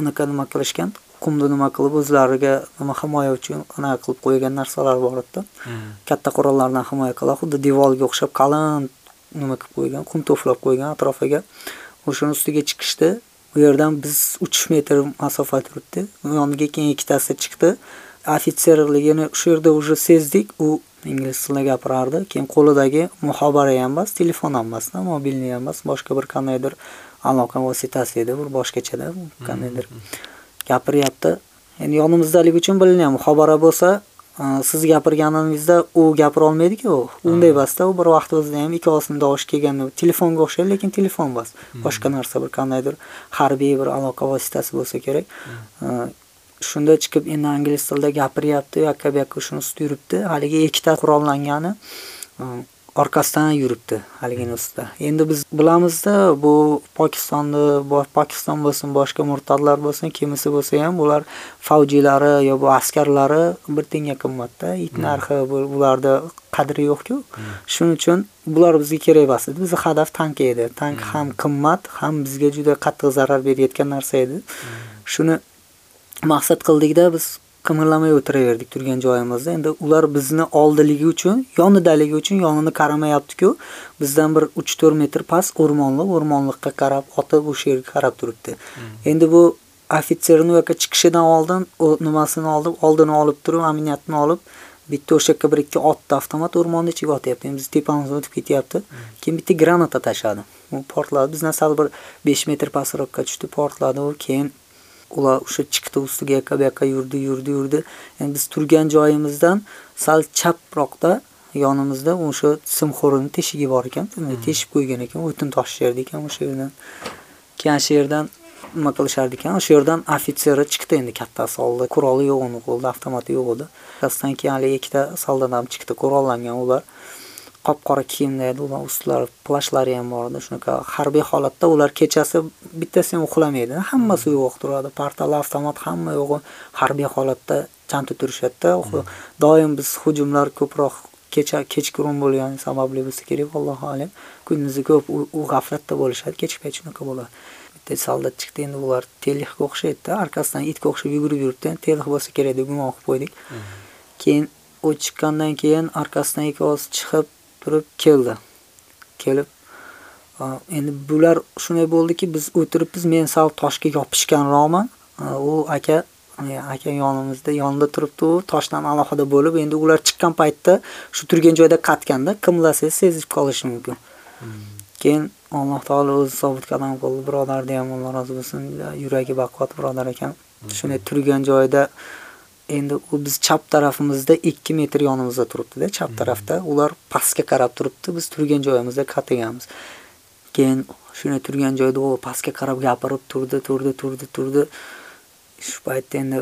unaqa nima qilishgan qumni nima qilib o'zlariga nima himoya uchun anaqa qilib qo'ygan narsalar bor edi. Katta qurollardan himoya qiladi xuddi devorga o'xshab qalin nima qilib qo'ygan qum to'flab qo'ygan atrofiga. O'shani ustiga chiqishdi. U yerdan biz uch metr masofa turibdi. Yoniga keyin ikkitasi chiqdi ofitserligini shu yerda уже sezdik. U ingliz tilida gapirardi. Keyin qo'lidagi muhobara ham emas telefon ham emasda mobilniy ham emas boshqa bir qandaydir aloqa vositasi edi bir boshqachada qandaydir gapiryapti. Endi yonimizdaligi uchun bilinyapti muhobara bo'lsa siz gapirganingizda u gapira olmaydiku unday emasda u bir vaqt o'zida ham ikkovsini tovushi kelganda telefonga o'xshaydi lekin telefon emas boshqa narsa bir qandaydir harbiy bir aloqa vositasi bo'lsa kerak shunda chiqib endi ingliz tilida gapiryapti u yoqqa bu yoqqa shuni ustida yuribdi. Haligi ikkita qurollangani orqasidan yuribdi haligini ustida. Endi biz bilamizda bu pokistonni pokiston bo'lsin boshqa murtadlar bo'lsin kimisi bo'lsa ham ular favjiylari yo bu askarlari bir tiyinga qimmatda. It narxi bularda qadri yo'qku. Shuning uchun bular bizga kerak emas edi. Bizni hadaf tank edi. Tank ham qimmat ham bizga juda qattiq zarar berayotgan narsa edi. Shuni maqsad qildikda biz qimirlamay o'tiraverdik turgan joyimizda. Endi ular bizni oldiligi uchun yonidaligi uchun yonini qaramayaptiku. Bizdan bir uch to'rt metr past o'rmonliq o'rmonliqqa qarab otib o'sha yerga qarab turibdi. Endi bu ofitserni u yoqqa chiqishidan oldin u nimasini olib oldini olib turib aminiyatni olib bitta o'sha yoqqa bir ikki otni avtomat o'rmonni ichiga otyapti. Endi bizni tepamizdan o'tib ketyapti. Keyin bitta granata tashladi. U portladi. Bizdan sal bir besh metr pastroqqa tushdi portladi u. Keyin ular o'sha chiqdi ustiga yoqqa bu yoqqa yurdi yurdi yurdi. Endi biz turgan joyimizdan sal chaproqda yonimizda o'sha simxo'rini teshigi bor ekan. Teshib qo'ygan ekan o'tin tashishar ekan o'sha yerdan keyin shu yerdan nima qilishar ekan? O'sha yerdan ofitseri chiqdi endi kattasi oldi quroli yo'q uni qo'lida avtomati yo'q edi. Orqasidan keyin haligi ikkita soldat ham chiqdi qurollangan ular qop qora kiyimda edi ular ustlari plashlari ham bor edi shunaqa harbiy holatda ular kechasi bittasi ham uxlamaydi. Hammasi uyg'oq turadi portal avtomat hamma yo'g'i harbiy holatda janta turishadida doim biz hujumlar ko'proq kecha kechqurun bo'lgani sababli bo'lsa kerak allohu alam. Kunduzi ko'p u g'aflatda bo'lishadi kechki payt shunaqa bo'ladi. Bitta soldat chiqdi endi ular telixga o'xshaydida orqasidan itga o'xshab yugurib yuribdi telix bo'lsa kerak deb gumon qilib qo'ydik keyin u chiqqandan keyin orqasidan ikkovsi chiqib turib keldi. Kelib endi bular shunday bo'ldiki biz o'tiribmiz men sal toshga yopishganroqman u aka aka yonimizda yonida turibdi u toshdan alohida bo'lib endi ular chiqqan paytda shu turgan joyda qatganda qimlasangiz sezib qolishi mumkin. Keyin alloh taolo o'zi sobit qadam qildi birodarni ham alloh rozi bo'lsin yuragi baquvvat birodar ekan shunday turgan joyda endi u biz chap tarafimizda ikki metr yonimizda turibdida chap tarafda. Ular pastga qarab turibdi biz turgan joyimizda qat'iganmiz keyin shunday turgan joyda u pastga qarab gapirib turdi turdi turdi turdi. Shu paytda endi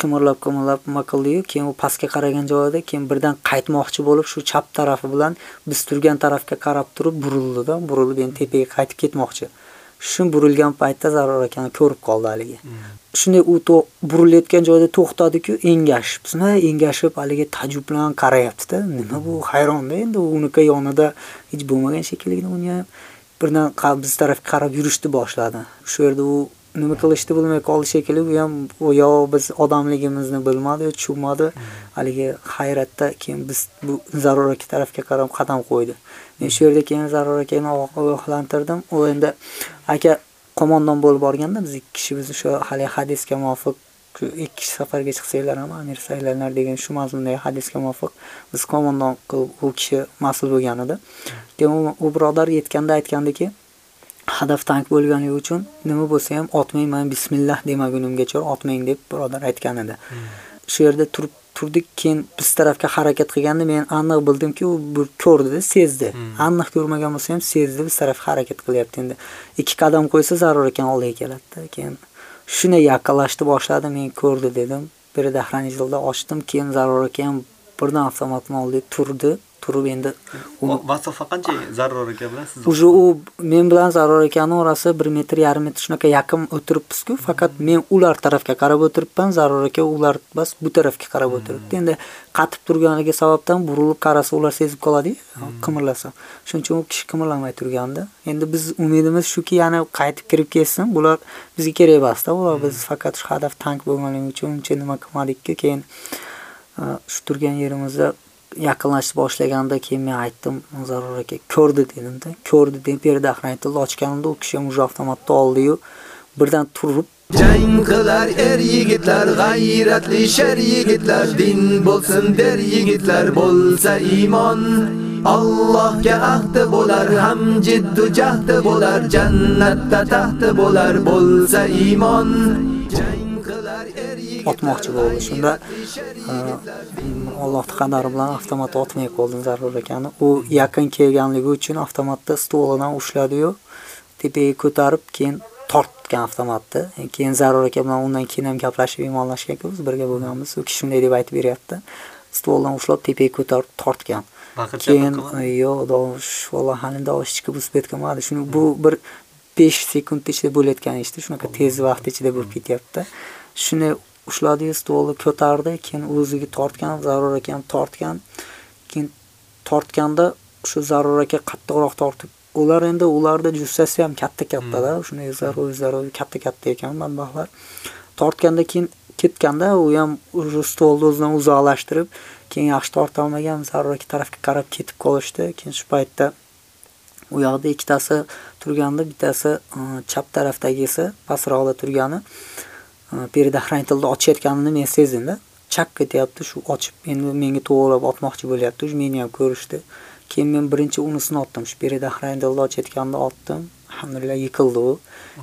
qimirlab qimirlab nima qildiyu keyin u pastga qaragan joyida keyin birdan qaytmoqchi bo'lib shu chap tarafi bilan biz turgan tarafga qarab turib burildida. Burilib endi tepaga qaytib ketmoqchi shu burilgan paytda zarur akani ko'rib qoldi haligi. Shunday u burilayotgan joyda to'xtadiku engashib. Engashib haligi tajub bilan qarayaptida. Nima bu hayronda endi unika yonida hech bo'lmagan shekilli uni ham birdan biz tarafga qarab yurishni boshladi. Shu yerda u nima qilishni bilmay qoldi shekilli u ham yo biz odamligimizni bilmadi tushunmadi. Haligi hayratda keyin biz bu zarur aka tarafga qarab qadam qo'ydi men shu yerda keyin zarur akani ogohlantirdim. U endi aka qo'mondon bo'lib borganda biz ikki kishi biz o'sha haligi hadisga muvofiq ikki kishi safarga chiqsanglar ham amir saylanlar degan shu mazmundagi hadisga muvofiq biz qo'mondon qilib u kishi mas'ul bo'lgan edi. Keyin u birodar yetganda aytgandiki hadaf tank bo'lganligi uchun nima bo'lsa ham otmayman bismillah demagunimgacha otmang deb birodar aytgan edi. Shu yerda turib turdik keyin biz tarafga harakat qilganda men aniq bildimki u bir ko'rdida sezdi. Aniq ko'rmagan bo'lsa ham sezdi biz tarafga harakat qilyapti endi. Ikki qadam qo'ysa zarur ekan oldiga keladida. Keyin shunday yaqinlashni boshladi men ko'rdi dedim. Birida hranitelda ochdim keyin zarur ekan birdan avtomatni oldiga turdi turib endi masofa qancha zarur aka bilan siz уже u men bilan zarur akani orasi 1 metr yarim metr shunaqa yaqin o'tiribmiz-ku, faqat men ular tarafga qarab o'tiribman, zarur aka ular bas bu tarafga qarab o'tiribdi. Endi qatib turganligi sababdan burilib qarasa ular sezib qoladi-yu, qimirlasa. Shuning uchun u kishi qimirlamay turgandi. Endi biz umidimiz shuki, yana qaytib kirib kelsin. Bular bizga kerak emas-da, ular biz faqat shu hadaf tank bo'lganligi uchun uncha nima qilmadik-ku. Keyin shu turgan yerimizda yaqinlashib boshlaganda keyin men aytdim zarur aka ko'rdi dedimda ko'rdi deb berdi aytildi ochganimda u kishi ham уже avtomatni oldiyu birdan turib Jang qilar er yigitlar, g'ayratli sher yigitlar, din bo'lsin der yigitlar, bo'lsa iymon. Allohga ahdi bo'lar, ham jiddu jahdi bo'lar, jannatda taxti bo'lar, bo'lsa iymon. Otmoqchi bo'ldi. Shunda Alloh qadari bilan avtomat otmay qoldim zarur ekani. U yaqin kelganligi uchun avtomatni stolidan ushladi-yu, tepaga ko'tarib, keyin tortgan avtomatni. Keyin zarur aka bilan undan keyin ham gaplashib iymonlashgan-ku, biz birga bo'lganmiz. U kishi shunday deb aytib beryapti. Stoldan ushlab tepaga ko'tarib tortgan. Keyin yo'q, dovush, valloh hali dovush chiqib o'sib ketganmadi. Shuni bu bir 5 sekund ichida bo'layotgan ishdi. Shunaqa tez vaqt ichida bo'lib ketyapti. Shuni ushladi, stolni ko'tardi, keyin o'ziga tortgan, zarur ham tortgan. Keyin tortganda shu zarur aka qattiqroq tortib ular endi ularda jussasi ham katta-katta-da, shunday zarur zarur katta-katta ekan manbaxlar. Tortganda keyin ketganda u ham stolni o'zidan uzoqlashtirib, keyin yaxshi torta olmagan zarur aka tarafga qarab ketib qolishdi. Keyin shu paytda u yoqda ikkitasi turganda, bittasi chap tarafdagisi pastroqda turgani perida xrantilni ochayotganini men sezdim-da. Chak ketyapti, shu ochib endi menga to'g'rilab otmoqchi bo'lyapti. Shu meni ham ko'rishdi. Keyin men birinchi unisini otdim. Shu perida xrantilni ochayotganda otdim. Alhamdulillah yiqildi u.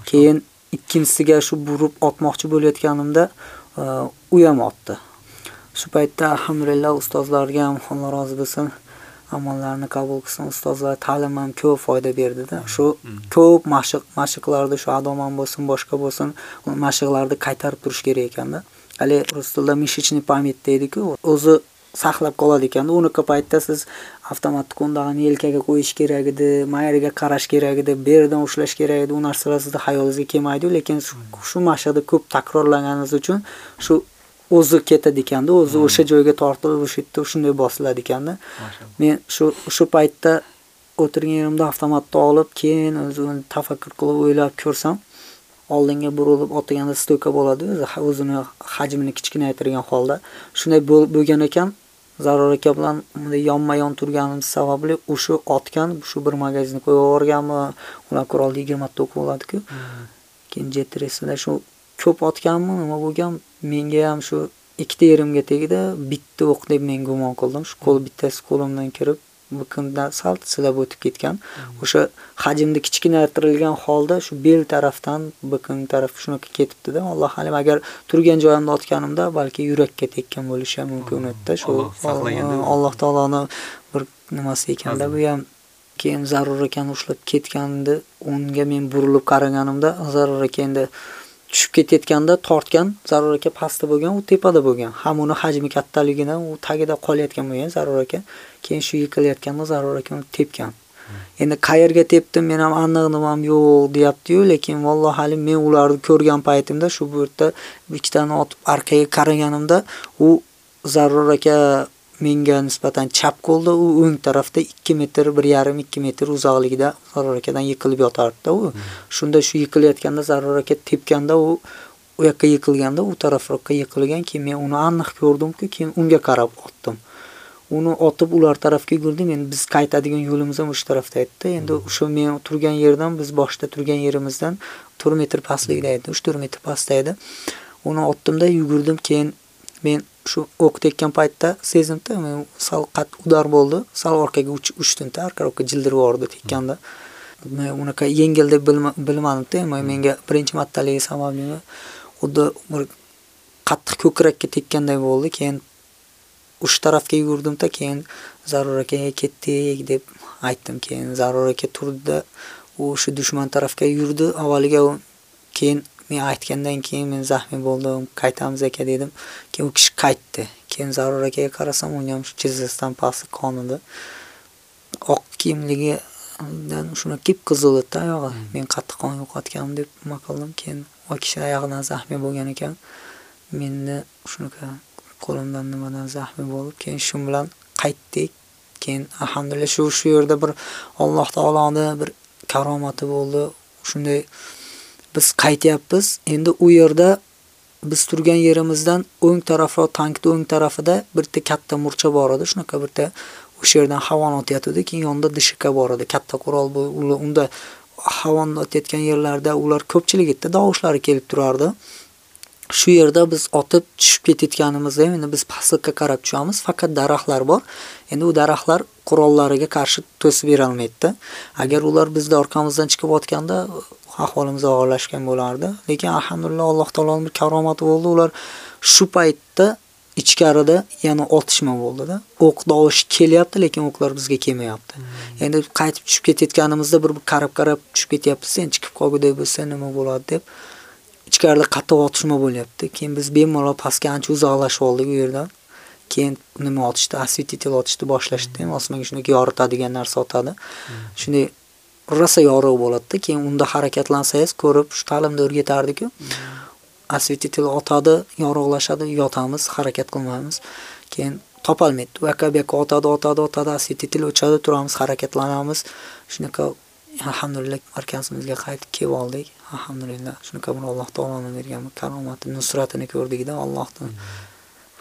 Keyin ikkinchisiga shu burib otmoqchi bo'layotganimda u ham otdi. Shu paytda alhamdulillah ustozlarga ham Alloh rozi bo'lsin. Amallarni qabul qilsin ustozlar ta'lim ham ko'p foyda berdida shu ko'p mashq mashqlarda shu adoman bo'lsin boshqa bo'lsin mashqlarni qaytarib turish kerak ekanda hali rus tilida мишечный память deydi-ku o'zi saqlab qoladi ekanda unaqa paytda siz avtomatni qo'ndag'ini yelkaga qo'yish kerak edi mayriga qarash kerak edi bu yerdan ushlash kerak edi. U narsalar sizni xayolingizga kelmaydi lekin shu mashqda ko'p takrorlaganingiz uchun shu o'zi ketadi ekanda, o'zi o'sha joyga tortilib o'sha yerda shunday bosiladi ekanda. Men shu shu paytda o'tirgan yerimda avtomatni olib, keyin o'zim tafakkur qilib o'ylab ko'rsam, oldinga burilib otganda stoyka bo'ladi, o'zi o'zini hajmini kichkinaytirgan holda. Shunday bo'lgan ekan, zarur aka bilan yonma-yon turganimiz sababli o'sha otgan, shu bir magazinni qo'yib yuborganmi, ular qurolni 20 ta o'q bo'ladi-ku. Keyin jetresida shu ko'p otganmi, nima bo'lgan, menga ham shu ikkita yerimga tegdi, bitta o'q deb men gumon qildim. Shu qo'l bittasi qo'limdan kirib, biqindan sal silab o'tib ketgan. O'sha hajmda kichkinaytirilgan holda shu bel tarafdan biqin taraf shunaqa ketibdi-da. Alloh alim agar turgan joyimda otganimda balki yurakka tekkan bo'lishi ham mumkin edi. Shu Alloh taoloning bir nimasi ekanda bu ham keyin zarur ekan ushlab ketgandi. Unga men burilib qaraganimda zarur ekanda tushib ketayotganda tortgan zarur aka pastda bo'lgan, u tepada bo'lgan. Ham uni hajmi kattaligidan u tagida qolayotgan bo'lgan zarur aka. Keyin shu yiqilayotganda zarur aka uni tepgan. Endi qayerga tepdim men ham aniq nimam yo'q deyaptiyu lekin vallohu hali men ularni ko'rgan paytimda shu yerda ikkitani otib orqaga qaraganimda u zarur aka menga nisbatan chap qo'lda u o'ng tarafda 2 metr, 1,5-2 metr uzoqligida zarur akadan yiqilib yotardi u. Shunda shu yiqilayotganda zarur aka tepganda u u yoqqa yiqilganda u tarafroqqa yiqilgan, keyin men uni aniq ko'rdimki, keyin unga qarab otdim. Uni otib ular tarafga yugurdim. Endi biz qaytadigan yo'limiz ham o'sha tarafda edi. Endi o'sha men turgan yerdan biz boshda turgan yerimizdan 4 metr pastlikda edi, 3-4 metr pastda edi. Uni otdimda yugurdim, keyin men shu o'q tekkan paytda sezimda men sal qat udar bo'ldi. Sal orqaga uchdim-da, orqa-orqa jildirib yubordi tekkanda. Men unaqa yengil deb bilmadim-da, menga birinchi martaligi sababli xuddi bir qattiq ko'krakka tekkanday bo'ldi. Keyin uch tarafga yugurdimda keyin zarur akaga ketdik deb aytdim. Keyin zarur aka turdi, u shu dushman tarafga yurdi. Avvaliga keyin men aytgandan keyin men zaxmiy bo'ldim, qaytamiz aka dedim. Keyin u kishi qaytdi. keyin zarur akaga qarasam uni ham shu jizzasidan pasti qon edi oq kiyimligidan shuni kip qizil edida oyog'i. Men qattiq qon yo'qotganman deb nima qildim. Keyin u kishi oyog'idan zaxmiy bo'lgan ekan. Meni shunaqa qo'limdan nimadan zaxmiy bo'lib keyin shu bilan qaytdik. Keyin alhamdulillah shu shu yerda bir alloh taoloni bir karomati bo'ldi. Shunday biz qaytyapmiz. Endi u yerda biz turgan yerimizdan o'ng tarafro tankni o'ng tarafida bitta katta murcha bor edi. Shunaqa bitta o'sha yerdan havon otayotdi, keyin yonida dishika bor edi. Katta qurol unda havon o'tayotgan yerlarda ular ko'pchilikda edi kelib turardi. Shu yerda biz otib tushib ketayotganimizda endi biz pastlikka qarab tushamiz faqat daraxtlar bor. Endi u daraxtlar qurollariga qarshi to'sib berolmaydida agar ular bizni orqamizdan chiqib o'tganda ahvolimiz og'irlashgan bo'lardi. Lekin alhamdulillah alloh taoloning bir karomati bo'ldi. Ular shu paytda ichkarida yana otishma bo'ldida. O'q tovushi kelyapti lekin o'qlar bizga kelmayapti. Endi qaytib tushib ketayotganimizda bir qarab qarab tushib ketyapmiz sen chiqib qolguday bo'lsa nima bo'ladi deb ichkarida qattiq otishma bo'lyapti. Keyin biz bemalol pastga ancha uzoqlashib oldik u yerdan. Keyin nima otishdi? Осветитель otishni boshlashdi. Osmonga shunday yoritadigan narsa otadi. Shunday rosa yorug' bo'ladida keyin unda harakatlansangiz ko'rib shu ta'limda o'rgatardiku. Осветитель otadi yorug'lashadi yotamiz harakat qilmaymiz. Keyin topolmaydi. U yoqqa bu yoqqa otadi otadi otadi осветитель o'chadi turamiz harakatlanamiz. Shunaqa alhamdulillah markazimizga qaytib kelib oldik. Alhamdulillah shunaqa bir alloh taoloni bergan karomati nusratini ko'rdikda allohdan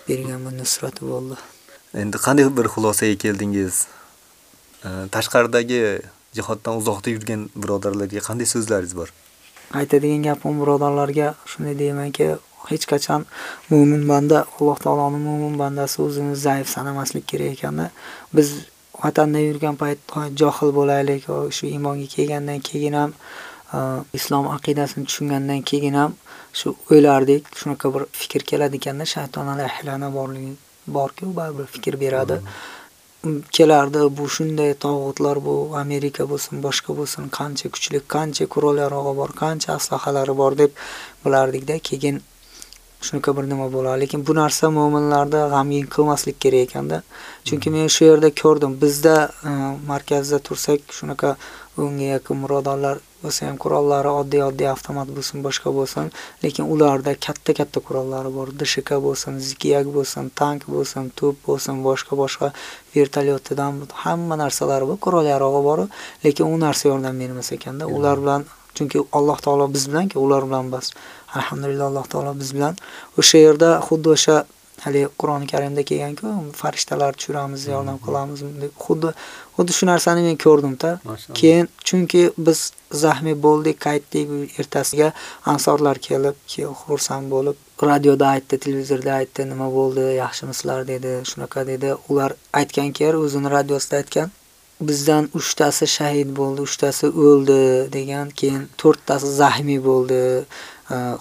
bergan bir nusrati bo'ldi. Endi qanday bir xulosaga keldingiz? Tashqaridagi jihoddan uzoqda yurgan birodarlarga qanday so'zlaringiz bor? Aytadigan gapim birodarlarga shunday deymanki hech qachon mo'min banda alloh taoloning mo'min bandasi o'zini zaif sanamaslik kerak ekanda. Biz vatanda yurgan payt johil bo'laylik shu iymonga kelgandan keyin ham islom aqidasini tushungandan keyin ham shu o'ylardik shunaqa bir fikr keladi ekanda shayton alayhilana borligi borku baribir fikr beradi kelardi. Bu shunday tog'utlar bu amerika bo'lsin boshqa bo'lsin qancha kuchli qancha qurol yarog'i bor qancha aslahalari bor deb bilardikda. Keyin shunaqa bir nima bo'ladi lekin bu narsa mo'minlarni g'amgin qilmaslik kerak ekanda. Chunki men shu yerda ko'rdim. Bizda e, markazda tursak shunaqa o'nga yaqin birodarlar bo'lsa ham qurollari oddiy oddiy avtomat bo'lsin boshqa bo'lsin. Lekin ularda katta katta qurollari bor. Dshk bo'lsin zikyak bo'lsin tank bo'lsin to'p bo'lsin boshqa boshqa vertolyotidan hamma narsalari bor qurol yarog'i bor. Lekin u narsa yordam bermas ekanda ular bilan chunki alloh taolo biz bilanku ular bilan bas. Alhamdulillah alloh taolo biz bilan. O'sha yerda xuddi o'sha haligi qur'oni karimda kelganku farishtalar tushiramiz yordam qilamiz deb xuddi xuddi shu narsani men ko'rdimda keyin chunki biz zahmiy bo'ldik qaytdik ertasiga. Ansorlar kelib xursand bo'lib radioda aytdi televizorda aytdi nima bo'ldi yaxshimisizlar dedi shunaqa dedi. Ular aytganki o'zini radiosida aytgan bizdan uchtasi shahid bo'ldi uchtasi o'ldi degan keyin to'rttasi zahmiy bo'ldi.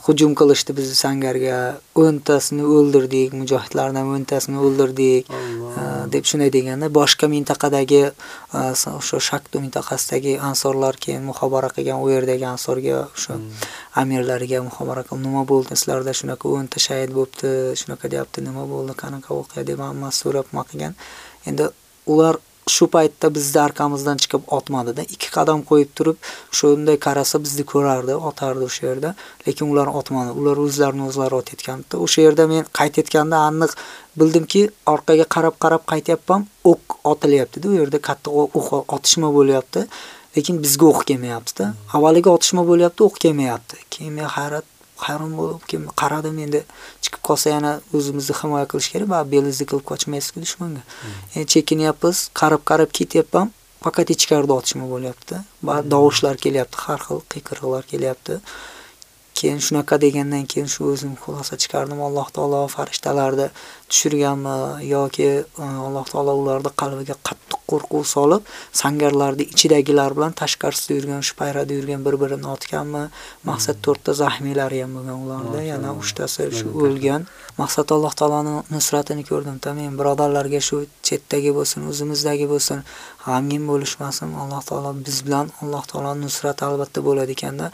Hujum qilishdi bizni sangarga o'ntasini o'ldirdik mujohidlardan o'ntasini o'ldirdik. Deb shunday deganda boshqa mintaqadagi o'sha shaktu mintaqasidagi ansorlar keyin muhobara qilgan u yerdagi ansorga o'sha amirlariga muhobara qilib nima bo'ldi sizlarda shunaqa o'nta shahid bo'libdi shunaqa deyapti nima bo'ldi qanaqa voqea deb hammasi so'rab nima qilgan. Endi ular shu paytda bizni orqamizdan chiqib otmadida. Ikki qadam qo'yib turib shunday qarasa bizni ko'rardi otardi o'sha yerda. Lekin ular otmadi. Ular o'zlarini o'zlari otayotgandi o'sha yerda men qaytayotganda aniq bildimki orqaga qarab qarab qaytyapman o'q otilyaptida. U yerda katta o'q otishma bo'lyapti. Lekin bizga o'q kelmayaptida. Avvaliga otishma bo'lyapti o'q kelmayapti. Keyin men hayrat hayron bo'lib keyin qaradim endi chiqib qolsa yana o'zimizni himoya qilish kerak. Baribir belingizni qilib qochmaysizku dushmanga. Endi chekinyapmiz. Qarab qarab ketyapman. Faqat ichkarida otishma bo'lyapti. Tovushlar kelyapti har xil qiyqiriqlar kelyapti keyin shunaqa degandan keyin shu o'zim xulosa chiqardim. Alloh taolo farishtalarni tushirganmi yoki alloh taolo ularni qalbiga qattiq qo'rquv solib sangarlarni ichidagilar bilan tashqarisida yurgan shu payrada yurgan bir birini otganmi? Maqsad to'rtta zahmiylari ham bo'lgan ularda yana uchtasi shu o'lgan. Maqsad alloh taoloni nusratini ko'rdimda men birodarlarga shu chetdagi bo'lsin o'zimizdagi bo'lsin g'amgin bo'lishmasin. Alloh taolo biz bilan alloh taoloni nusrati albatta bo'ladi ekanda.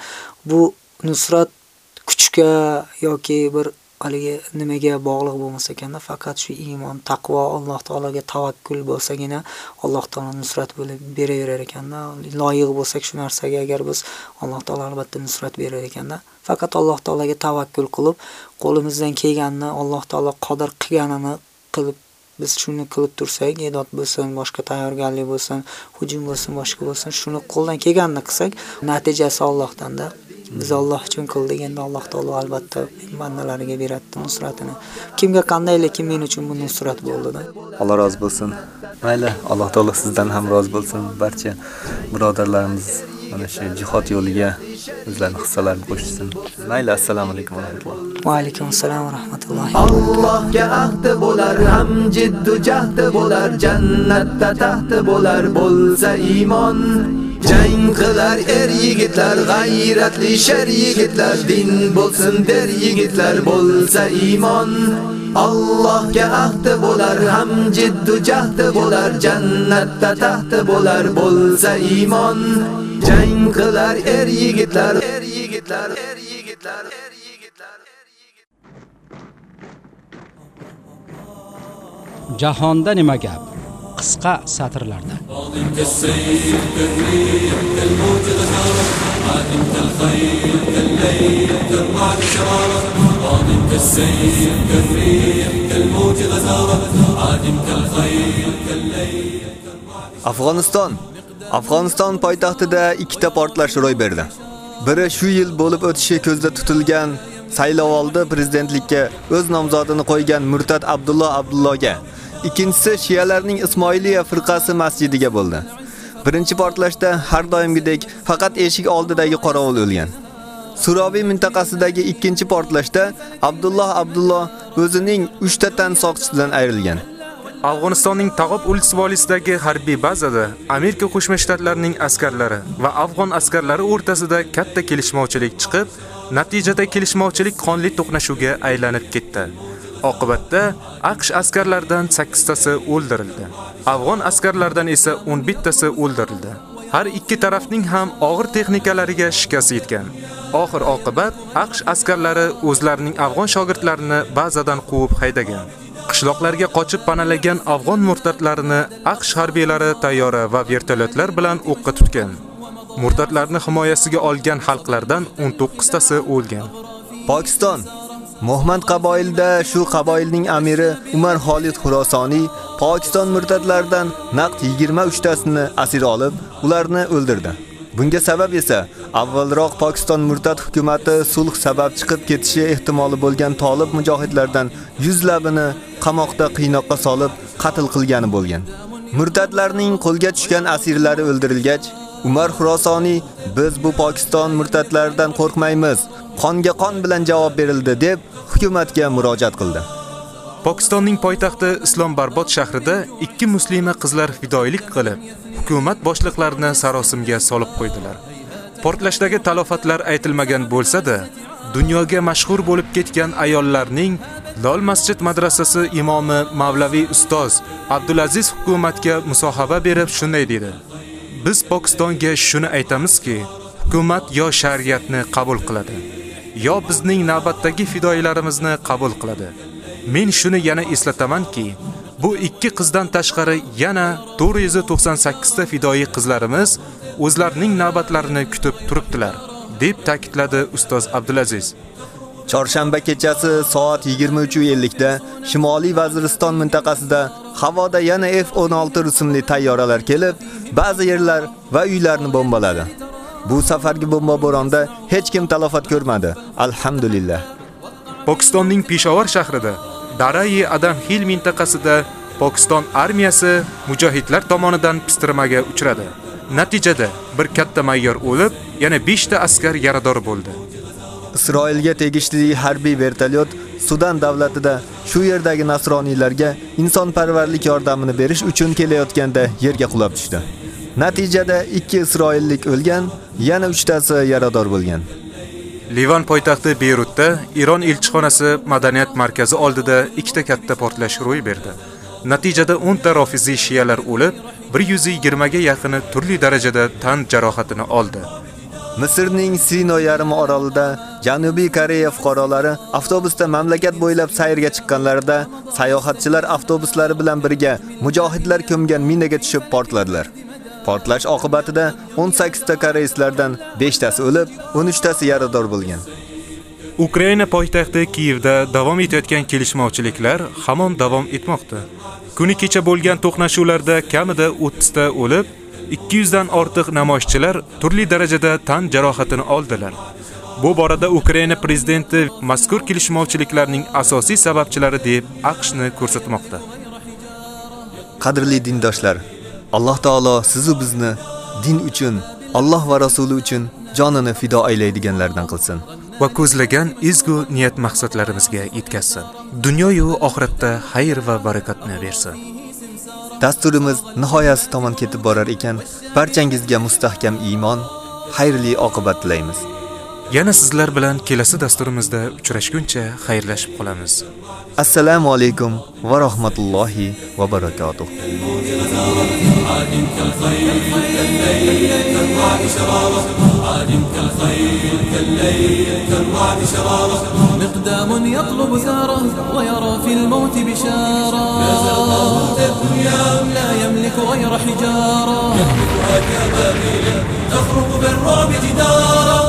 Bu nusrat kuchga yoki bir haligi nimaga bog'liq bo'lmas ekanda, faqat shu iymon, taqvo, Alloh taologa tavakkul bo'lsagina Alloh taolo nusrat bo'lib beraverar ekanda. Loyiq bo'lsak shu narsaga agar biz Alloh taolo albatta nusrat berar ekanda. Faqat Alloh taologa tavakkul qilib, qo'limizdan kelganini Alloh taolo qodir qilganini qilib biz shuni qilib tursak, edod bo'lsin, boshqa tayyorgarlik bo'lsin, hujum bo'lsin, boshqa bo'lsin, shuni qo'ldan kelganini qilsak, natijasi Allohdanda. Biz Alloh uchun qildik, endi Alloh taolo albatta bandalariga beradi nusratini. Kimga qandaylik kim men uchun bu nusrat bo'ldi-da. Alloh rozi bo'lsin. Mayli, Alloh taolo sizdan ham rozi bo'lsin. Barcha birodarlarimiz mana shu jihod yo'liga o'zlarining hissalarini qo'shsin. Mayli, assalomu alaykum va rahmatulloh. Va alaykum assalom va rahmatullohi. Allohga ahdi bo'lar, ham jiddu jahdi bo'lar, jannatda taxti bo'lar bo'lsa iymon. Jang qilar er yigitlar, g'ayratli sher yigitlar, din bo'lsin der yigitlar bo'lsa iymon. Allohga ahdi bo'lar, ham jiddu jahdi bo'lar, jannatda taxti bo'lar bo'lsa iymon. Jang qilar er yigitlar, er yigitlar, er yigitlar, er yigitlar. Jahonda nima gap? Qisqa satrlarda. Afg'oniston Afg'oniston poytaxtida ikkita portlash ro'y berdi. Biri shu yil bo'lib o'tishi ko'zda tutilgan saylovoldi prezidentlikka o'z nomzodini qo'ygan murtad Abdullo Abdulloga, ikkinchisi shiyalarning Ismoiliya firqasi masjidiga bo'ldi. Birinchi portlashda har doimgidek faqat eshik oldidagi qorovul o'lgan. Surabiy mintaqasidagi ikkinchi portlashda Abdulloh Abdulloh o'zining 3 ta tan soqchisidan ayrilgan. Afg'onistonning Tog'ob ulus-volisidagi harbiy bazada Amerika Qo'shma Shtatlarining askarlari va afg'on askarlari o'rtasida katta kelishmovchilik chiqib, natijada kelishmovchilik qonli to'qnashuvga aylanib ketdi. Oqibatda AQSh askarlaridan 8 tasi o'ldirildi. Afg'on askarlaridan esa 11 tasi o'ldirildi. Har ikki tarafning ham og'ir texnikalariga shikast yetgan. Oxir oqibat AQSh askarlari o'zlarining afg'on shogirdlarini bazadan quvib haydagan. Qishloqlarga qochib panalagan afg'on murtatlarini AQSh harbiylari tayyora va vertolyotlar bilan o'qqa tutgan. Murtatlarni himoyasiga olgan xalqlardan 19 tasi o'lgan. Pokiston Muhammad qaboilda shu qaboilning amiri Umar Xolid Xurosoniy Pokiston murtatlaridan naqd 23 tasini asir olib, ularni o'ldirdi. Bunga sabab esa avvalroq Pokiston murtad hukumatı sulh sabab chiqib ketishi ehtimoli bo'lgan tolib mujohidlardan yuzlabini qamoqda qiynoqqa solib qatl qilgani bo'lgan. Murtadlarning qo'lga tushgan asirlari o'ldirilgach, Umar Xurosoniy biz bu Pokiston murtadlaridan qo'rqmaymiz, qonga qon bilan javob berildi deb hukumatga murojaat qildi. Pokistonning poytaxti Islombarbod shahrida ikki muslima qizlar fidoilik qilib, hukumat boshliqlarini sarosimga solib qo'ydilar. Portlashdagi talofatlar aytilmagan bo'lsa-da, dunyoga mashhur bo'lib ketgan ayollarning Lol masjid madrasasi imomi Mavlaviy ustoz Abdulaziz hukumatga musohaba berib shunday dedi: Biz Pokistonga shuni aytamizki, hukumat yo shariatni qabul qiladi, yo bizning navbatdagi fidoilarimizni qabul qiladi. Men shuni yana eslatamanki, bu ikki qizdan tashqari yana 498 ta fidoi qizlarimiz o'zlarining navbatlarini kutib turibdilar, deb ta'kidladi ustoz Abdulaziz. Chorshanba kechasi soat 23:50 da Shimoliy Vaziriston mintaqasida havoda yana F-16 rusumli tayyoralar kelib, ba'zi yerlar va uylarni bombaladi. Bu safargi bomba bo'ronda hech kim talofat ko'rmadi, alhamdulillah. Pokistonning Peshawar shahrida Darai Adam Hill mintaqasida Pokiston armiyasi mujohidlar tomonidan pistirmaga uchradi. Natijada bir katta mayyor o'lib, yana 5 ta askar yarador bo'ldi. Isroilga tegishli harbiy vertolyot Sudan davlatida shu yerdagi nasroniylarga insonparvarlik yordamini berish uchun kelayotganda yerga qulab tushdi. Natijada 2 isroillik o'lgan, yana 3 tasi yarador bo'lgan. Livan poytaxti Beyrutda Iron elchixonasi madaniyat markazi oldida ikkita katta portlash ro'y berdi. Natijada 10 ta rofiziy shiyalar o'lib, 120 ga yaqini turli darajada tan jarohatini oldi. Misrning Sino yarim orolida Janubiy Koreya fuqarolari avtobusda mamlakat bo'ylab sayrga chiqqanlarida sayohatchilar avtobuslari bilan birga mujohidlar ko'mgan minaga tushib portladilar. Portlash oqibatida 18 ta koreyslardan 5 tasi o'lib, 13 tasi yarador bo'lgan. Ukraina poytaxti Kiyevda davom etayotgan kelishmovchiliklar hamon davom etmoqda. Kuni kecha bo'lgan to'qnashuvlarda kamida 30 ta o'lib, 200 dan ortiq namoyishchilar turli darajada tan jarohatini oldilar. Bu borada Ukraina prezidenti mazkur kelishmovchiliklarning asosiy sababchilari deb AQShni ko'rsatmoqda. Qadrli dindoshlar, Alloh taolo sizni bizni din uchun, Alloh va rasuli uchun jonini fido aylaydiganlardan qilsin. va ko'zlagan ezgu niyat maqsadlarimizga yetkazsin. Dunyo yu oxiratda xayr va barakatni bersin. Dasturimiz nihoyasi tomon ketib borar ekan, barchangizga mustahkam iymon, xayrli oqibat tilaymiz. Yana sizlar bilan kelasi dasturimizda uchrashguncha xayrlashib qolamiz. Assalomu alaykum va rahmatullohi va barakotuh. عادم كالخيل كالليل كالرعد شرارة عادم كالخيل كالليل كالرعد شرارة مقدام يطلب ثاره ويرى في الموت بشارة لا يملك غير حجارة يهلكها كبابيل تخرق بالرعب جدارا